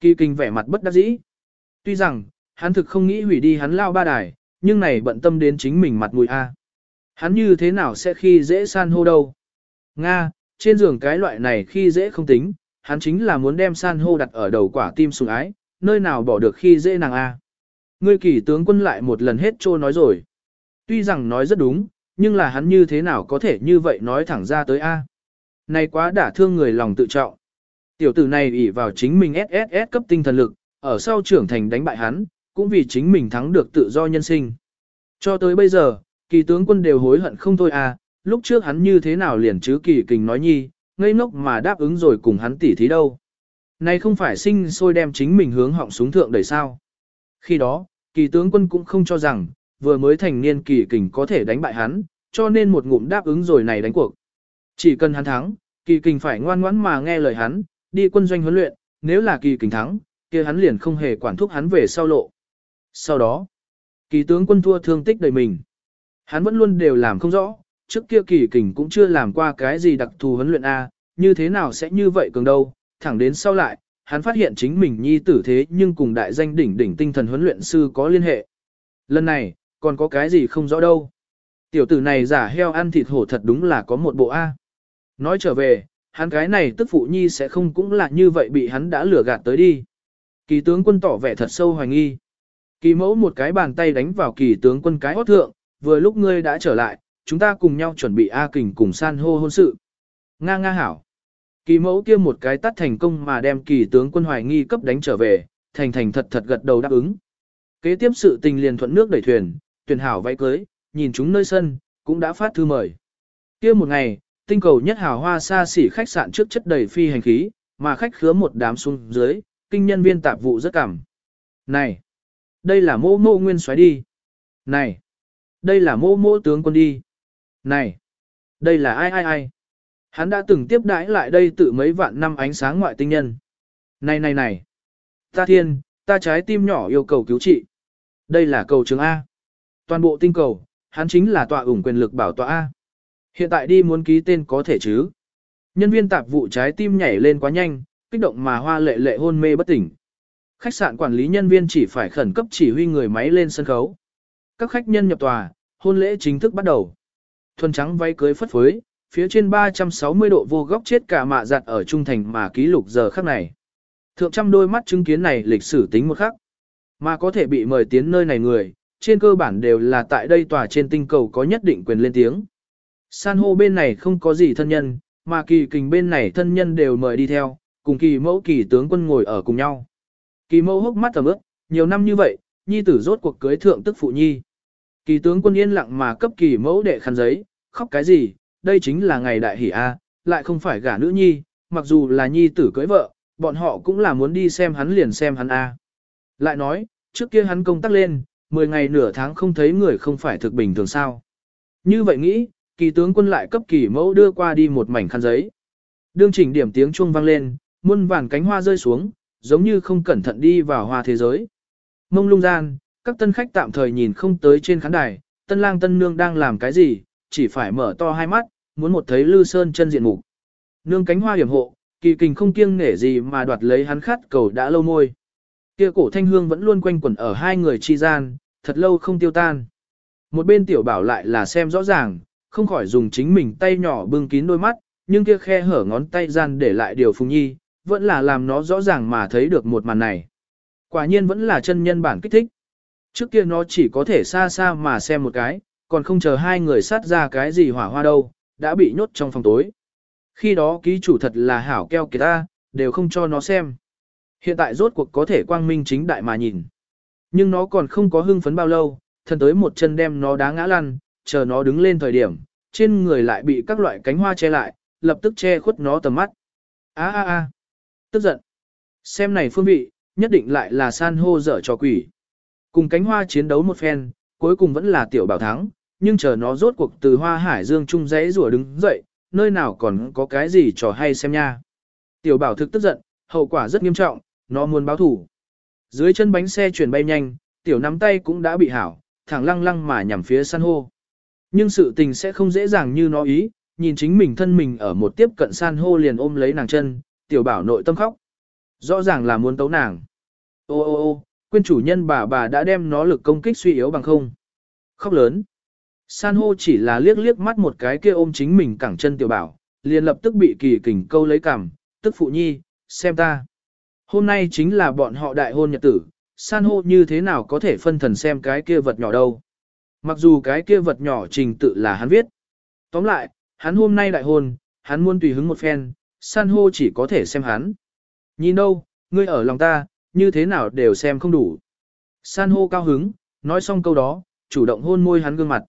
Kỳ kình vẻ mặt bất đắc dĩ. Tuy rằng, hắn thực không nghĩ hủy đi hắn lao ba đài, nhưng này bận tâm đến chính mình mặt mũi A. Hắn như thế nào sẽ khi dễ san hô đâu. Nga, trên giường cái loại này khi dễ không tính, hắn chính là muốn đem san hô đặt ở đầu quả tim sùng ái, nơi nào bỏ được khi dễ nàng A. Ngươi kỳ tướng quân lại một lần hết trô nói rồi. Tuy rằng nói rất đúng, nhưng là hắn như thế nào có thể như vậy nói thẳng ra tới A. Này quá đả thương người lòng tự trọng. Tiểu tử này ỷ vào chính mình SSS cấp tinh thần lực, ở sau trưởng thành đánh bại hắn, cũng vì chính mình thắng được tự do nhân sinh. Cho tới bây giờ, kỳ tướng quân đều hối hận không thôi à, lúc trước hắn như thế nào liền chứ kỳ kình nói nhi, ngây ngốc mà đáp ứng rồi cùng hắn tỉ thí đâu. Này không phải sinh sôi đem chính mình hướng họng súng thượng đẩy sao. Khi đó, kỳ tướng quân cũng không cho rằng, vừa mới thành niên kỳ kình có thể đánh bại hắn, cho nên một ngụm đáp ứng rồi này đánh cuộc. Chỉ cần hắn thắng, kỳ kình phải ngoan ngoãn mà nghe lời hắn, đi quân doanh huấn luyện, nếu là kỳ kình thắng, kia hắn liền không hề quản thúc hắn về sau lộ. Sau đó, kỳ tướng quân thua thương tích đầy mình. Hắn vẫn luôn đều làm không rõ, trước kia kỳ kình cũng chưa làm qua cái gì đặc thù huấn luyện A, như thế nào sẽ như vậy cường đâu, thẳng đến sau lại, hắn phát hiện chính mình nhi tử thế nhưng cùng đại danh đỉnh đỉnh tinh thần huấn luyện sư có liên hệ. Lần này, còn có cái gì không rõ đâu. Tiểu tử này giả heo ăn thịt hổ thật đúng là có một bộ A. Nói trở về, hắn cái này tức phụ nhi sẽ không cũng là như vậy bị hắn đã lừa gạt tới đi. Kỳ tướng quân tỏ vẻ thật sâu hoài nghi. Kỳ mẫu một cái bàn tay đánh vào kỳ tướng quân cái hót thượng, vừa lúc ngươi đã trở lại, chúng ta cùng nhau chuẩn bị A kình cùng san hô hôn sự. Nga nga hảo. Kỳ mẫu kia một cái tắt thành công mà đem kỳ tướng quân hoài nghi cấp đánh trở về, thành thành thật thật gật đầu đáp ứng. Kế tiếp sự tình liền thuận nước đẩy thuyền, tuyển hảo váy cưới, nhìn chúng nơi sân, cũng đã phát thư mời. Kia một ngày, tinh cầu nhất hào hoa xa xỉ khách sạn trước chất đầy phi hành khí, mà khách khứa một đám xuống dưới, kinh nhân viên tạp vụ rất cảm. Này, đây là mô mô nguyên xoáy đi. Này, đây là mô mô tướng quân đi. Này, đây là ai ai ai. Hắn đã từng tiếp đãi lại đây tự mấy vạn năm ánh sáng ngoại tinh nhân. Này này này, ta thiên, ta trái tim nhỏ yêu cầu cứu trị. Đây là cầu trường A. Toàn bộ tinh cầu, hắn chính là tọa ủng quyền lực bảo tọa A. Hiện tại đi muốn ký tên có thể chứ. Nhân viên tạp vụ trái tim nhảy lên quá nhanh, kích động mà hoa lệ lệ hôn mê bất tỉnh. Khách sạn quản lý nhân viên chỉ phải khẩn cấp chỉ huy người máy lên sân khấu. Các khách nhân nhập tòa, hôn lễ chính thức bắt đầu. Thuần trắng váy cưới phất phới, phía trên 360 độ vô góc chết cả mạ giặt ở trung thành mà ký lục giờ khắc này. Thượng trăm đôi mắt chứng kiến này lịch sử tính một khắc. Mà có thể bị mời tiến nơi này người, trên cơ bản đều là tại đây tòa trên tinh cầu có nhất định quyền lên tiếng. San hô bên này không có gì thân nhân, mà kỳ kình bên này thân nhân đều mời đi theo, cùng kỳ mẫu kỳ tướng quân ngồi ở cùng nhau. Kỳ mẫu hốc mắt tầm ước, nhiều năm như vậy, nhi tử rốt cuộc cưới thượng tức phụ nhi. Kỳ tướng quân yên lặng mà cấp kỳ mẫu đệ khăn giấy, khóc cái gì, đây chính là ngày đại hỷ A, lại không phải gả nữ nhi, mặc dù là nhi tử cưới vợ, bọn họ cũng là muốn đi xem hắn liền xem hắn A. Lại nói, trước kia hắn công tác lên, 10 ngày nửa tháng không thấy người không phải thực bình thường sao. Như vậy nghĩ, kỳ tướng quân lại cấp kỳ mẫu đưa qua đi một mảnh khăn giấy. Đương chỉnh điểm tiếng chuông vang lên, muôn vàn cánh hoa rơi xuống, giống như không cẩn thận đi vào hoa thế giới. Mông lung gian, các tân khách tạm thời nhìn không tới trên khán đài, tân lang tân nương đang làm cái gì, chỉ phải mở to hai mắt, muốn một thấy lư sơn chân diện mục. Nương cánh hoa hiểm hộ, kỳ kình không kiêng nể gì mà đoạt lấy hắn khát cầu đã lâu môi. Kia cổ thanh hương vẫn luôn quanh quẩn ở hai người chi gian, thật lâu không tiêu tan. Một bên tiểu bảo lại là xem rõ ràng, không khỏi dùng chính mình tay nhỏ bưng kín đôi mắt, nhưng kia khe hở ngón tay gian để lại điều phùng nhi, vẫn là làm nó rõ ràng mà thấy được một màn này. Quả nhiên vẫn là chân nhân bản kích thích. Trước kia nó chỉ có thể xa xa mà xem một cái, còn không chờ hai người sát ra cái gì hỏa hoa đâu, đã bị nhốt trong phòng tối. Khi đó ký chủ thật là hảo keo kìa ta, đều không cho nó xem. Hiện tại rốt cuộc có thể quang minh chính đại mà nhìn. Nhưng nó còn không có hưng phấn bao lâu, thần tới một chân đem nó đá ngã lăn, chờ nó đứng lên thời điểm, trên người lại bị các loại cánh hoa che lại, lập tức che khuất nó tầm mắt. a a a tức giận. Xem này phương vị, nhất định lại là san hô dở trò quỷ. Cùng cánh hoa chiến đấu một phen, cuối cùng vẫn là tiểu bảo thắng, nhưng chờ nó rốt cuộc từ hoa hải dương trung rẽ rùa đứng dậy, nơi nào còn có cái gì trò hay xem nha. Tiểu bảo thực tức giận, hậu quả rất nghiêm trọng, nó muốn báo thủ. Dưới chân bánh xe chuyển bay nhanh, tiểu nắm tay cũng đã bị hảo, thẳng lăng lăng mà nhằm phía san hô. Nhưng sự tình sẽ không dễ dàng như nó ý, nhìn chính mình thân mình ở một tiếp cận san hô liền ôm lấy nàng chân, tiểu bảo nội tâm khóc. Rõ ràng là muốn tấu nàng. Ô ô ô, quên chủ nhân bà bà đã đem nó lực công kích suy yếu bằng không. Khóc lớn. San hô chỉ là liếc liếc mắt một cái kia ôm chính mình cẳng chân tiểu bảo, liền lập tức bị kỳ kình câu lấy cằm, tức phụ nhi, xem ta. Hôm nay chính là bọn họ đại hôn nhật tử, san hô như thế nào có thể phân thần xem cái kia vật nhỏ đâu. Mặc dù cái kia vật nhỏ trình tự là hắn viết. Tóm lại, hắn hôm nay đại hôn, hắn muốn tùy hứng một phen, san hô chỉ có thể xem hắn. Nhìn đâu, ngươi ở lòng ta, như thế nào đều xem không đủ. San hô cao hứng, nói xong câu đó, chủ động hôn môi hắn gương mặt.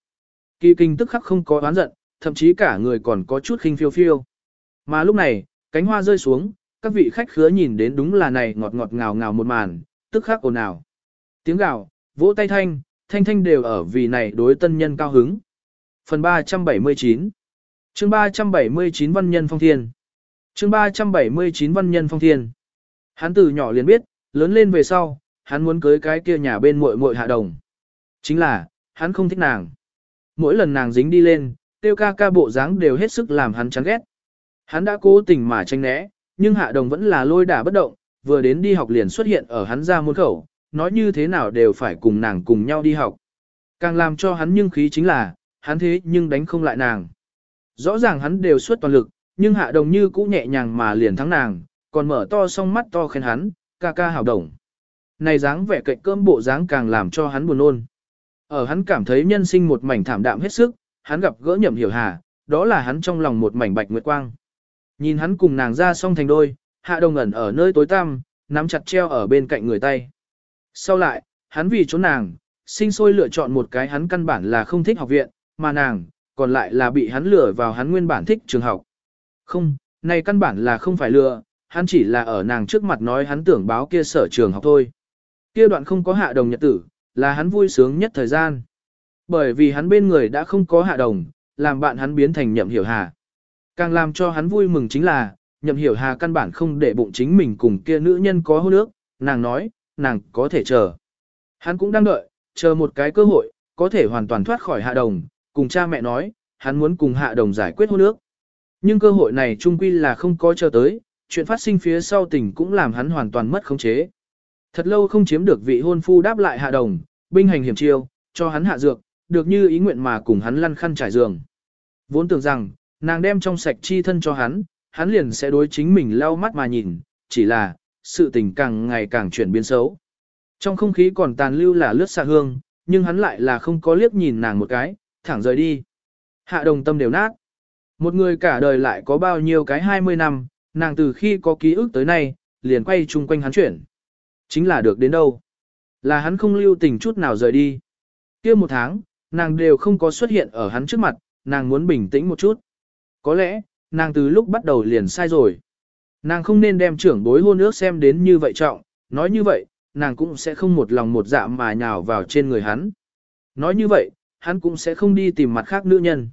Kỳ kinh tức khắc không có oán giận, thậm chí cả người còn có chút khinh phiêu phiêu. Mà lúc này, cánh hoa rơi xuống, các vị khách khứa nhìn đến đúng là này ngọt ngọt ngào ngào một màn, tức khắc ồn ào. Tiếng gào, vỗ tay thanh, thanh thanh đều ở vì này đối tân nhân cao hứng. Phần 379 chương 379 Văn Nhân Phong Thiên chương 379 Văn Nhân Phong Thiên Hắn từ nhỏ liền biết, lớn lên về sau, hắn muốn cưới cái kia nhà bên muội muội hạ đồng. Chính là, hắn không thích nàng. Mỗi lần nàng dính đi lên, tiêu ca ca bộ dáng đều hết sức làm hắn chán ghét. Hắn đã cố tình mà tranh né, nhưng hạ đồng vẫn là lôi đả bất động, vừa đến đi học liền xuất hiện ở hắn ra môn khẩu, nói như thế nào đều phải cùng nàng cùng nhau đi học. Càng làm cho hắn nhưng khí chính là, hắn thế nhưng đánh không lại nàng. Rõ ràng hắn đều xuất toàn lực, nhưng hạ đồng như cũ nhẹ nhàng mà liền thắng nàng, còn mở to song mắt to khen hắn, ca ca hào đồng. Này dáng vẻ cạnh cơm bộ dáng càng làm cho hắn buồn nôn. Ở hắn cảm thấy nhân sinh một mảnh thảm đạm hết sức, hắn gặp gỡ nhậm hiểu hà, đó là hắn trong lòng một mảnh bạch nguyệt quang. Nhìn hắn cùng nàng ra song thành đôi, hạ đồng ẩn ở nơi tối tăm, nắm chặt treo ở bên cạnh người tay. Sau lại, hắn vì trốn nàng, sinh sôi lựa chọn một cái hắn căn bản là không thích học viện, mà nàng, còn lại là bị hắn lừa vào hắn nguyên bản thích trường học. Không, này căn bản là không phải lừa, hắn chỉ là ở nàng trước mặt nói hắn tưởng báo kia sở trường học thôi. Kia đoạn không có hạ đồng nhật tử, là hắn vui sướng nhất thời gian. Bởi vì hắn bên người đã không có hạ đồng, làm bạn hắn biến thành nhậm hiểu hà. Càng làm cho hắn vui mừng chính là, nhậm hiểu hà căn bản không để bụng chính mình cùng kia nữ nhân có hôn ước, nàng nói, nàng có thể chờ. Hắn cũng đang đợi, chờ một cái cơ hội, có thể hoàn toàn thoát khỏi hạ đồng, cùng cha mẹ nói, hắn muốn cùng hạ đồng giải quyết hôn ước. Nhưng cơ hội này trung quy là không có chờ tới, chuyện phát sinh phía sau tình cũng làm hắn hoàn toàn mất khống chế. Thật lâu không chiếm được vị hôn phu đáp lại hạ đồng, binh hành hiểm chiêu, cho hắn hạ dược, được như ý nguyện mà cùng hắn lăn khăn trải giường. Vốn tưởng rằng, nàng đem trong sạch chi thân cho hắn, hắn liền sẽ đối chính mình lau mắt mà nhìn, chỉ là, sự tình càng ngày càng chuyển biến xấu. Trong không khí còn tàn lưu là lướt xa hương, nhưng hắn lại là không có liếc nhìn nàng một cái, thẳng rời đi. Hạ đồng tâm đều nát. Một người cả đời lại có bao nhiêu cái 20 năm, nàng từ khi có ký ức tới nay, liền quay chung quanh hắn chuyển. Chính là được đến đâu. Là hắn không lưu tình chút nào rời đi. kia một tháng, nàng đều không có xuất hiện ở hắn trước mặt, nàng muốn bình tĩnh một chút. Có lẽ, nàng từ lúc bắt đầu liền sai rồi. Nàng không nên đem trưởng bối hôn ước xem đến như vậy trọng, nói như vậy, nàng cũng sẽ không một lòng một dạ mà nhào vào trên người hắn. Nói như vậy, hắn cũng sẽ không đi tìm mặt khác nữ nhân.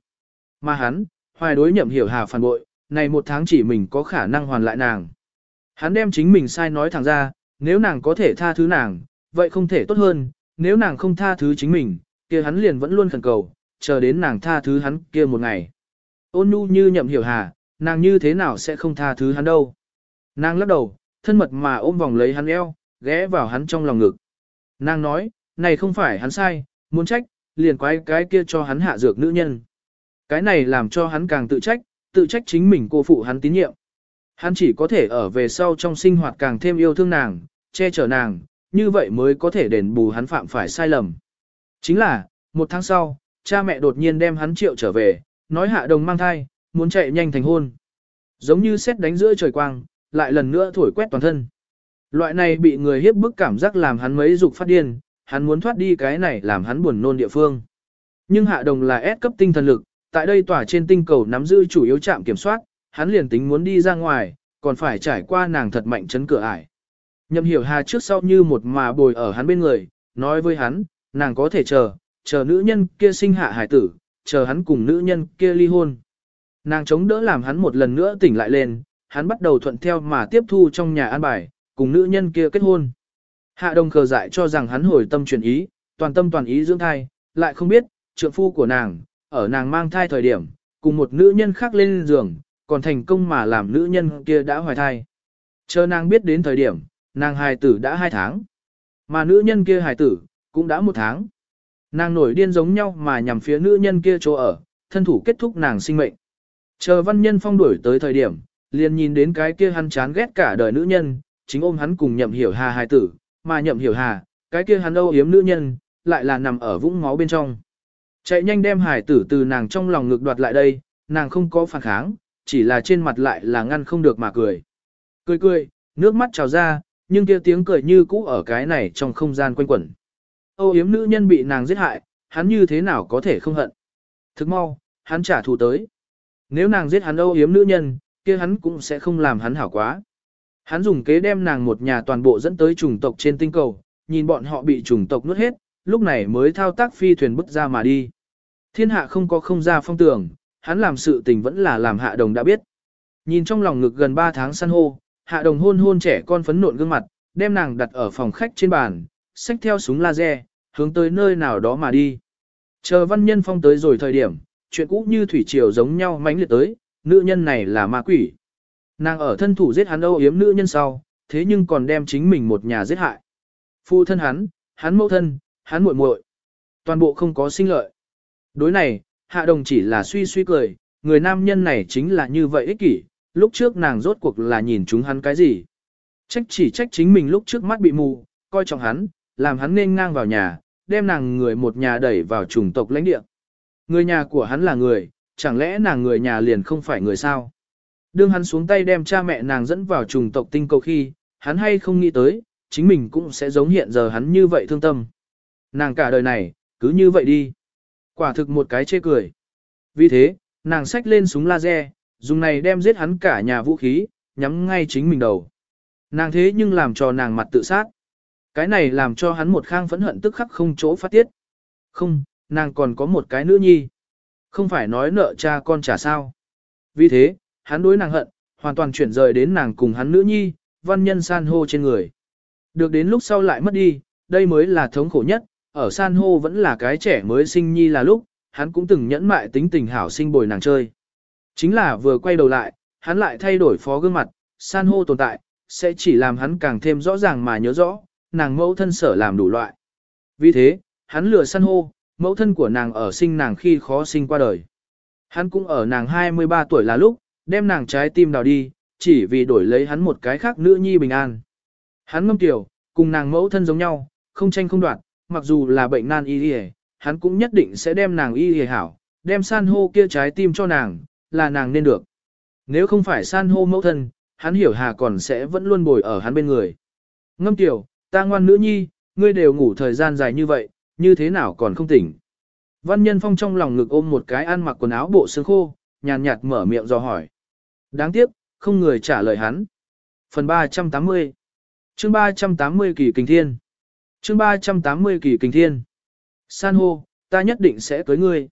Mà hắn, hoài đối nhậm hiểu hà phản bội, này một tháng chỉ mình có khả năng hoàn lại nàng. Hắn đem chính mình sai nói thẳng ra, nếu nàng có thể tha thứ nàng, vậy không thể tốt hơn, nếu nàng không tha thứ chính mình, kia hắn liền vẫn luôn khẩn cầu, chờ đến nàng tha thứ hắn kia một ngày. Ôn nhu như nhậm hiểu hà, nàng như thế nào sẽ không tha thứ hắn đâu. Nàng lắc đầu, thân mật mà ôm vòng lấy hắn eo, ghé vào hắn trong lòng ngực. Nàng nói, này không phải hắn sai, muốn trách, liền quái cái kia cho hắn hạ dược nữ nhân. Cái này làm cho hắn càng tự trách, tự trách chính mình cô phụ hắn tín nhiệm. Hắn chỉ có thể ở về sau trong sinh hoạt càng thêm yêu thương nàng, che chở nàng, như vậy mới có thể đền bù hắn phạm phải sai lầm. Chính là, một tháng sau, cha mẹ đột nhiên đem hắn triệu trở về, nói hạ đồng mang thai, muốn chạy nhanh thành hôn. Giống như xét đánh giữa trời quang, lại lần nữa thổi quét toàn thân. Loại này bị người hiếp bức cảm giác làm hắn mấy dục phát điên, hắn muốn thoát đi cái này làm hắn buồn nôn địa phương. Nhưng hạ đồng là ép cấp tinh thần lực, tại đây tỏa trên tinh cầu nắm giữ chủ yếu trạm kiểm soát, hắn liền tính muốn đi ra ngoài, còn phải trải qua nàng thật mạnh chấn cửa ải. Nhậm hiểu hà trước sau như một mà bồi ở hắn bên người, nói với hắn, nàng có thể chờ, chờ nữ nhân kia sinh hạ hải tử, chờ hắn cùng nữ nhân kia ly hôn. Nàng chống đỡ làm hắn một lần nữa tỉnh lại lên, hắn bắt đầu thuận theo mà tiếp thu trong nhà an bài, cùng nữ nhân kia kết hôn. Hạ đồng khờ dại cho rằng hắn hồi tâm chuyển ý, toàn tâm toàn ý dưỡng thai, lại không biết, trượng phu của nàng, ở nàng mang thai thời điểm, cùng một nữ nhân khác lên giường, còn thành công mà làm nữ nhân kia đã hoài thai. Chờ nàng biết đến thời điểm, nàng hài tử đã hai tháng, mà nữ nhân kia hài tử, cũng đã một tháng. Nàng nổi điên giống nhau mà nhằm phía nữ nhân kia chỗ ở, thân thủ kết thúc nàng sinh mệnh. Chờ văn nhân phong đuổi tới thời điểm, liền nhìn đến cái kia hắn chán ghét cả đời nữ nhân, chính ôm hắn cùng nhậm hiểu hà hài tử, mà nhậm hiểu hà, cái kia hắn âu yếm nữ nhân, lại là nằm ở vũng máu bên trong. Chạy nhanh đem hài tử từ nàng trong lòng ngực đoạt lại đây, nàng không có phản kháng, chỉ là trên mặt lại là ngăn không được mà cười. Cười cười, nước mắt trào ra, nhưng kia tiếng cười như cũ ở cái này trong không gian quanh quẩn. Âu yếm nữ nhân bị nàng giết hại, hắn như thế nào có thể không hận. Thức mau, hắn trả thù tới. Nếu nàng giết hắn âu yếm nữ nhân, kia hắn cũng sẽ không làm hắn hảo quá. Hắn dùng kế đem nàng một nhà toàn bộ dẫn tới chủng tộc trên tinh cầu, nhìn bọn họ bị chủng tộc nuốt hết, lúc này mới thao tác phi thuyền bức ra mà đi. Thiên hạ không có không ra phong tưởng, hắn làm sự tình vẫn là làm hạ đồng đã biết. Nhìn trong lòng ngực gần 3 tháng săn hô, hạ đồng hôn hôn trẻ con phấn nộn gương mặt, đem nàng đặt ở phòng khách trên bàn, xách theo súng laser, hướng tới nơi nào đó mà đi. Chờ văn nhân phong tới rồi thời điểm, chuyện cũ như thủy triều giống nhau mãnh liệt tới, nữ nhân này là ma quỷ. Nàng ở thân thủ giết hắn âu yếm nữ nhân sau, thế nhưng còn đem chính mình một nhà giết hại. Phụ thân hắn, hắn mẫu thân, hắn muội muội, toàn bộ không có sinh lợi. Đối này, hạ đồng chỉ là suy suy cười, người nam nhân này chính là như vậy ích kỷ, lúc trước nàng rốt cuộc là nhìn chúng hắn cái gì. Trách chỉ trách chính mình lúc trước mắt bị mù, coi trọng hắn, làm hắn nên ngang vào nhà, đem nàng người một nhà đẩy vào chủng tộc lãnh địa. Người nhà của hắn là người, chẳng lẽ nàng người nhà liền không phải người sao? Đương hắn xuống tay đem cha mẹ nàng dẫn vào chủng tộc tinh cầu khi, hắn hay không nghĩ tới, chính mình cũng sẽ giống hiện giờ hắn như vậy thương tâm. Nàng cả đời này, cứ như vậy đi. Quả thực một cái chê cười. Vì thế, nàng xách lên súng laser, dùng này đem giết hắn cả nhà vũ khí, nhắm ngay chính mình đầu. Nàng thế nhưng làm cho nàng mặt tự sát. Cái này làm cho hắn một khang phẫn hận tức khắc không chỗ phát tiết. Không, nàng còn có một cái nữ nhi. Không phải nói nợ cha con trả sao. Vì thế, hắn đối nàng hận, hoàn toàn chuyển rời đến nàng cùng hắn nữ nhi, văn nhân san hô trên người. Được đến lúc sau lại mất đi, đây mới là thống khổ nhất, ở san hô vẫn là cái trẻ mới sinh nhi là lúc, hắn cũng từng nhẫn mại tính tình hảo sinh bồi nàng chơi. Chính là vừa quay đầu lại, hắn lại thay đổi phó gương mặt, san hô tồn tại, sẽ chỉ làm hắn càng thêm rõ ràng mà nhớ rõ, nàng mẫu thân sở làm đủ loại. Vì thế, hắn lừa săn hô, mẫu thân của nàng ở sinh nàng khi khó sinh qua đời. Hắn cũng ở nàng 23 tuổi là lúc, đem nàng trái tim đào đi, chỉ vì đổi lấy hắn một cái khác nữ nhi bình an. Hắn ngâm tiểu, cùng nàng mẫu thân giống nhau, không tranh không đoạt, mặc dù là bệnh nan y y, hắn cũng nhất định sẽ đem nàng y y hảo, đem san hô kia trái tim cho nàng, là nàng nên được. Nếu không phải san hô mẫu thân, hắn hiểu hà còn sẽ vẫn luôn bồi ở hắn bên người. Ngâm tiểu, ta ngoan nữ nhi, ngươi đều ngủ thời gian dài như vậy, như thế nào còn không tỉnh. Văn nhân phong trong lòng ngực ôm một cái ăn mặc quần áo bộ xương khô, nhàn nhạt mở miệng do hỏi. Đáng tiếc, không người trả lời hắn. Phần 380 Chương 380 kỳ kinh thiên Chương 380 kỳ kinh thiên San hô, ta nhất định sẽ cưới ngươi.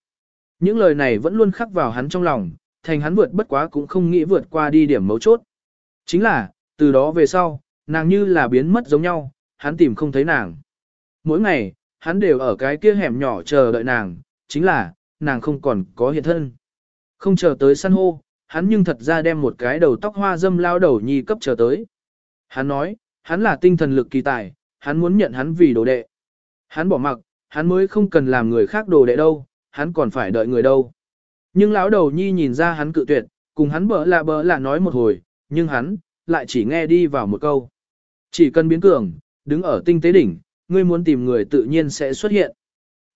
Những lời này vẫn luôn khắc vào hắn trong lòng, thành hắn vượt bất quá cũng không nghĩ vượt qua đi điểm mấu chốt. Chính là, từ đó về sau, nàng như là biến mất giống nhau, hắn tìm không thấy nàng. Mỗi ngày, hắn đều ở cái kia hẻm nhỏ chờ đợi nàng, chính là, nàng không còn có hiện thân. Không chờ tới san hô, hắn nhưng thật ra đem một cái đầu tóc hoa dâm lao đầu nhi cấp chờ tới. Hắn nói, hắn là tinh thần lực kỳ tài, hắn muốn nhận hắn vì đồ đệ. Hắn bỏ mặc, hắn mới không cần làm người khác đồ đệ đâu, hắn còn phải đợi người đâu. Nhưng lão đầu nhi nhìn ra hắn cự tuyệt, cùng hắn bỡ lạ bỡ lạ nói một hồi, nhưng hắn, lại chỉ nghe đi vào một câu. Chỉ cần biến cường, đứng ở tinh tế đỉnh, ngươi muốn tìm người tự nhiên sẽ xuất hiện.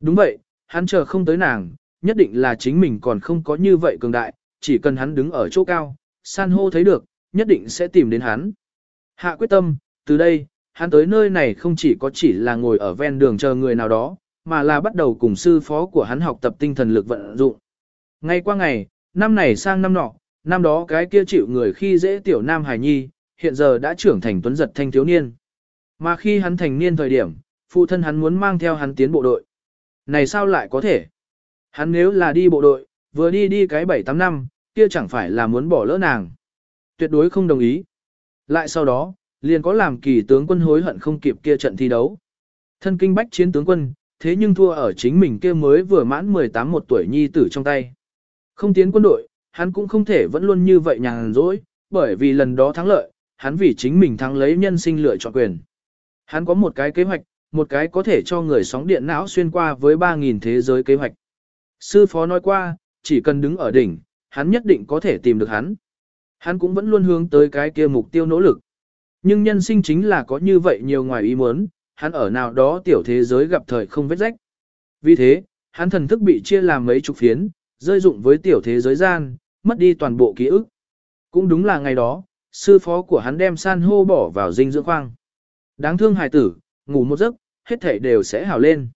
Đúng vậy, hắn chờ không tới nàng, nhất định là chính mình còn không có như vậy cường đại, chỉ cần hắn đứng ở chỗ cao, san hô thấy được, nhất định sẽ tìm đến hắn. Hạ quyết tâm, từ đây, hắn tới nơi này không chỉ có chỉ là ngồi ở ven đường chờ người nào đó, mà là bắt đầu cùng sư phó của hắn học tập tinh thần lực vận dụng. Ngay qua ngày, năm này sang năm nọ, năm đó cái kia chịu người khi dễ tiểu nam hải nhi, hiện giờ đã trưởng thành tuấn giật thanh thiếu niên. Mà khi hắn thành niên thời điểm, phụ thân hắn muốn mang theo hắn tiến bộ đội. Này sao lại có thể? Hắn nếu là đi bộ đội, vừa đi đi cái 7-8 năm, kia chẳng phải là muốn bỏ lỡ nàng. Tuyệt đối không đồng ý. Lại sau đó, liền có làm kỳ tướng quân hối hận không kịp kia trận thi đấu. Thân kinh bách chiến tướng quân, thế nhưng thua ở chính mình kia mới vừa mãn 18 một tuổi nhi tử trong tay. Không tiến quân đội, hắn cũng không thể vẫn luôn như vậy nhàn rỗi, bởi vì lần đó thắng lợi, hắn vì chính mình thắng lấy nhân sinh lựa chọn quyền. Hắn có một cái kế hoạch, một cái có thể cho người sóng điện não xuyên qua với 3.000 thế giới kế hoạch. Sư phó nói qua, chỉ cần đứng ở đỉnh, hắn nhất định có thể tìm được hắn. Hắn cũng vẫn luôn hướng tới cái kia mục tiêu nỗ lực. Nhưng nhân sinh chính là có như vậy nhiều ngoài ý muốn, hắn ở nào đó tiểu thế giới gặp thời không vết rách. Vì thế, hắn thần thức bị chia làm mấy chục phiến, rơi dụng với tiểu thế giới gian, mất đi toàn bộ ký ức. Cũng đúng là ngày đó, sư phó của hắn đem san hô bỏ vào dinh dưỡng khoang. Đáng thương hài tử, ngủ một giấc, hết thể đều sẽ hảo lên.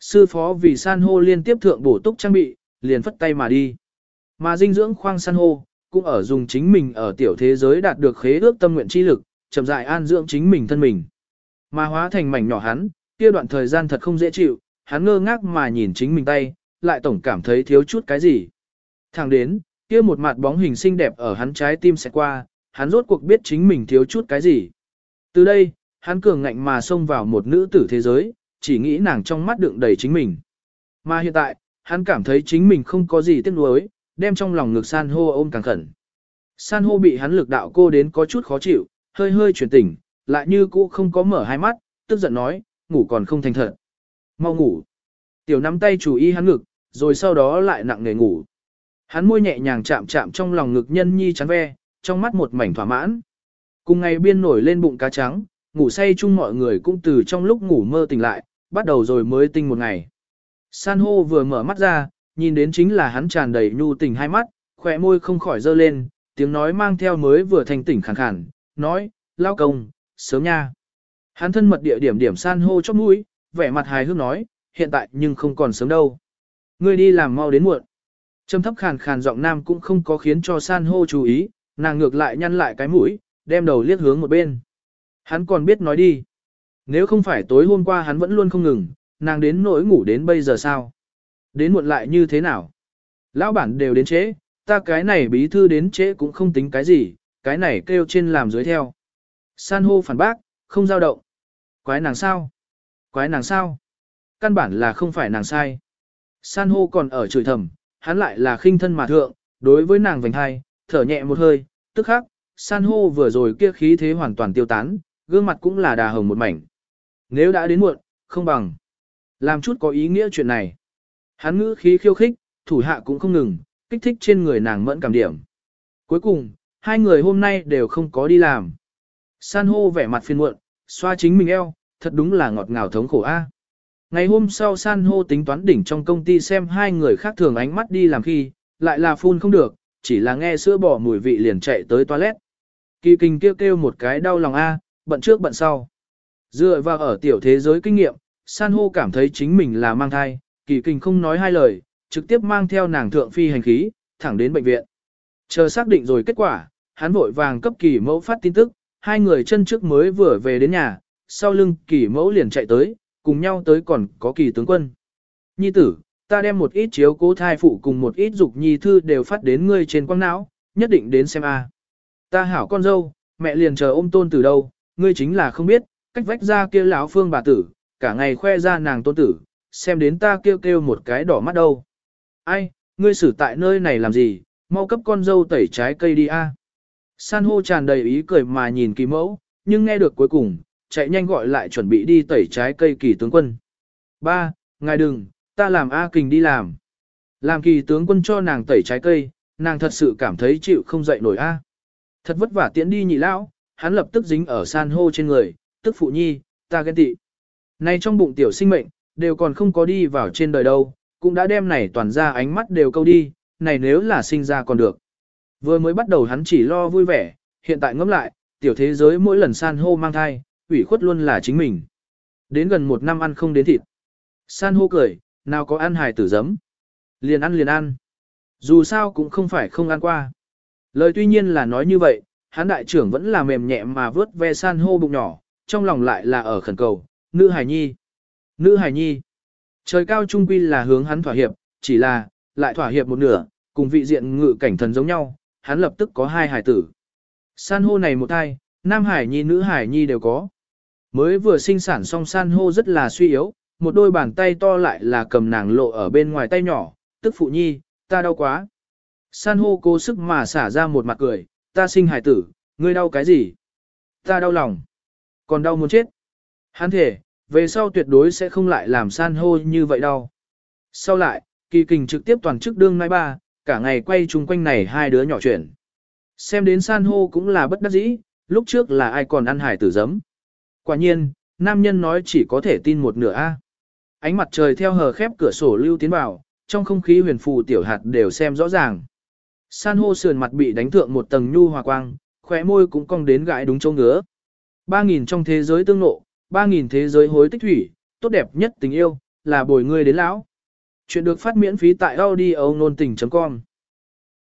Sư phó vì san hô liên tiếp thượng bổ túc trang bị, liền phất tay mà đi. Mà dinh dưỡng khoang san hô, cũng ở dùng chính mình ở tiểu thế giới đạt được khế ước tâm nguyện chi lực, chậm rãi an dưỡng chính mình thân mình. Mà hóa thành mảnh nhỏ hắn, kia đoạn thời gian thật không dễ chịu, hắn ngơ ngác mà nhìn chính mình tay, lại tổng cảm thấy thiếu chút cái gì. Thẳng đến, kia một mặt bóng hình xinh đẹp ở hắn trái tim sẽ qua, hắn rốt cuộc biết chính mình thiếu chút cái gì. Từ đây, hắn cường ngạnh mà xông vào một nữ tử thế giới, chỉ nghĩ nàng trong mắt đựng đầy chính mình. Mà hiện tại, hắn cảm thấy chính mình không có gì tiếc nuối, đem trong lòng ngực san hô ôm càng khẩn. San hô bị hắn lực đạo cô đến có chút khó chịu, hơi hơi chuyển tỉnh, lại như cũ không có mở hai mắt, tức giận nói, ngủ còn không thành thật. Mau ngủ. Tiểu nắm tay chủ y hắn ngực, rồi sau đó lại nặng nề ngủ. Hắn môi nhẹ nhàng chạm chạm trong lòng ngực nhân nhi chắn ve, trong mắt một mảnh thỏa mãn. Cùng ngày biên nổi lên bụng cá trắng, ngủ say chung mọi người cũng từ trong lúc ngủ mơ tỉnh lại, bắt đầu rồi mới tinh một ngày. San hô vừa mở mắt ra, nhìn đến chính là hắn tràn đầy nhu tình hai mắt, khỏe môi không khỏi dơ lên, tiếng nói mang theo mới vừa thành tỉnh khàn khàn, nói, lao công, sớm nha. Hắn thân mật địa điểm điểm san hô chóp mũi, vẻ mặt hài hước nói, hiện tại nhưng không còn sớm đâu. Ngươi đi làm mau đến muộn. Trầm thấp khàn khàn giọng nam cũng không có khiến cho san hô chú ý, nàng ngược lại nhăn lại cái mũi, đem đầu liếc hướng một bên. Hắn còn biết nói đi. Nếu không phải tối hôm qua hắn vẫn luôn không ngừng, nàng đến nỗi ngủ đến bây giờ sao? Đến muộn lại như thế nào? Lão bản đều đến trễ, ta cái này bí thư đến trễ cũng không tính cái gì, cái này kêu trên làm dưới theo. San hô phản bác, không dao động. Quái nàng sao? Quái nàng sao? Căn bản là không phải nàng sai. San hô còn ở chửi thầm, hắn lại là khinh thân mà thượng, đối với nàng vành hai, thở nhẹ một hơi, tức khắc, san hô vừa rồi kia khí thế hoàn toàn tiêu tán, gương mặt cũng là đà hồng một mảnh. Nếu đã đến muộn, không bằng. Làm chút có ý nghĩa chuyện này. Hắn ngữ khí khiêu khích, thủ hạ cũng không ngừng, kích thích trên người nàng mẫn cảm điểm. Cuối cùng, hai người hôm nay đều không có đi làm. San hô vẻ mặt phiền muộn, xoa chính mình eo, thật đúng là ngọt ngào thống khổ a. Ngày hôm sau San hô tính toán đỉnh trong công ty xem hai người khác thường ánh mắt đi làm khi, lại là phun không được, chỉ là nghe sữa bỏ mùi vị liền chạy tới toilet. Kỳ kinh kêu kêu một cái đau lòng a, bận trước bận sau. Dựa vào ở tiểu thế giới kinh nghiệm, San hô cảm thấy chính mình là mang thai, kỳ kinh không nói hai lời, trực tiếp mang theo nàng thượng phi hành khí, thẳng đến bệnh viện. Chờ xác định rồi kết quả, hắn vội vàng cấp kỳ mẫu phát tin tức, hai người chân trước mới vừa về đến nhà, sau lưng kỳ mẫu liền chạy tới, cùng nhau tới còn có kỳ tướng quân. Nhi tử, ta đem một ít chiếu cố thai phụ cùng một ít dục nhi thư đều phát đến ngươi trên quang não, nhất định đến xem a. Ta hảo con dâu, mẹ liền chờ ôm tôn từ đâu, ngươi chính là không biết, cách vách ra kia lão phương bà tử, cả ngày khoe ra nàng tôn tử, xem đến ta kêu kêu một cái đỏ mắt đâu. Ai, ngươi xử tại nơi này làm gì, mau cấp con dâu tẩy trái cây đi a. À. San hô tràn đầy ý cười mà nhìn kỳ mẫu, nhưng nghe được cuối cùng, chạy nhanh gọi lại chuẩn bị đi tẩy trái cây kỳ tướng quân. Ba, ngài đừng, ta làm A Kình đi làm. Làm kỳ tướng quân cho nàng tẩy trái cây, nàng thật sự cảm thấy chịu không dậy nổi A. Thật vất vả tiễn đi nhị lão, hắn lập tức dính ở san hô trên người, tức phụ nhi, ta ghen tị. Này trong bụng tiểu sinh mệnh, đều còn không có đi vào trên đời đâu, cũng đã đem này toàn ra ánh mắt đều câu đi, này nếu là sinh ra còn được. Vừa mới bắt đầu hắn chỉ lo vui vẻ, hiện tại ngẫm lại, tiểu thế giới mỗi lần san hô mang thai, ủy khuất luôn là chính mình. Đến gần một năm ăn không đến thịt. San hô cười, nào có ăn hài tử giấm. Liền ăn liền ăn. Dù sao cũng không phải không ăn qua. Lời tuy nhiên là nói như vậy, hắn đại trưởng vẫn là mềm nhẹ mà vớt ve san hô bụng nhỏ, trong lòng lại là ở khẩn cầu, nữ hài nhi. Nữ hài nhi. Trời cao trung quy là hướng hắn thỏa hiệp, chỉ là, lại thỏa hiệp một nửa, cùng vị diện ngự cảnh thần giống nhau, hắn lập tức có hai hải tử. San hô này một thai, nam hải nhi nữ hải nhi đều có. Mới vừa sinh sản xong san hô rất là suy yếu, một đôi bàn tay to lại là cầm nàng lộ ở bên ngoài tay nhỏ, tức phụ nhi, ta đau quá. San hô cố sức mà xả ra một mặt cười, ta sinh hải tử, ngươi đau cái gì? Ta đau lòng, còn đau muốn chết. Hắn thể, về sau tuyệt đối sẽ không lại làm san hô như vậy đâu. Sau lại, kỳ kình trực tiếp toàn chức đương mai ba, cả ngày quay chung quanh này hai đứa nhỏ chuyện. Xem đến san hô cũng là bất đắc dĩ, lúc trước là ai còn ăn hải tử giấm. Quả nhiên, nam nhân nói chỉ có thể tin một nửa A. Ánh mặt trời theo hờ khép cửa sổ lưu tiến vào, trong không khí huyền phù tiểu hạt đều xem rõ ràng. San hô sườn mặt bị đánh thượng một tầng nhu hòa quang, khóe môi cũng cong đến gãi đúng chỗ ngứa. Ba nghìn trong thế giới tương nộ, ba nghìn thế giới hối tích thủy, tốt đẹp nhất tình yêu, là bồi ngươi đến lão. Chuyện được phát miễn phí tại audio nôn tình.com